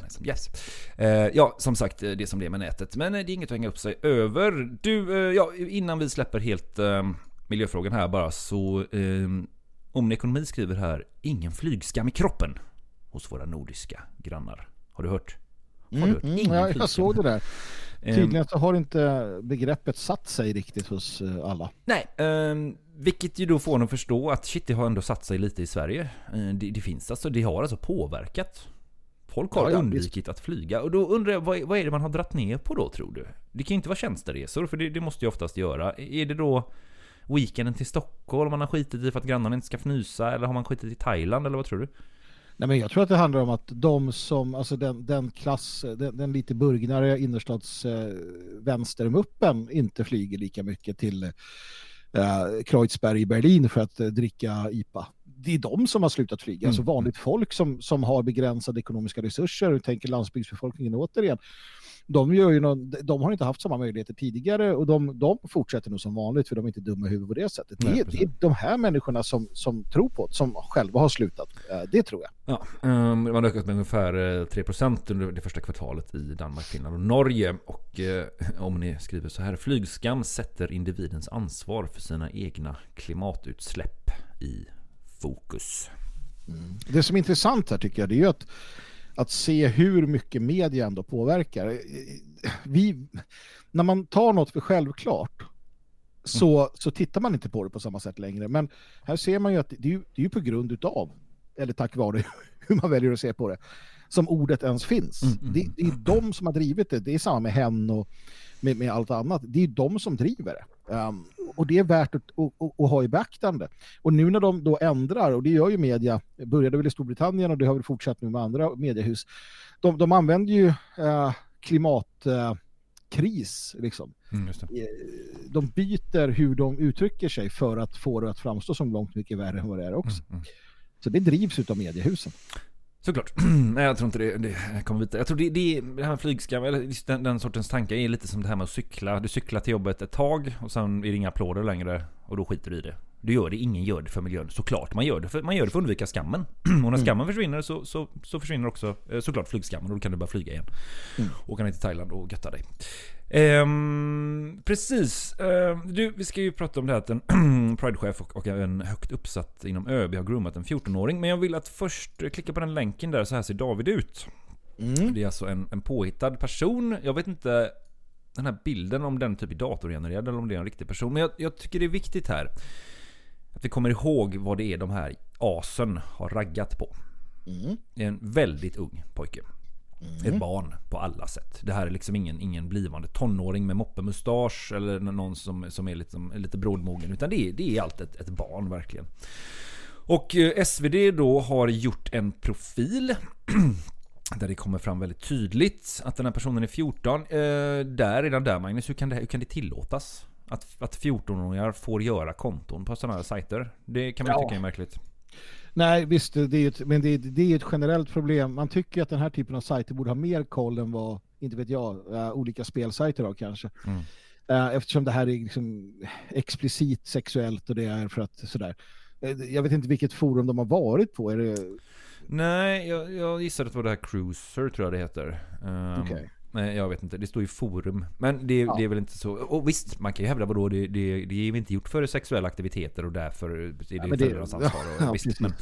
Hejsan, hejsan. Yes. Eh, ja, som sagt, eh, det som det är med nätet. Men eh, det är inget att hänga upp sig över. Du, eh, ja, innan vi släpper helt eh, miljöfrågan här bara så... Eh, Omnekonomi skriver här, ingen flygskam i kroppen hos våra nordiska grannar. Har du hört? Har du Mm, hört? mm, Ingen ja, jag såg det där. Ehm, Tydligen så har inte begreppet satt sig riktigt hos alla. Nej, eh, vilket ju då får en att förstå att shit, det har ändå satt sig lite i Sverige. Det, det finns alltså, det har alltså påverkat. Folk har Ja, ja, undvikit att flyga. Och då undrar jag, vad, är- vad är det man har dratt ner på då tror du? Det kan ju inte vara tjänsteresor, för det, det måste ju oftast göra. Är det då weekenden till Stockholm man har skitit i för att grannarna inte ska fnysa? Eller har man skitit i Thailand, eller vad tror du? Nej, men jag tror att det handlar om att de som, alltså den, den klass, den, den lite burgnare innerstads eh, vänstermuppen inte flyger lika mycket till eh, Kreuzberg i Berlin för att eh, dricka IPA. Det är de som har slutat flyga, alltså Mm. vanligt folk som, som har begränsade ekonomiska resurser, och tänker landsbygdsbefolkningen återigen. De, gör ju någon, de har inte haft samma möjligheter tidigare och de, de fortsätter nog som vanligt för de är inte dumma i huvudet på det sättet. Det, Nej, det är de här människorna som, som tror på det, som själva har slutat. Eh, Det tror jag. Ja, um, man har ökat med ungefär eh, 3% under det första kvartalet i Danmark, Finland och Norge. Och eh, om ni skriver så här, flygskam sätter individens ansvar för sina egna klimatutsläpp i fokus. Det som är intressant här tycker jag det är ju att, att se hur mycket media ändå påverkar. Vi, när man tar något för självklart så, så tittar man inte på det på samma sätt längre. Men här ser man ju att det är det är ju på grund utav, eller tack vare *laughs* hur man väljer att se på det, som ordet ens finns. Mm, Det, det är de som har drivit det. Det är samma med hen och med, med allt annat. Det är de som driver det. Um, och det är värt att, att, att, att ha i beaktande. Och nu när de då ändrar, och det gör ju media, började väl i Storbritannien och det har väl fortsatt nu med andra mediehus, de, de använder ju uh, klimatkris liksom. Mm, just det. Eh, De byter hur de uttrycker sig för att få det att framstå som långt mycket värre än vad det är också. Mm, Så det drivs utav mediehusen. Såklart. *clears throat* Nej, jag tror inte det, det kommer vidare. Jag tror det, det, det här med flygskam, eller den, den sortens tankar är lite som det här med att cykla. Du cyklar till jobbet ett tag och sen är det inga applåder längre och då skiter du i det. Du gör det, ingen gör det för miljön. Såklart man gör det, för, man gör det för att undvika skammen. *clears throat* Och när skammen försvinner så, så, så försvinner också eh, såklart flygskammen och då kan du börja flyga igen. Åka ner till Thailand och götta dig. Ehm, precis. Ehm, du, vi ska ju prata om det här att en *clears throat* Pride-chef och, och en högt uppsatt inom ÖB har groomat en 14-åring. Men jag vill att först klicka på den länken där, så här ser David ut. Det är alltså en, en påhittad person. Jag vet inte den här bilden om den typ är datorgenererad eller om det är en riktig person. Men jag, jag tycker det är viktigt här att vi kommer ihåg vad det är de här asen har raggat på. Är en väldigt ung pojke. Ett barn på alla sätt. Det här är liksom ingen, ingen blivande tonåring med moppemustasch eller någon som, som är lite, lite brådmogen. Utan det är, det är allt ett, ett barn verkligen. Och eh, SvD då har gjort en profil *clears throat* där det kommer fram väldigt tydligt att den här personen är 14. Eh, där, redan där Magnus, hur kan det, hur kan det tillåtas? Att, att 14-åringar får göra konton på sådana här sajter. Det kan man Ja. tycka är märkligt. Nej, visst, det är ett, men det, är- det är ett generellt problem. Man tycker att den här typen av sajter borde ha mer koll än vad, inte vet jag, eh, olika spelsajter har kanske. Mm. Eh, eftersom det här är liksom explicit sexuellt och det är för att sådär. Eh, Jag vet inte vilket forum de har varit på. Är det... Nej, jag, jag gissar att det var det här Cruiser tror jag det heter. Um, Okej. Jag vet inte. Det står ju forum. Men det, Ja. det är väl inte så. Och visst, man kan ju hävda vadå, det, det, det är inte gjort för sexuella aktiviteter och därför är det det- föräldrarnas ansvar. Och, *laughs* ja, visst, men,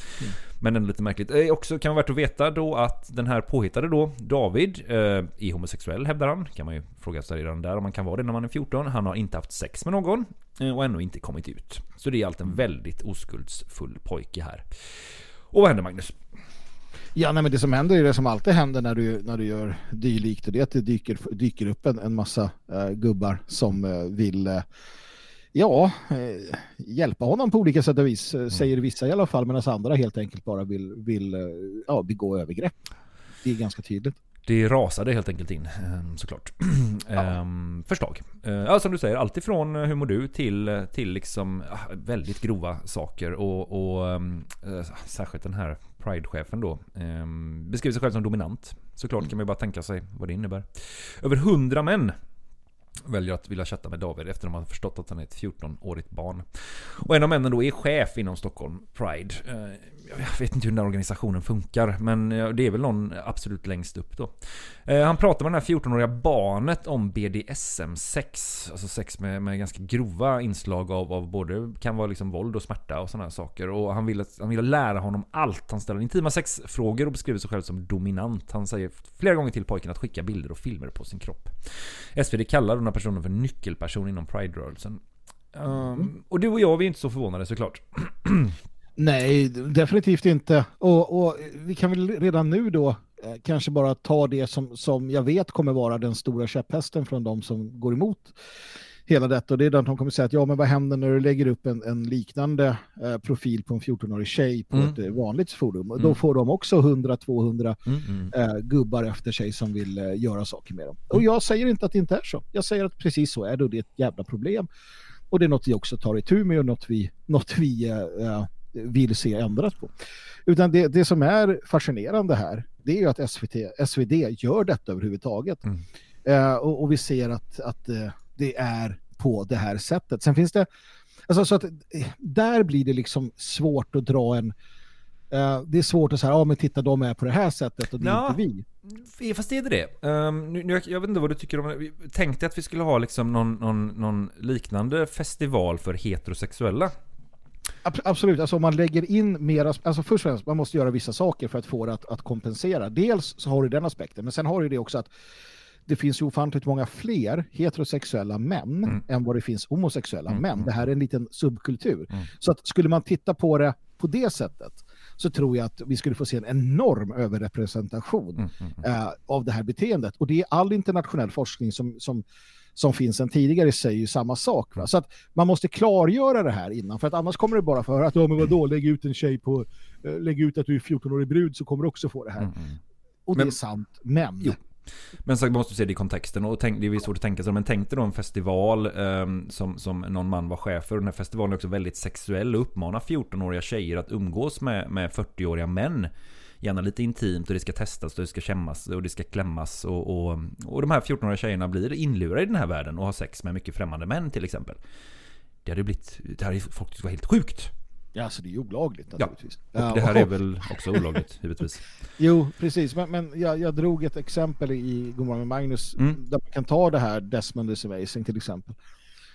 men ändå lite märkligt. Eh, också kan vara värt att veta då att den här påhittade då, David, eh, är homosexuell hävdar han. Kan man ju fråga sig redan där om man kan vara det när man är 14. Han har inte haft sex med någon eh, och ännu inte kommit ut. Så det är allt en väldigt oskuldsfull pojke här. Och vad händer Magnus? Ja, nej, men det som händer är det som alltid händer när du, när du gör dylikt och det är att det dyker, dyker upp en, en massa eh, gubbar som eh, vill eh, ja, eh, hjälpa honom på olika sätt och vis, eh, säger vissa i alla fall, medan andra helt enkelt bara vill, vill eh, ja, begå övergrepp. Det är ganska tydligt. Det rasade helt enkelt in ehm, såklart. *clears throat* Ehm, förslag. Eh, Ja, som du säger, alltifrån hur mår du till, till liksom ah, väldigt grova saker. Och, och ehm, eh, särskilt den här Pride-chefen då ehm, beskriver sig själv som dominant. Såklart kan man ju bara tänka sig vad det innebär. Över hundra män väljer att vilja chatta med David efter att de har förstått att han är ett 14-årigt barn. Och en av männen då är chef inom Stockholm Pride. Eh, Jag vet inte hur den här organisationen funkar, men det är väl någon absolut längst upp då. Eh, Han pratar med det här 14-åriga barnet om BDSM-sex. Alltså sex med, med ganska grova inslag av, av både, kan vara liksom våld och smärta och sådana här saker. Och han vill, han vill lära honom allt. Han ställer intima sexfrågor och beskriver sig själv som dominant. Han säger flera gånger till pojken att skicka bilder och filmer på sin kropp. SvD kallar den här personen för nyckelperson inom Pride-rörelsen. Um, och du och jag, vi är inte så förvånade såklart. *clears throat* Nej, definitivt inte. Och, och vi kan väl redan nu då eh, kanske bara ta det som, som jag vet kommer vara den stora käpphästen från de som går emot hela detta. Och det är att de kommer säga att ja, men vad händer när du lägger upp en, en liknande eh, profil på en 14-årig tjej på Mm. ett eh, vanligt forum. Mm. Då får de också 100-200 Mm, mm. eh, gubbar efter sig som vill eh, göra saker med dem. Och jag säger inte att det inte är så. Jag säger att precis så är det och det är ett jävla problem. Och det är något vi också tar itu med och något vi, något vi eh, vill se ändrat på. Utan det, det som är fascinerande här, det är ju att SVT, SvD gör detta överhuvudtaget. Eh, och, och vi ser att, att eh, det är på det här sättet. Sen finns det, alltså så att eh, där blir det liksom svårt att dra en, eh, det är svårt att säga, ja men titta de är på det här sättet och det är Ja. inte vi. Fast är det det? Um, nu, nu, jag vet inte vad du tycker om det. Vi tänkte att vi skulle ha liksom någon, någon, någon liknande festival för heterosexuella. Ab- Absolut, alltså om man lägger in mera, alltså först och främst, man måste göra vissa saker för att få det att, att kompensera. Dels så har du den aspekten, men sen har du det också att det finns ju ofantligt många fler heterosexuella män Mm. än vad det finns homosexuella Mm, män. mm. Det här är en liten subkultur. Mm. Så att skulle man titta på det på det sättet så tror jag att vi skulle få se en enorm överrepresentation Mm, eh, av det här beteendet. Och det är all internationell forskning som, som, som finns sedan tidigare säger ju samma sak. Va? Så att man måste klargöra det här innan, för att annars kommer det bara för att ja, men vadå, lägg ut en tjej på, eh, lägg ut att du är 14-årig brud så kommer du också få det här. Och det Mm, Men- är sant, men Jo. Men så måste du se det i kontexten och tänk, det är svårt att tänka sig men tänk dig då en festival ehm, som, som någon man var chef för. Den här festivalen är också väldigt sexuell och uppmanar 14-åriga tjejer att umgås med, med 40-åriga män. Gärna lite intimt och det ska testas och det ska kämmas och det ska klämmas och, och, och de här 14-åriga tjejerna blir inlurade i den här världen och har sex med mycket främmande män till exempel. Det hade blivit, det hade folk tyckt var helt sjukt. Ja, alltså det är ju olagligt Ja, naturligtvis. och det här är väl också olagligt givetvis. *laughs* Jo, precis. Men, men jag, jag drog ett exempel i Godmorgon med Magnus Mm. där man kan ta det här Desmond is amazing till exempel.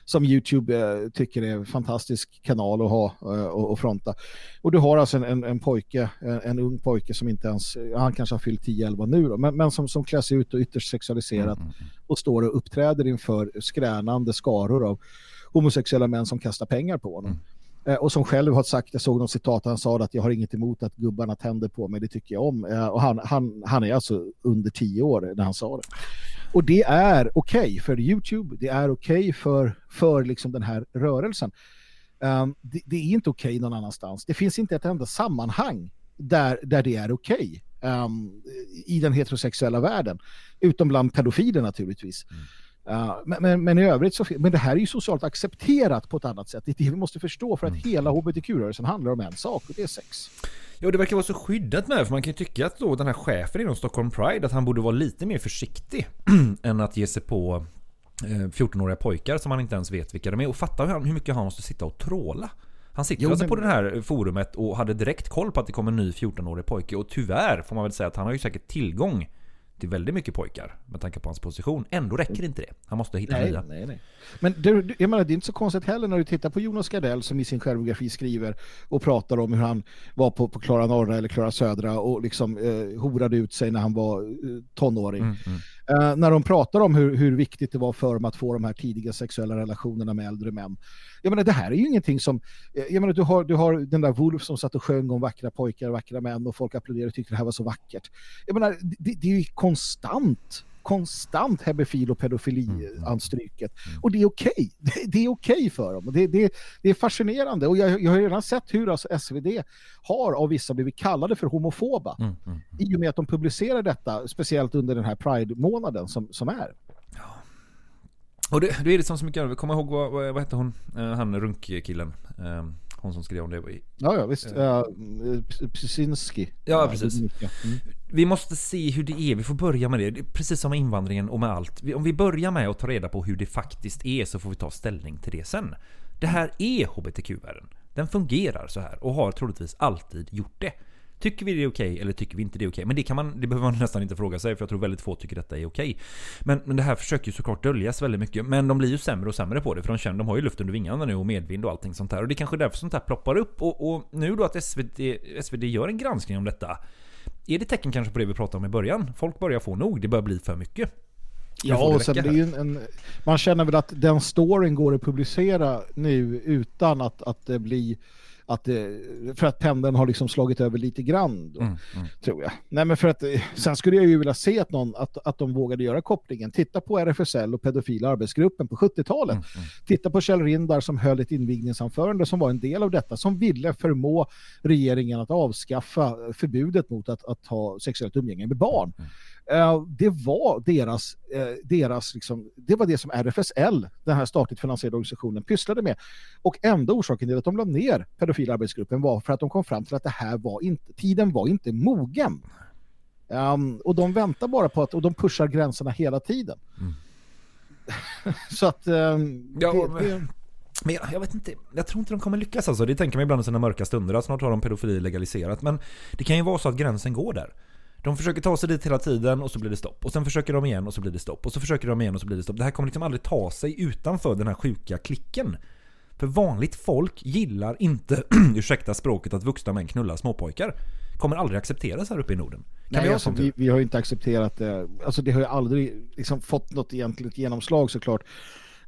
Som YouTube eh, tycker är en fantastisk kanal att ha eh, och, och fronta. Och du har alltså en, en, en pojke, en, en ung pojke som inte ens, han kanske har fyllt 10-11 nu då, men, men som, som sig ut och ytterst sexualiserat och står och uppträder inför skränande skaror av homosexuella män som kastar pengar på honom. Eh, Och som själv har sagt, jag såg någon citat, han sa att jag har inget emot att gubbarna tänder på mig, det tycker jag om. Eh, Och han, han, han är alltså under tio år när han sa det. Och det är okej för YouTube, det är okej för, för liksom den här rörelsen. Um, det, det är inte okej någon annanstans. Det finns inte ett enda sammanhang där, där det är okej um, i den heterosexuella världen. Utom bland pedofiler naturligtvis. Mm. Uh, men, men, men i övrigt så, men det här är ju socialt accepterat på ett annat sätt. Det är det vi måste förstå för att hela hbtq-rörelsen handlar om en sak och det är sex. Ja, det verkar vara så skyddat med för man kan ju tycka att då den här chefen inom Stockholm Pride att han borde vara lite mer försiktig *clears throat* än att ge sig på eh, 14-åriga pojkar som han inte ens vet vilka de är. Och fatta hur mycket han måste sitta och tråla. Han sitter Jo, alltså men- på det här forumet och hade direkt koll på att det kommer en ny 14-årig pojke och tyvärr får man väl säga att han har ju säkert tillgång till väldigt mycket pojkar med tanke på hans position. Ändå räcker inte det. Han måste hitta Nej, nya. nej, nej. Men det, jag menar, det är inte så konstigt heller när du tittar på Jonas Gardell som i sin självbiografi skriver och pratar om hur han var på, på Klara Norra eller Klara Södra och liksom eh, horade ut sig när han var eh, tonåring. Mm, mm. Eh, när de pratar om hur, hur viktigt det var för dem att få de här tidiga sexuella relationerna med äldre män. Jag menar, det här är ju ingenting som... Eh, jag menar, du har, du har den där Wolf som satt och sjöng om vackra pojkar, vackra män och folk applåderade och tyckte det här var så vackert. Jag menar, det, det är ju konstant konstant hebefil och pedofili-anstryket. Och det är okej. *laughs* Det, det är okej för dem. Det, det, det är fascinerande. Och jag, jag har redan sett hur alltså SvD har av vissa blivit kallade för homofoba. Mm, mm. I och med att de publicerar detta, speciellt under den här Pride-månaden som, som är. Och det, det är det som så mycket. Kom ihåg vad, vad, hette hon? Eh, han runkkillen. Eh, hon som skrev om det. i- Ja, ja visst. Eh, Uh, Psinski. Ja, precis. Mm. Vi måste se hur det är. Vi får börja med det. Precis som med invandringen och med allt. Om vi börjar med att ta reda på hur det faktiskt är så får vi ta ställning till det sen. Det här är HBTQ-världen. Den fungerar så här och har troligtvis alltid gjort det. Tycker vi det är okej eller tycker vi inte det är okej? Men det, kan man, det behöver man *laughs* nästan inte fråga sig för jag tror väldigt få tycker detta är okej. Men, men det här försöker ju såklart döljas väldigt mycket. Men de blir ju sämre och sämre på det för de känner de har ju luft under vingarna nu och medvind och allting sånt här. Och det är kanske därför sånt här ploppar upp. Och, och nu då att SVD, SVD gör en granskning om detta. Är det tecken kanske på det vi pratade om i början? Folk börjar få nog, det börjar bli för mycket. Ja, och sen ju en, en, man känner väl att den storyn går att publicera nu utan att, att det blir att det, för att pendeln har liksom slagit över lite grann då, Mm, mm. tror jag. Nej men för att eh, sen skulle jag ju vilja se att, någon, att, att de vågade göra kopplingen. Titta på RFSL och pedofila arbetsgruppen på 70-talet. Titta på Kjell Rindar som höll ett invigningsanförande som var en del av detta som ville förmå regeringen att avskaffa förbudet mot att, att ha sexuellt umgänge med barn. Eh, det var deras, eh, deras liksom, det var det som RFSL, den här statligt finansierade organisationen, pysslade med. Och enda orsaken till att de la ner pedofila arbetsgruppen var för att de kom fram till att det här var inte, tiden var inte mogen. Ehm, och de väntar bara på att, och de pushar gränserna hela tiden. *laughs* Så att... ehm, Ja, det, det, Men jag, jag vet inte, jag tror inte de kommer lyckas alltså. Det tänker man ibland i sina mörka stunder, att snart har de pedofili legaliserat. Men det kan ju vara så att gränsen går där. De försöker ta sig dit hela tiden och så blir det stopp. Och sen försöker de igen och så blir det stopp. Och så försöker de igen och så blir det stopp. Det här kommer liksom aldrig ta sig utanför den här sjuka klicken. För vanligt folk gillar inte, *clears throat* ursäkta språket, att vuxna män knullar småpojkar. kommer aldrig accepteras här uppe i Norden. Kan Nej, vi alltså, vi, vi har ju inte accepterat det. Alltså det har ju aldrig liksom fått något egentligt genomslag såklart.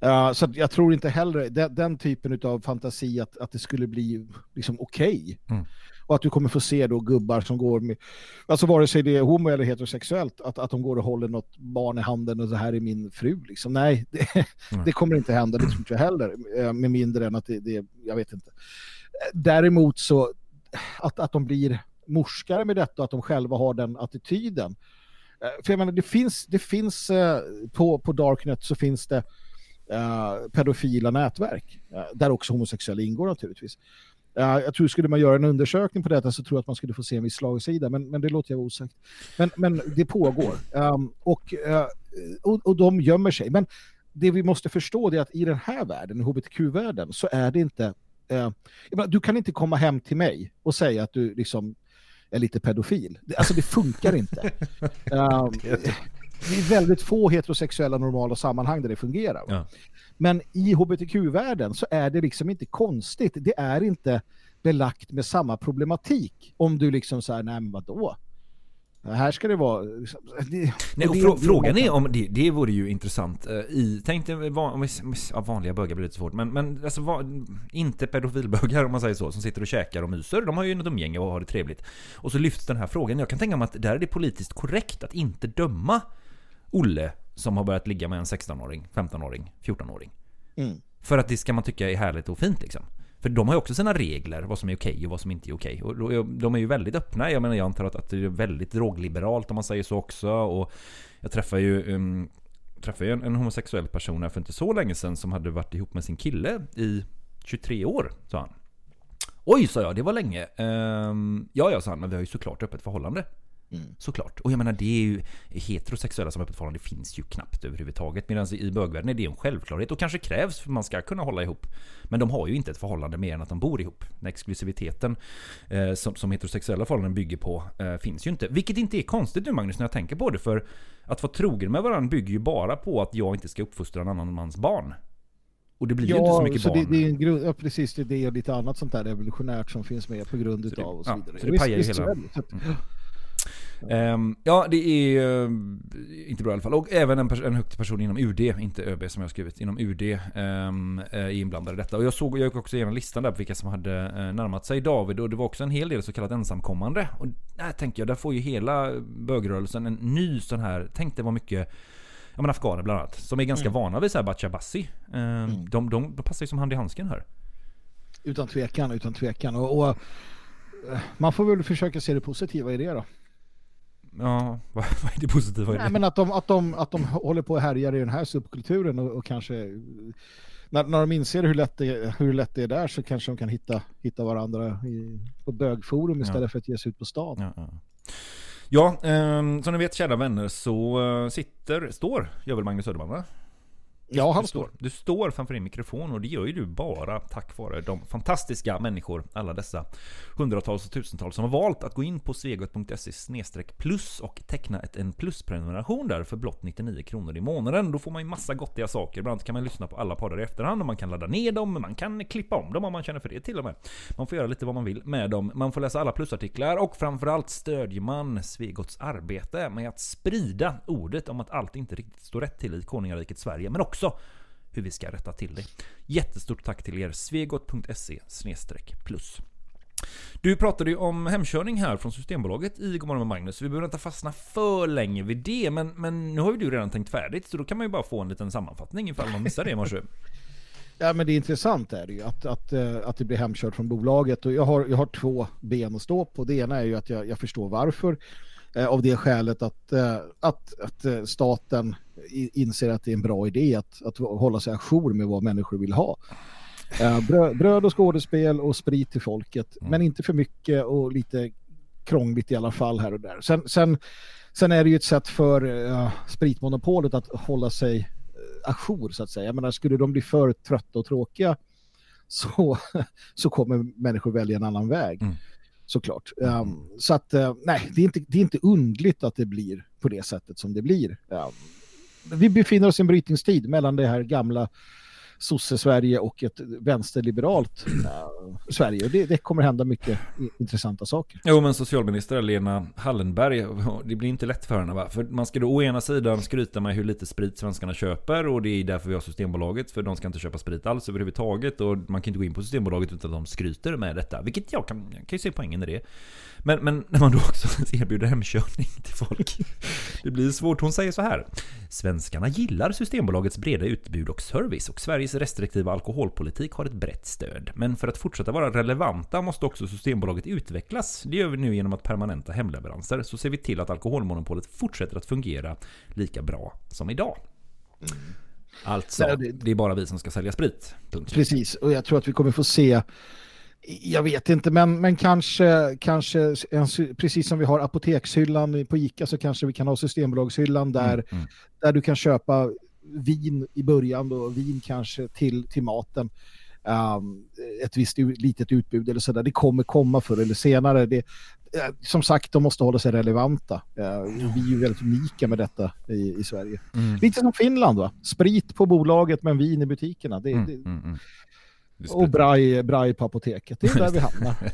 Uh, så jag tror inte heller den, den typen av fantasi att, att det skulle bli liksom okej. Mm. Och att du kommer få se då gubbar som går med, alltså vare sig det är homo eller heterosexuellt, att, att de går och håller något barn i handen och det här är min fru. Liksom. Nej, *laughs* det, Mm. det kommer inte hända, det tror inte jag heller. eh, Med mindre än att det, det jag vet inte. Däremot så, att, att de blir morskare med detta och att de själva har den attityden. Eh, För jag menar, det finns, det finns eh, på, på Darknet så finns det pedofila nätverk där också homosexuella ingår naturligtvis. Jag tror skulle man göra en undersökning på detta så tror jag att man skulle få se en viss slagsida, men, men det låter jag osagt. Men, men det pågår um, och, eh, och, och de gömmer sig. Men det vi måste förstå är att i den här världen, hbtq-världen, så är det inte... menar, du kan inte komma hem till mig och säga att du liksom är lite pedofil. Alltså det funkar inte. *laughs* Um, det är väldigt få heterosexuella normala sammanhang där det fungerar. Ja. Men i hbtq-världen så är det liksom inte konstigt. Det är inte belagt med samma problematik. Om du liksom så här, nej men vadå? Här ska det vara... Det, Nej, och det- frå- frågan är om det, det vore ju intressant eh, i, tänk dig, van, ja, vanliga bögar blir lite svårt, men, men alltså, va, inte pedofilbögar om man säger så, som sitter och käkar och myser, de har ju något umgänge och har det trevligt. Och så lyfts den här frågan, jag kan tänka mig att där är det politiskt korrekt att inte döma Olle som har börjat ligga med en 16-åring, 15-åring, 14-åring. Mm. För att det ska man tycka är härligt och fint liksom. För de har ju också sina regler, vad som är okej och vad som inte är okej. Och de är ju väldigt öppna. Jag menar, jag antar att, det är väldigt drogliberalt om man säger så också. Och jag träffade ju, um, träffade ju en, en homosexuell person här för inte så länge sedan som hade varit ihop med sin kille i 23 år, sa han. Oj, sa jag, det var länge. Ehm, ja, ja, sa han, men vi har ju såklart öppet förhållande. Såklart. Och jag menar, det är ju heterosexuella som öppet förhållande finns ju knappt överhuvudtaget. Medan i bögvärlden är det en självklarhet och kanske krävs för att man ska kunna hålla ihop. Men de har ju inte ett förhållande mer än att de bor ihop. Den exklusiviteten eh, som, som heterosexuella förhållanden bygger på eh, finns ju inte. Vilket inte är konstigt nu Magnus när jag tänker på det. För att vara trogen med varandra bygger ju bara på att jag inte ska uppfostra en annan mans barn. Och det blir ju inte så mycket så barn. Det, det är en grund, ja, precis, det, det är lite annat sånt där evolutionärt som finns med på grund utav och så ja, vidare. så det pajar ju hela-. Så att- Mm. Ehm, ja, det är eh, inte bra i alla fall. Och även en, en högt person inom UD, inte ÖB som jag har skrivit, inom UD ehm, är inblandad i detta. Och jag såg jag gick också igenom listan där på vilka som hade eh, närmat sig David och det var också en hel del så kallat ensamkommande. Och där tänker jag, där får ju hela bögrörelsen en ny sån här, tänk det var mycket Ja men afghaner bland annat, som är ganska Mm. vana vid så här Bachabassi. Ehm, de, de, de passar ju som hand i handsken här. Utan tvekan, utan tvekan. Och, och eh, man får väl försöka se det positiva i det då. Ja, *laughs* vad, vad är det positiva i det? Nej, men att de, att, de, att de håller på och härjar i den här subkulturen och, och kanske när, när de inser hur lätt, det, hur lätt det är där så kanske de kan hitta, hitta varandra i, på bögforum istället Ja. för att ge sig ut på stan. Ja, ja. Ja, ehm, som ni vet kära vänner så eh, sitter, står, gör väl Magnus Söderman va? Ja, han du står. Du står framför din mikrofon och det gör ju du bara tack vare de fantastiska människor, alla dessa hundratals och tusentals som har valt att gå in på svegot.se plus och teckna ett, en plusprenumeration där för blott 99 kronor i månaden. Då får man ju massa gottiga saker. Bland annat kan man lyssna på alla poddar i efterhand och man kan ladda ner dem, man kan klippa om dem om man känner för det till och med. Man får göra lite vad man vill med dem. Man får läsa alla plusartiklar och framförallt stödjer man Svegots arbete med att sprida ordet om att allt inte riktigt står rätt till i konungariket Sverige, men också hur vi ska rätta till det. Jättestort tack till er, svegot.se plus. Du pratade ju om hemkörning här från Systembolaget i Godmorgon med Magnus. Vi behöver inte fastna för länge vid det, men, men nu har ju du redan tänkt färdigt, så då kan man ju bara få en liten sammanfattning ifall man missar det i morse. *laughs* Ja, men det är intressant är det ju att, att, eh, att det blir hemkört från bolaget och jag har, jag har två ben att stå på. Det ena är ju att jag, jag förstår varför. Eh, av det skälet att, eh, att, att eh, staten inser att det är en bra idé att, att hålla sig ajour med vad människor vill ha. Bröd, och skådespel och sprit till folket, men inte för mycket och lite krångligt i alla fall här och där. Sen, sen, sen är det ju ett sätt för eh, spritmonopolet att hålla sig ajour så att säga. Jag menar, skulle de bli för trötta och tråkiga så, *laughs* så kommer människor välja en annan väg. Såklart. Um, så att, eh, nej, det är, inte, det är inte undligt att det blir på det sättet som det blir. Um, vi befinner oss i en brytningstid mellan det här gamla sosse-Sverige och ett vänsterliberalt eh, Sverige. Och det, det kommer hända mycket intressanta saker. Jo men socialminister Lena Hallenberg, det blir inte lätt för henne va? För man ska då å ena sidan skryta med hur lite sprit svenskarna köper och det är därför vi har Systembolaget för de ska inte köpa sprit alls överhuvudtaget och man kan inte gå in på Systembolaget utan att de skryter med detta. Vilket jag kan, jag kan ju se poängen i det. Men, men när man då också *laughs* erbjuder hemkörning till folk. *laughs* Det blir svårt. Hon säger så här. Svenskarna gillar Systembolagets breda utbud och service och Sveriges restriktiva alkoholpolitik har ett brett stöd. Men för att fortsätta vara relevanta måste också Systembolaget utvecklas. Det gör vi nu genom att permanenta hemleveranser. Så ser vi till att alkoholmonopolet fortsätter att fungera lika bra som idag. Alltså, Ja, det- det är bara vi som ska sälja sprit. Punkt. Precis, och jag tror att vi kommer få se jag vet inte, men, men kanske, kanske en, precis som vi har apotekshyllan på Ica så kanske vi kan ha Systembolagshyllan där, Mm, där du kan köpa vin i början då, vin kanske till, till maten. Um, ett visst litet utbud eller sådär. Det kommer komma förr eller senare. Det, eh, som sagt, de måste hålla sig relevanta. Eh, vi är ju väldigt unika med detta i, i Sverige. Mm. Lite som Finland va? Sprit på bolaget men vin i butikerna. Det, Mm, det, mm, mm. Och braj, braj på apoteket. Det är där vi *laughs* hamnar. *laughs*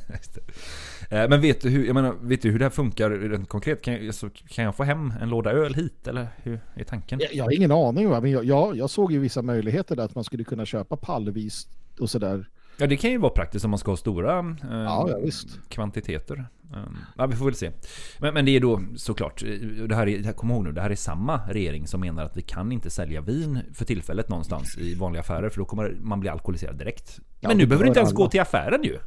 Eh, Men vet du, hur, jag menar, vet du hur det här funkar rent konkret? Kan jag, alltså, kan jag få hem en låda öl hit eller hur är tanken? Jag, jag har ingen aning, va? men jag, jag, jag såg ju vissa möjligheter där att man skulle kunna köpa pallvis och sådär. Ja det kan ju vara praktiskt om man ska ha stora eh, Ja, ja, kvantiteter. Eh, ja vi får väl se. Men, men det är då såklart, eh, det här är, kom ihåg nu, det här är samma regering som menar att vi kan inte sälja vin för tillfället någonstans i vanliga affärer för då kommer man bli alkoholiserad direkt. Ja, men nu behöver du inte ens alla. gå till affären ju.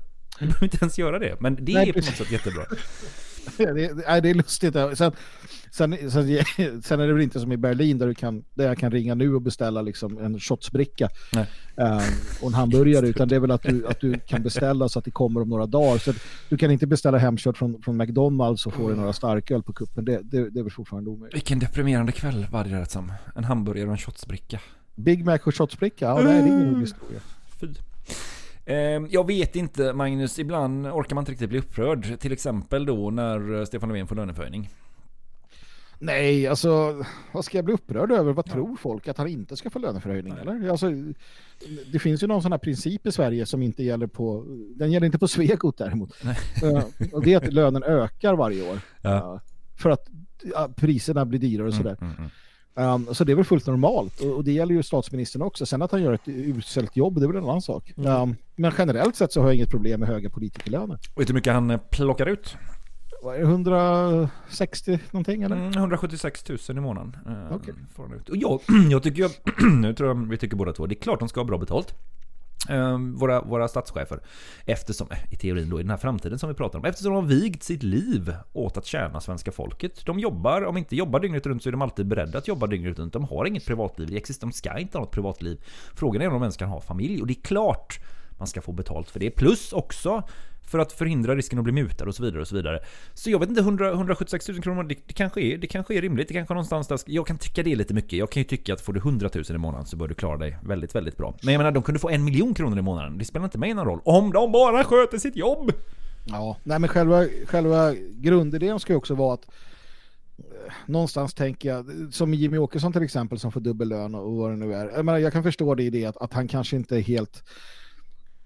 Du behöver inte ens göra det. Men det Nej, är på något sätt jättebra. *laughs* Det, nej, det är lustigt. Sen, sen, sen, *laughs* sen är det väl inte som i Berlin där, du kan, där jag kan ringa nu och beställa liksom en shotsbricka eh, och en hamburgare *laughs* utan det är väl att du, att du kan beställa så att det kommer om några dagar. Så du kan inte beställa hemkört från, från McDonalds och få dig några starköl på kuppen. Det, det, det är väl fortfarande omöjligt. Vilken deprimerande kväll var det rätt som. En hamburgare och en shotsbricka. Big Mac och shotsbricka, ja, nej, det är ingen rolig historia. Fy. Ehm, Jag vet inte Magnus, ibland orkar man inte riktigt bli upprörd. Till exempel då när Stefan Löfven får löneförhöjning. Nej, alltså vad ska jag bli upprörd över? Vad tror folk? Att han inte ska få löneförhöjning? Eller? Alltså, det finns ju någon sån här princip i Sverige som inte gäller på, den gäller inte på Svegot däremot. Eh, och det är att lönen ökar varje år. Ja. Eh, för att ja, priserna blir dyrare och Mm, sådär. Um, så det är väl fullt normalt och, och det gäller ju statsministern också. Sen att han gör ett uselt jobb, det är väl en annan sak. Mm. Um, men generellt sett så har jag inget problem med höga politikerlöner. Vet du hur mycket han plockar ut? Vad är det, 160 någonting eller? Mm, 176 000 i månaden. eh, ut. Och jag, *clears throat* jag tycker ju, *clears throat* nu tror jag vi tycker båda två, det är klart de ska ha bra betalt. Eh, våra, våra statschefer. Eftersom, eh, i teorin då, i den här framtiden som vi pratar om. Eftersom de har vigt sitt liv åt att tjäna svenska folket. De jobbar, om inte jobbar dygnet runt så är de alltid beredda att jobba dygnet runt. De har inget privatliv, det existerar, de ska inte ha något privatliv. Frågan är om de ens kan ha familj. Och det är klart man ska få betalt för det. Plus också för att förhindra risken att bli mutad och så vidare. och Så vidare. Så jag vet inte, 100, 176 000 kronor, det, det, kanske är, det kanske är rimligt. Det kanske är någonstans där, jag kan tycka det är lite mycket. Jag kan ju tycka att får du 100 000 i månaden så bör du klara dig väldigt, väldigt bra. Men jag menar, de kunde få en miljon kronor i månaden. Det spelar inte mig någon roll. Om de bara sköter sitt jobb! Ja, nej men själva, själva grundidén ska ju också vara att eh, någonstans tänker jag, som Jimmy Åkesson till exempel som får dubbel lön och vad det nu är. Jag, menar, jag kan förstå det i det att, att han kanske inte är helt...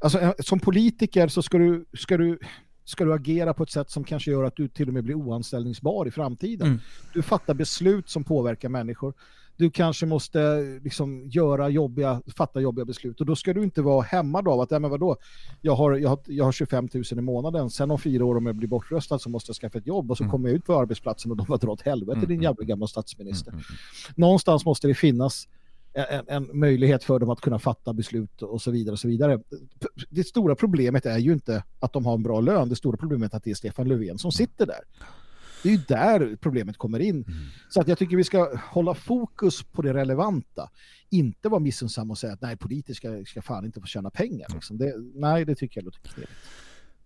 Alltså eh, som politiker så ska du, ska du ska du agera på ett sätt som kanske gör att du till och med blir oanställningsbar i framtiden. Mm. Du fattar beslut som påverkar människor. Du kanske måste liksom göra jobbiga, fatta jobbiga beslut och då ska du inte vara hämmad av att, ja men vadå, jag har, jag har, jag har 25 000 i månaden, sen om fyra år om jag blir bortröstad så måste jag skaffa ett jobb och så Mm. kommer jag ut på arbetsplatsen och de har dra åt helvete Mm, din mm, jävla gamla statsminister. Någonstans måste det finnas en, en möjlighet för dem att kunna fatta beslut och så vidare. Och så vidare. Det stora problemet är ju inte att de har en bra lön, det stora problemet är att det är Stefan Löfven som sitter där. Det är ju där problemet kommer in. Så att jag tycker vi ska hålla fokus på det relevanta. Inte vara missunnsam och säga att nej, politiker ska fan inte få tjäna pengar. Liksom. Det, nej, det tycker jag låter knepigt.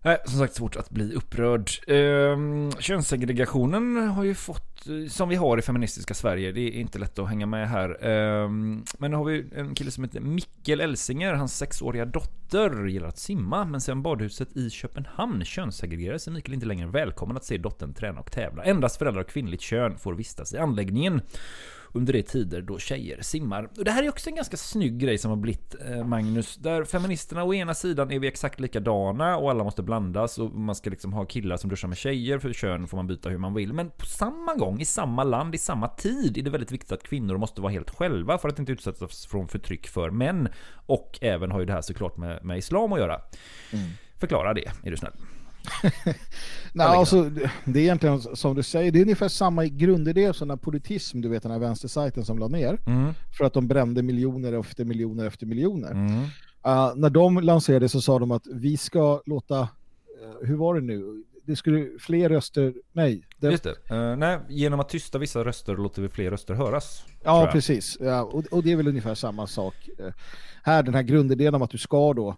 Nej, som sagt svårt att bli upprörd. Ehm, könssegregationen har ju fått som vi har i feministiska Sverige. Det är inte lätt att hänga med här. Ehm, Men nu har vi en kille som heter Mikkel Elsinger. Hans sexåriga dotter gillar att simma, men sen badhuset i Köpenhamn könssegregerades är Mikael inte längre välkommen att se dottern träna och tävla. Endast föräldrar av kvinnligt kön får vistas i anläggningen under de tider då tjejer simmar. Och det här är också en ganska snygg grej som har blivit, eh, Magnus, där feministerna å ena sidan är vi exakt likadana och alla måste blandas och man ska liksom ha killar som duschar med tjejer, för kön får man byta hur man vill. Men på samma gång, i samma land, i samma tid är det väldigt viktigt att kvinnor måste vara helt själva för att inte utsättas från förtryck för män. Och även har ju det här såklart med, med islam att göra. Förklara det, är du snäll. *laughs* Nej, alltså, det är egentligen som du säger, det är ungefär samma grundidé som den politism, du vet den här vänstersajten som la ner. Mm. För att de brände miljoner efter miljoner efter miljoner. Uh, när de lanserade så sa de att vi ska låta, uh, hur var det nu? Det skulle fler röster, nej. Det, Just det. Eh, nej, genom att tysta vissa röster låter vi fler röster höras. Ja, precis. Ja, och, och det är väl ungefär samma sak. eh, Här, den här grundidén om att du ska då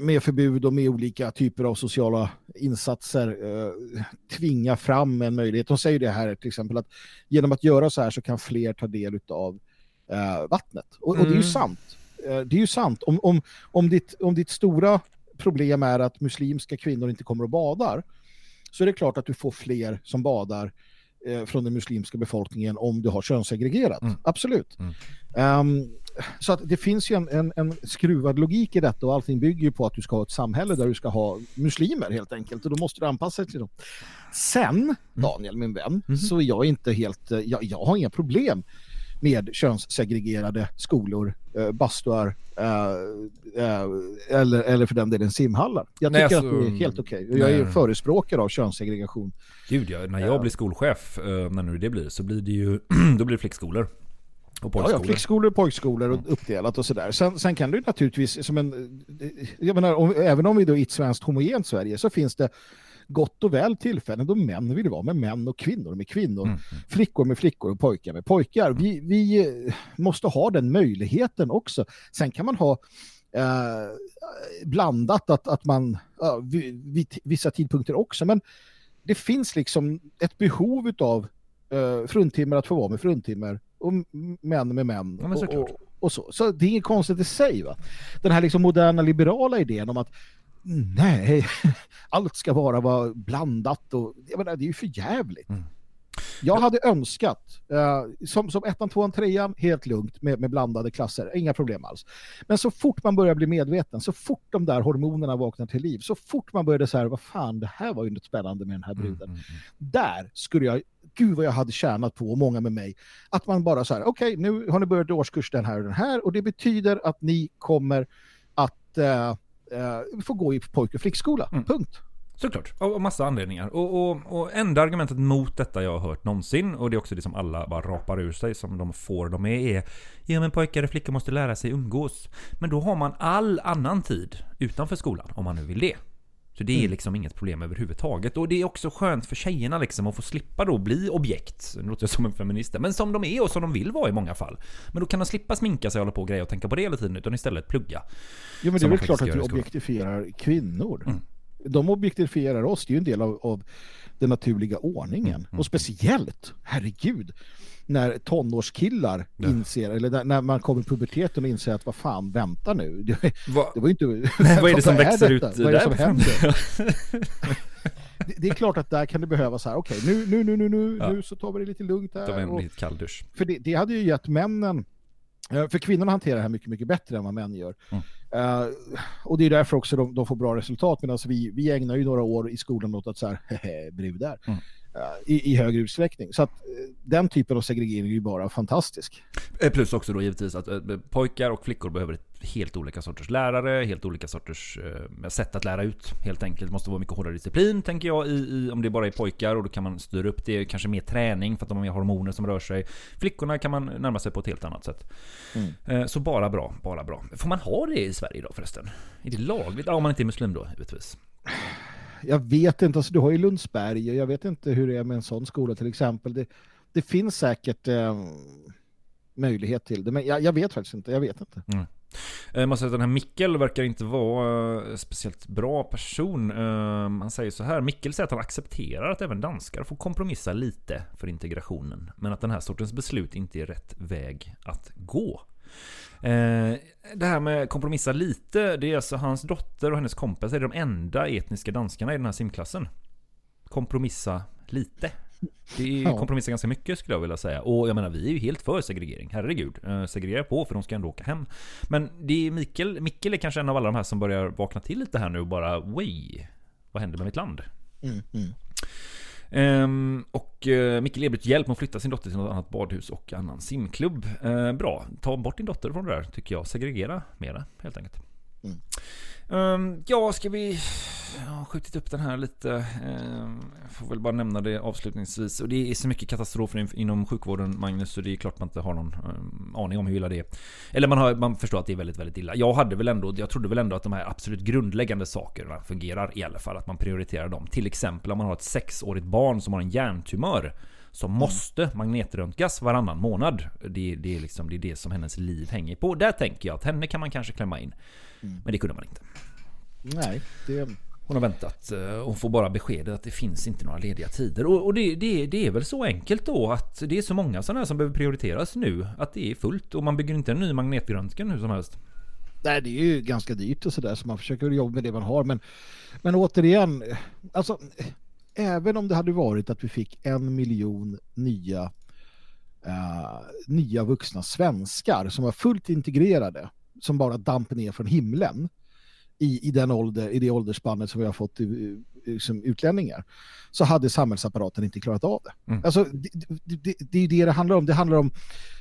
med förbud och med olika typer av sociala insatser eh, tvinga fram en möjlighet. De säger det här till exempel att genom att göra så här så kan fler ta del av eh, vattnet. Och, och det är ju Mm. sant. Eh, det är ju sant. Om, om, om, ditt, om ditt stora problem är att muslimska kvinnor inte kommer och badar så är det klart att du får fler som badar eh, från den muslimska befolkningen om du har könssegregerat. Absolut. Ehm, så att det finns ju en, en, en skruvad logik i detta och allting bygger ju på att du ska ha ett samhälle där du ska ha muslimer helt enkelt och då måste du anpassa dig till dem. Sen, Daniel min vän, så är jag inte helt, eh, jag, jag har inga problem med könssegregerade skolor, eh, bastuar eh, eh, eller, eller för den delen simhallar. Jag Nej, tycker alltså, att det är helt okej. Och Jag är nej. förespråkare av könssegregation. Gud ja, när jag blir skolchef, eh, när nu det blir, så blir det ju, *clears throat* då blir det flickskolor. Och Ja, pojkskolor. ja, flickskolor, pojkskolor och uppdelat och sådär. Sen, sen kan du naturligtvis, som en, jag menar, om, även om vi då är ett svenskt homogent Sverige så finns det gott och väl tillfällen då män vill vara med män och kvinnor med kvinnor. Flickor med flickor och pojkar med pojkar. Vi, vi eh, måste ha den möjligheten också. Sen kan man ha eh, blandat att, att man ja, vid, vid vissa tidpunkter också. Men det finns liksom ett behov av uh, fruntimmer att få vara med fruntimmer och män med män. Ja, och, och, och så. så det är inget konstigt i sig. Va? Den här liksom moderna liberala idén om att nej, *laughs* allt ska bara vara blandat och jag menar, det är ju för jävligt. Jag hade önskat, eh, som, som ettan, tvåan, trean, helt lugnt med, med blandade klasser, inga problem alls. Men så fort man börjar bli medveten, så fort de där hormonerna vaknar till liv, så fort man började så här, vad fan, det här var ju något spännande med den här bruden. Där skulle jag, gud vad jag hade tjänat på, och många med mig, att man bara så här, okej, nu har ni börjat årskurs den här och den här, och det betyder att ni kommer att eh, eh, få gå i pojk och flickskola, punkt. Såklart, av massa anledningar. Och, och, och enda argumentet mot detta jag har hört någonsin, och det är också det som alla bara rapar ur sig som de får de är, är Ja men pojkar och flickor måste lära sig umgås. Men då har man all annan tid utanför skolan, om man nu vill det. Så det är Mm. liksom inget problem överhuvudtaget. Och det är också skönt för tjejerna liksom att få slippa då bli objekt. Nu låter jag som en feminist men som de är och som de vill vara i många fall. Men då kan de slippa sminka sig och hålla på och greja och tänka på det hela tiden, utan istället plugga. Jo, men det är väl klart att skolan. objektifierar kvinnor. Mm. De objektifierar oss, det är ju en del av, av den naturliga ordningen. Mm, Och speciellt, herregud, när tonårskillar inser, eller när, man kommer i puberteten och inser att vad fan, vänta nu. Det, det var inte... *laughs* vad är det som växer ut Vad är det som händer? *laughs* det, det är klart att där kan det behövas så här, okej, nu, nu, nu, nu, nu, Ja. nu så tar vi det lite lugnt här. De är och- lite kalldusch. för det, det hade ju gett männen för kvinnorna hanterar det här mycket, mycket bättre än vad män gör. Uh, och det är därför också de, de får bra resultat medan vi, vi ägnar ju några år i skolan åt att så här, *laughs* hehe, brudar. Mm. I, I högre utsträckning. Så att eh, den typen av segregering är ju bara fantastisk. Eh, Plus också då givetvis att eh, pojkar och flickor behöver helt olika sorters lärare, helt olika sorters eh, sätt att lära ut. Helt enkelt. Det måste vara mycket hårdare disciplin tänker jag i, i, om det bara är pojkar och då kan man styra upp det. Kanske mer träning för att de har mer hormoner som rör sig. Flickorna kan man närma sig på ett helt annat sätt. Mm. Eh, så bara bra, bara bra. Får man ha det i Sverige då förresten? Är det lagligt? Ja, om man inte är muslim då givetvis. Jag vet inte, alltså du har ju Lundsberg och jag vet inte hur det är med en sån skola till exempel. Det, det finns säkert eh, möjlighet till det, men jag, jag vet faktiskt inte. Jag vet inte. Mm. Eh, man säger att den här Mikkel verkar inte vara en speciellt bra person. Ehm, han säger så här. Mikkel säger att han accepterar att även danskar får kompromissa lite för integrationen. Men att den här sortens beslut inte är rätt väg att gå. Eh, Det här med kompromissa lite, det är alltså hans dotter och hennes kompisar är de enda etniska danskarna i den här simklassen. Kompromissa lite. Det är Ja. kompromissa ganska mycket skulle jag vilja säga. Och jag menar, vi är ju helt för segregering. Herregud. Eh, segregera på för de ska ändå åka hem. Men det är Mikkel, Mikkel är kanske en av alla de här som börjar vakna till lite här nu och bara Way, vad händer med mitt land? Mm, mm. Ehm, och eh, Micke Mikkel erbjuder hjälp med att flytta sin dotter till något annat badhus och annan simklubb. Ehm, bra, ta bort din dotter från det där tycker jag. Segregera mera helt enkelt. Mm. Ehm, ja, ska vi... Jag har skjutit upp den här lite. Ehm, jag får väl bara nämna det avslutningsvis. Och det är så mycket katastrofer in- inom sjukvården, Magnus, så det är klart man inte har någon ehm, aning om hur illa det är. Eller man, har, man förstår att det är väldigt, väldigt illa. Jag hade väl ändå, jag trodde väl ändå att de här absolut grundläggande sakerna fungerar i alla fall. Att man prioriterar dem. Till exempel om man har ett sexårigt barn som har en hjärntumör. Som måste magnetröntgas varannan månad. Det, det, är liksom, det är det som hennes liv hänger på. Där tänker jag att henne kan man kanske klämma in. Men det kunde man inte. Nej, det... Hon har väntat eh, och får bara beskedet att det finns inte några lediga tider. Och, och det, det, det är väl så enkelt då att det är så många sådana här som behöver prioriteras nu. Att det är fullt och man bygger inte en ny magnetröntgen hur som helst. Nej, det är ju ganska dyrt och sådär så man försöker jobba med det man har. Men, men återigen, alltså även om det hade varit att vi fick en miljon nya, eh, nya vuxna svenskar som var fullt integrerade, som bara damp ner från himlen i, i, den ålder, i det åldersspannet som vi har fått i, i, som utlänningar, så hade samhällsapparaten inte klarat av det. Mm. Alltså, det, det, det, det är det det handlar om. Det handlar om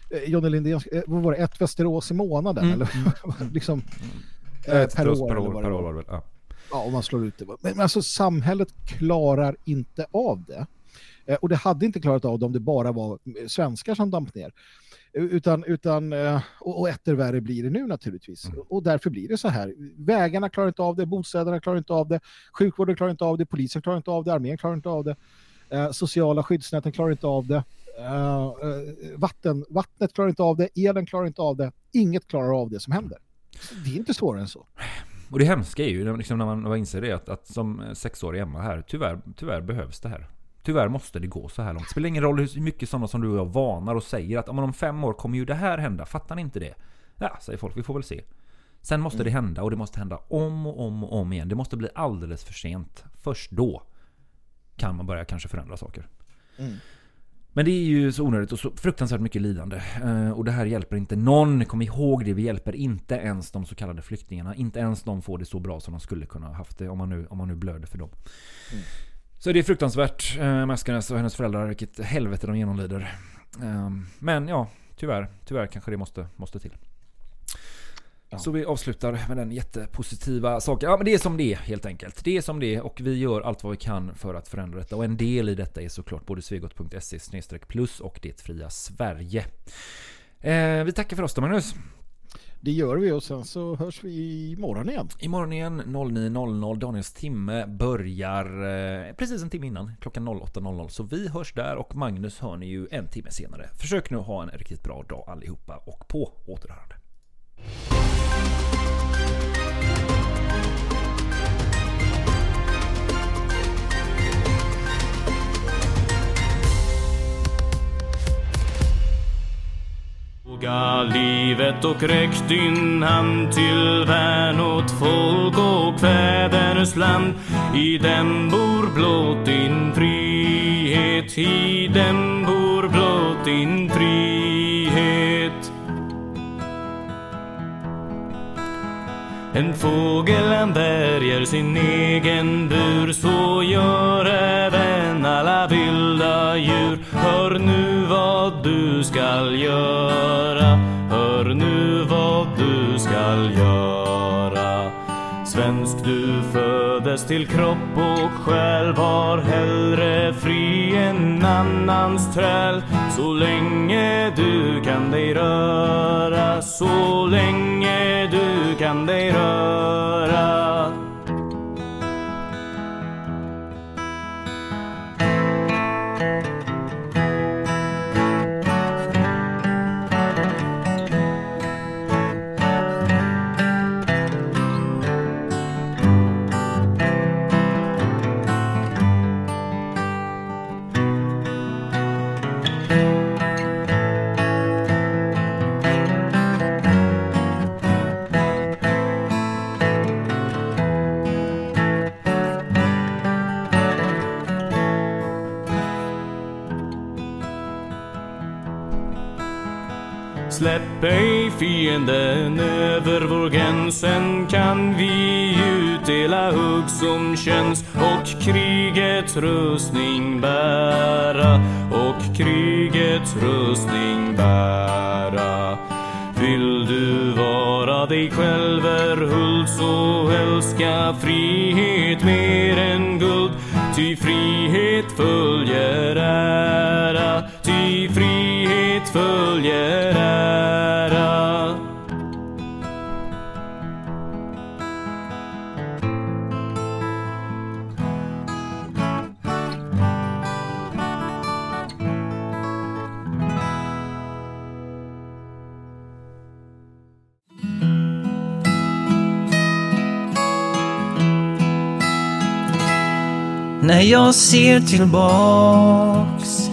eh, Johnny Lindén, eh, vad var det, ett Västerås i månaden? Mm. Eller, *laughs* liksom, eh, Ett per år. per år, per år. Ja. Ja, om man slår ut det. Men alltså samhället klarar inte av det. Eh, Och det hade inte klarat av det om det bara var eh, svenskar som damp ner. Utan, utan eh, och, och etter värre blir det nu naturligtvis. Mm. Och därför blir det så här. Vägarna klarar inte av det, bostäderna klarar inte av det, sjukvården klarar inte av det, polisen klarar inte av det, armén klarar inte av det, eh, sociala skyddsnäten klarar inte av det, vatten, vattnet klarar inte av det, elen klarar inte av det, inget klarar av det som händer. Det är inte svårare än så. Och det hemska är ju när- liksom när man inser det att, att som sexårig Emma här, tyvärr, tyvärr behövs det här. Tyvärr måste det gå så här långt. Det spelar ingen roll hur mycket sådana som du och jag varnar och säger att "Ja, men om fem år kommer ju det här hända. Fattar ni inte det? Ja, säger folk. Vi får väl se. Sen måste det hända och det måste hända om och om och om igen. Det måste bli alldeles för sent. Först då kan man börja kanske förändra saker. Mm. Men det är ju så onödigt och så fruktansvärt mycket lidande. Eh, Och det här hjälper inte någon. Kom ihåg det, vi hjälper inte ens de så kallade flyktingarna. Inte ens de får det så bra som de skulle kunna ha haft det om man nu, om man nu blöder för dem. Så det är fruktansvärt. Eh, Maskenäs och hennes föräldrar, vilket helvete de genomlider. Eh, Men ja, tyvärr. Tyvärr kanske det måste, måste till. Så vi avslutar med den jättepositiva saken. Ja men det är som det är helt enkelt. Det är som det är och vi gör allt vad vi kan för att förändra detta. Och en del i detta är såklart både svegot.se plus och det fria Sverige. Eh, vi tackar för oss då Magnus. Det gör vi och sen så hörs vi imorgon igen. Imorgon igen 09.00. Daniels timme börjar eh, precis en timme innan. Klockan 08.00. Så vi hörs där och Magnus hör ni ju en timme senare. Försök nu ha en riktigt bra dag allihopa och på återhörande. Våga livet och räck din hand till värn åt folk och fäders land. I dem bor blott din frihet, i dem bor blott din frihet. En fågel han bärger sin egen bur Så gör även alla vilda djur Hör nu vad du skall göra. Hör nu vad du skall göra. Svensk du föddes till kropp och själ. Var hellre fri än annans träl. Så länge du kan dig röra Så länge du kan dig röra. Släpp fienden över vår gräns Sen kan vi utdela hugg som känns och krigets rustning bära och krigets rustning bära. Vill du vara dig själv är huld så älska frihet mer än guld. Ty frihet följer ära. Ty frihet följer ära. När jag ser tillbaks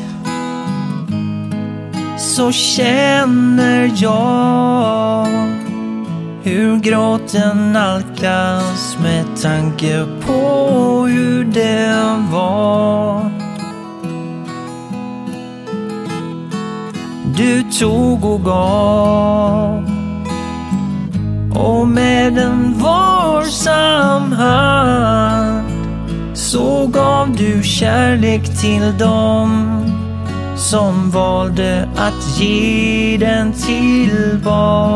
så känner jag hur gråten nalkas med tanke på hur det var. Du tog och gav och med en varsam hand så gav du kärlek till dem som valde att ge den tillbaks.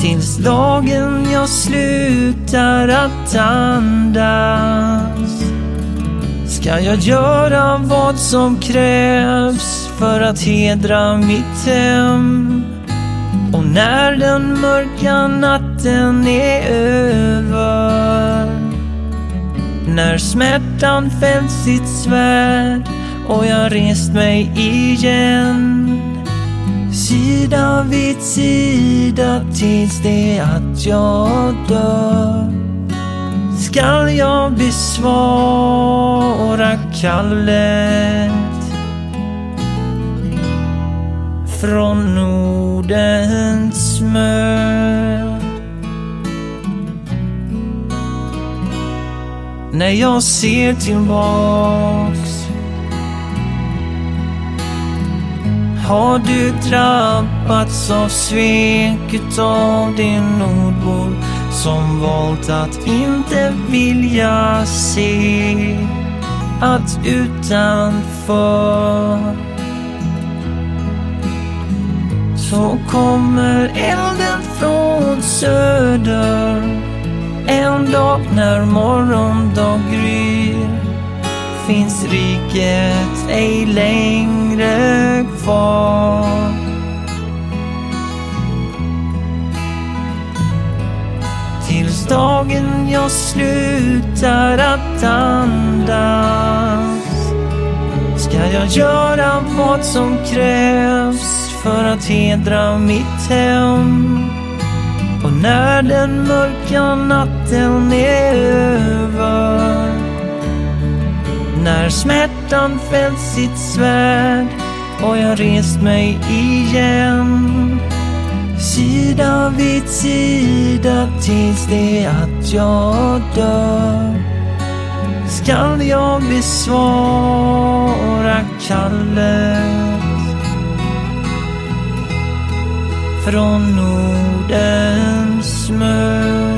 Tills dagen jag slutar att andas ska jag göra vad som krävs för att hedra mitt hem. Och när den mörka natten är över När smärtan fällt sitt svärd och jag rest mig igen Sida vid sida tills det att jag dör Skall jag besvara kallet från Nordens mö. När jag ser tillbaks har du drabbats av svek utav din nordbor som valt att inte vilja se att utanför så kommer elden från söder. En dag när morgondag gryr. Finns riket ej längre kvar. Tills dagen jag slutar att andas ska jag göra vad som krävs för att hedra mitt hem. Och när den mörka natten är över när smärtan fällt sitt svärd och jag rest mig igen. Sida vid sida tills det att jag dör. Skall jag besvara kallet från Nordens mö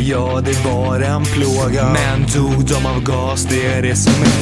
Ja, det var en plåga. Men tog de av gas, det är det som är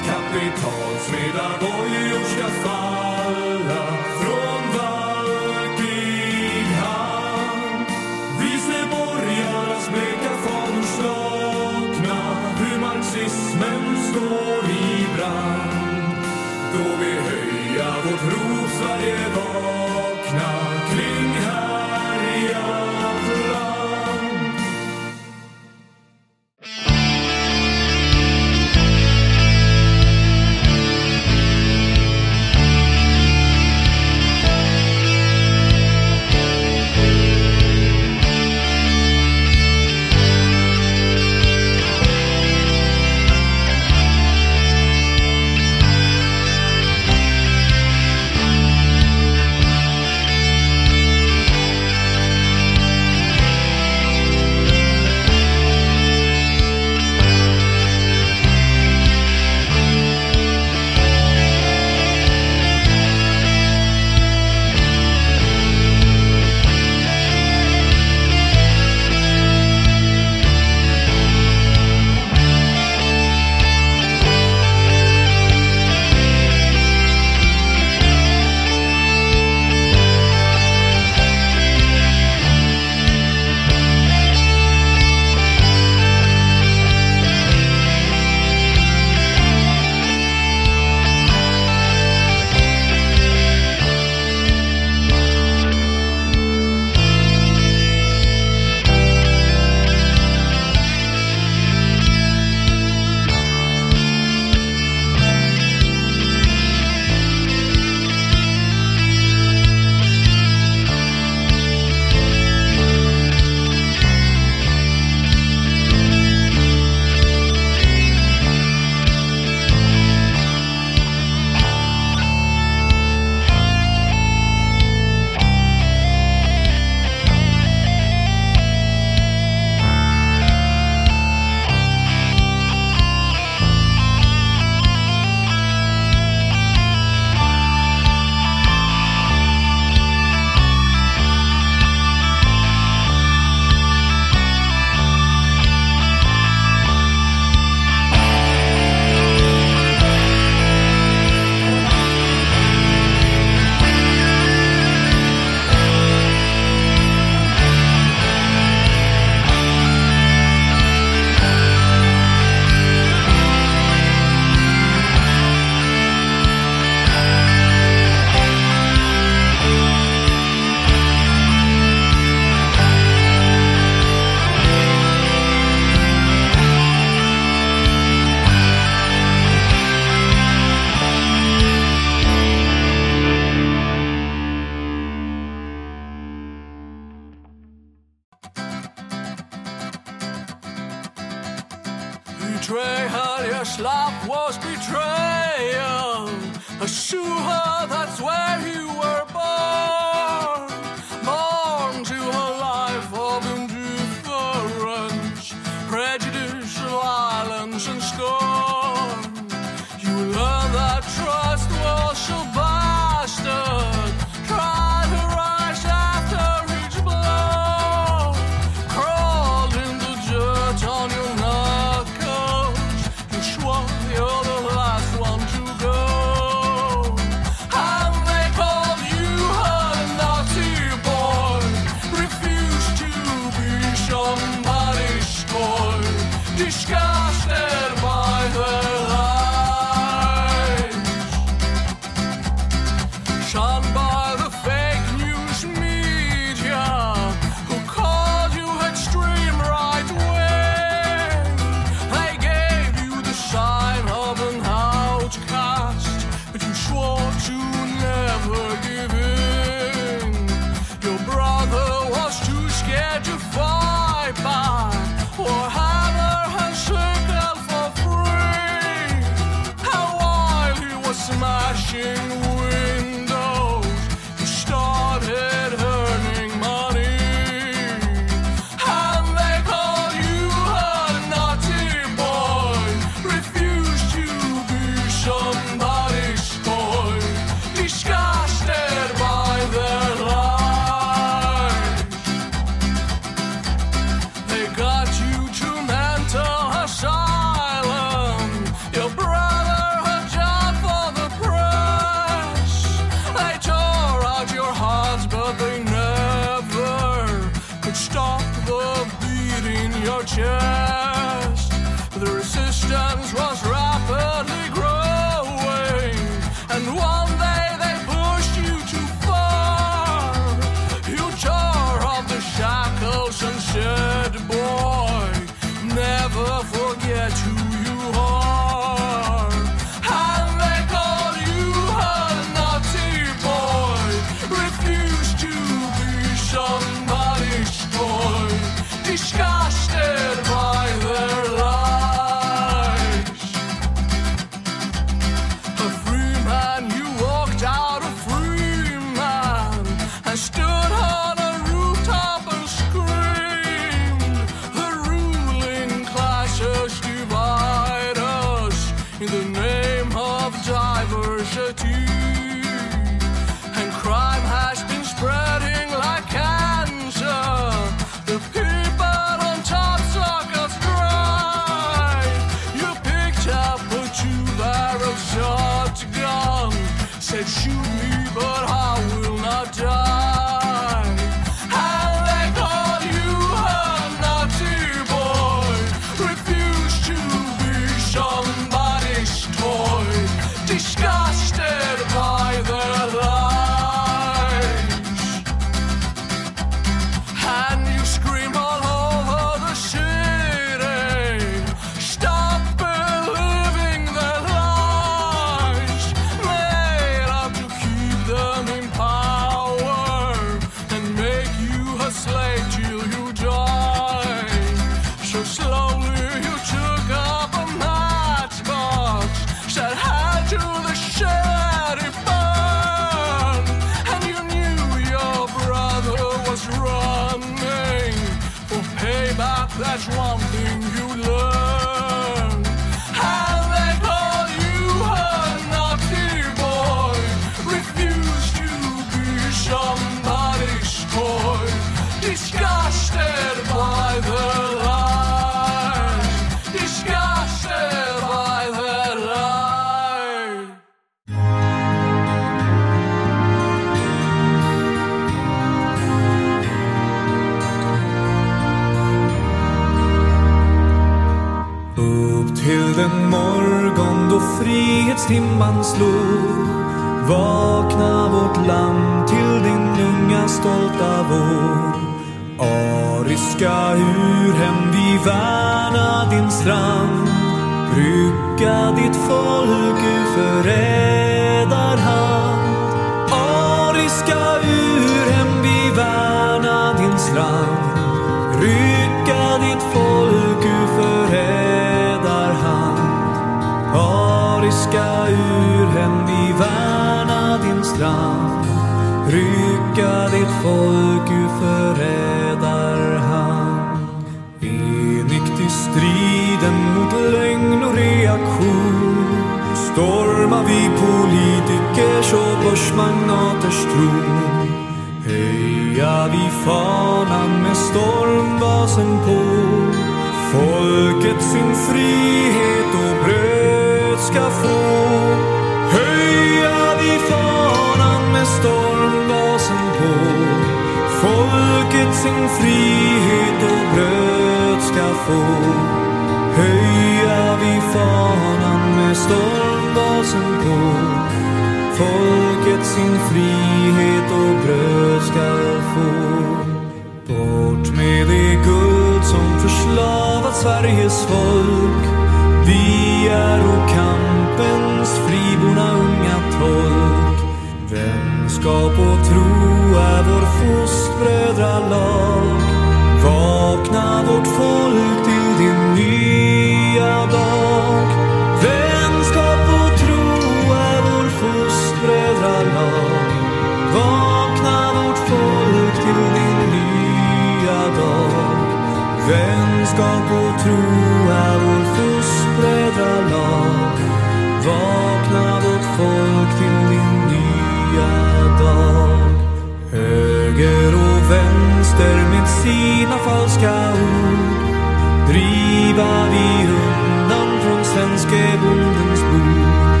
driva vi undan från svenske bondens bord.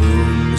Ung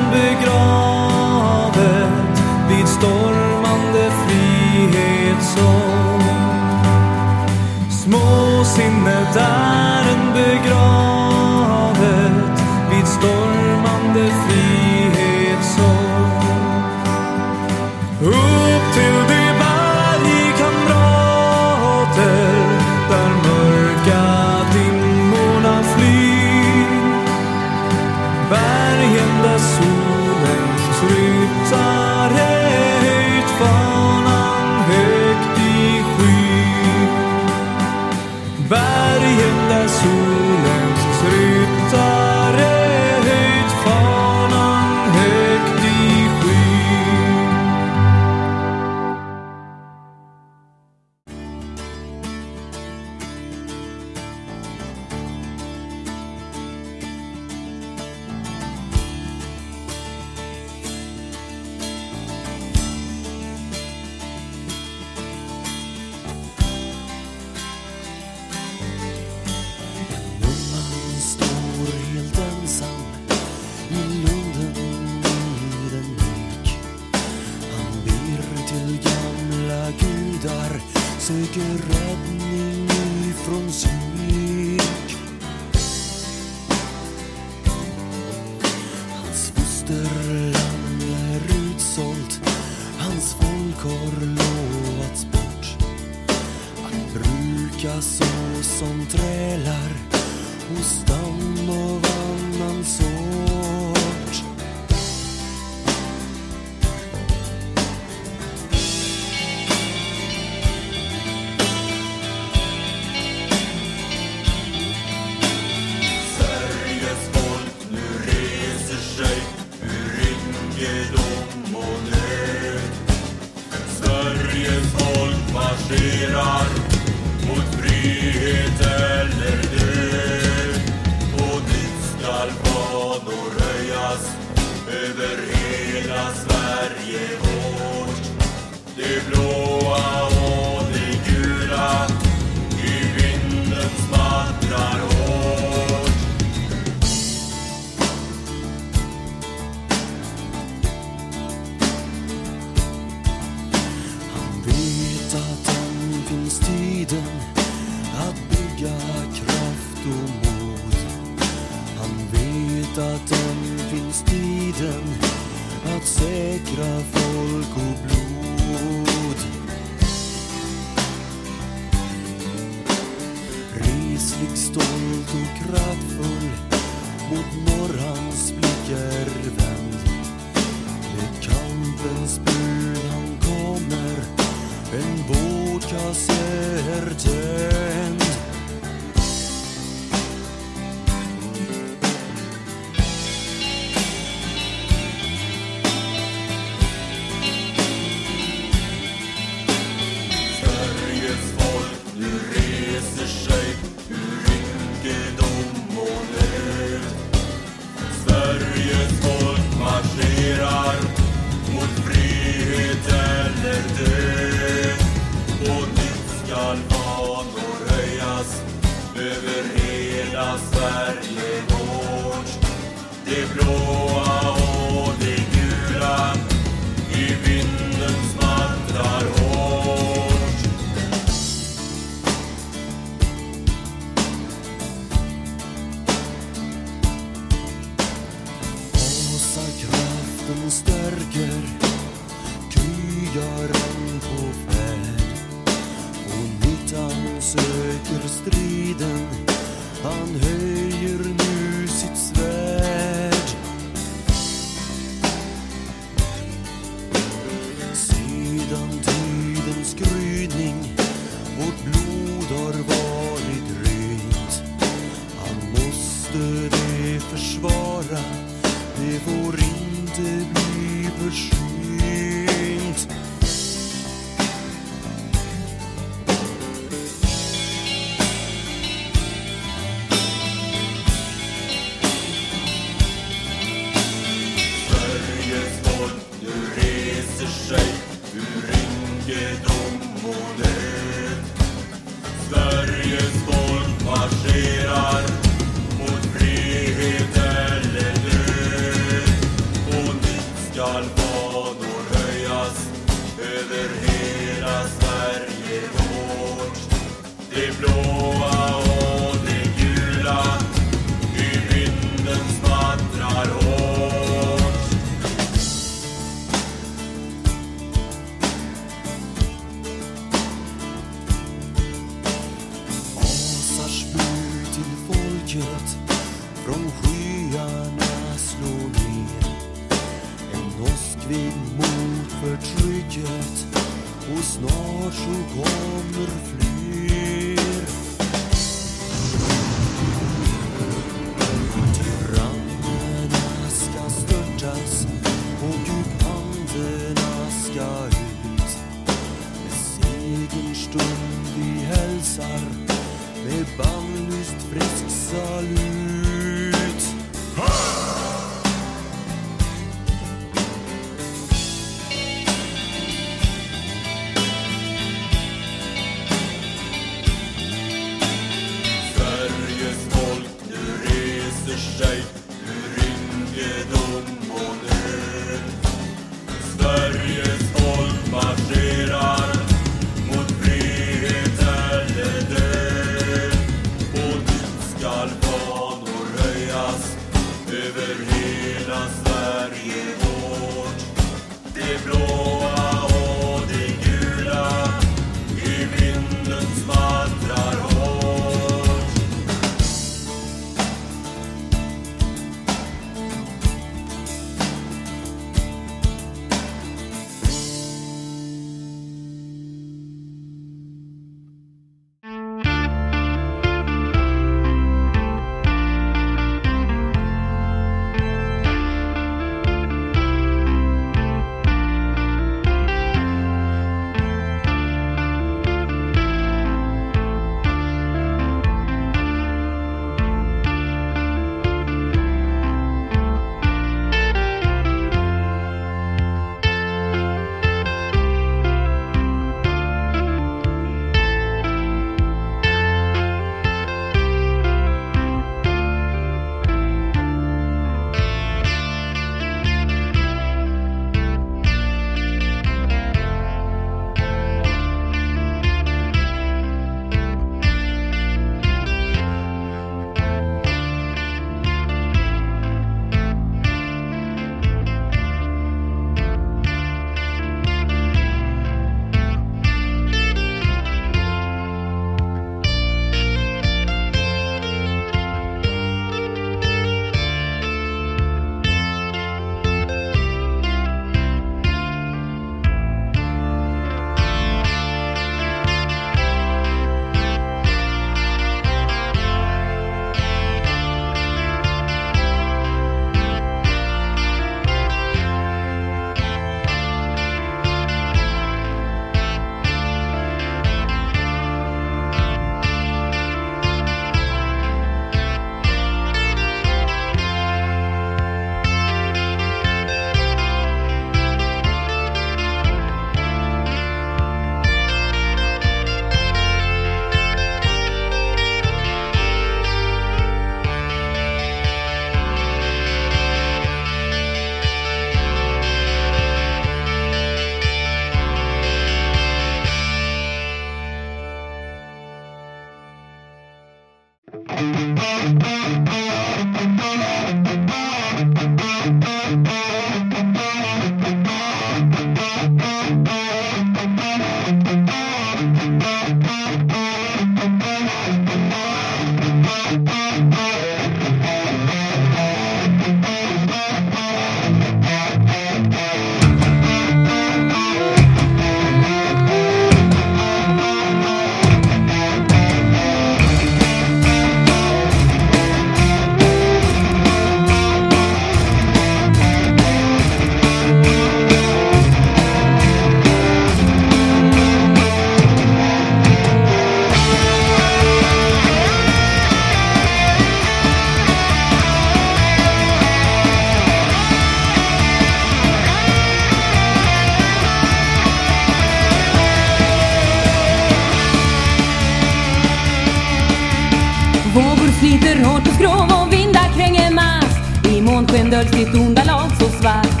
månsken döljs ditt onda lag så svart.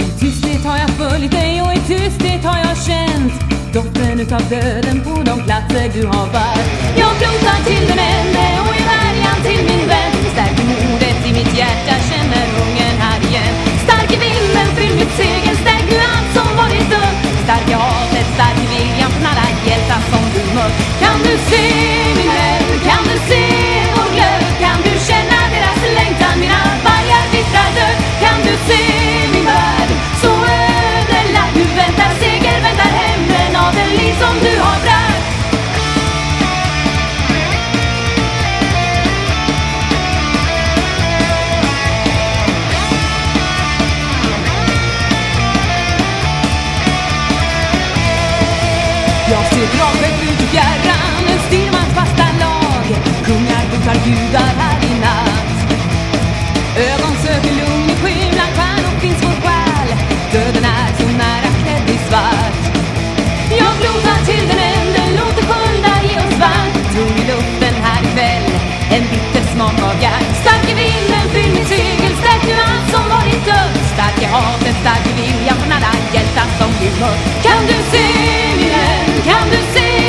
I tysthet har jag följt dig och i tysthet har jag känt doften utav döden på de platser du har varit. gudar här i natt. Ögon söker lugn i skyn, bland stjärnor finns vår själ. Döden är så nära klädd i svart. Jag blodar till den änden, låter skölda ge oss värld. Tung i luften här ikväll, en bitter smak av järn. Stark i vinden, fylld med segel, stärk nu allt som varit dött. Stark i hatet, stark i viljan från alla hjältar som du mött. Kan du se min vän, Kan du se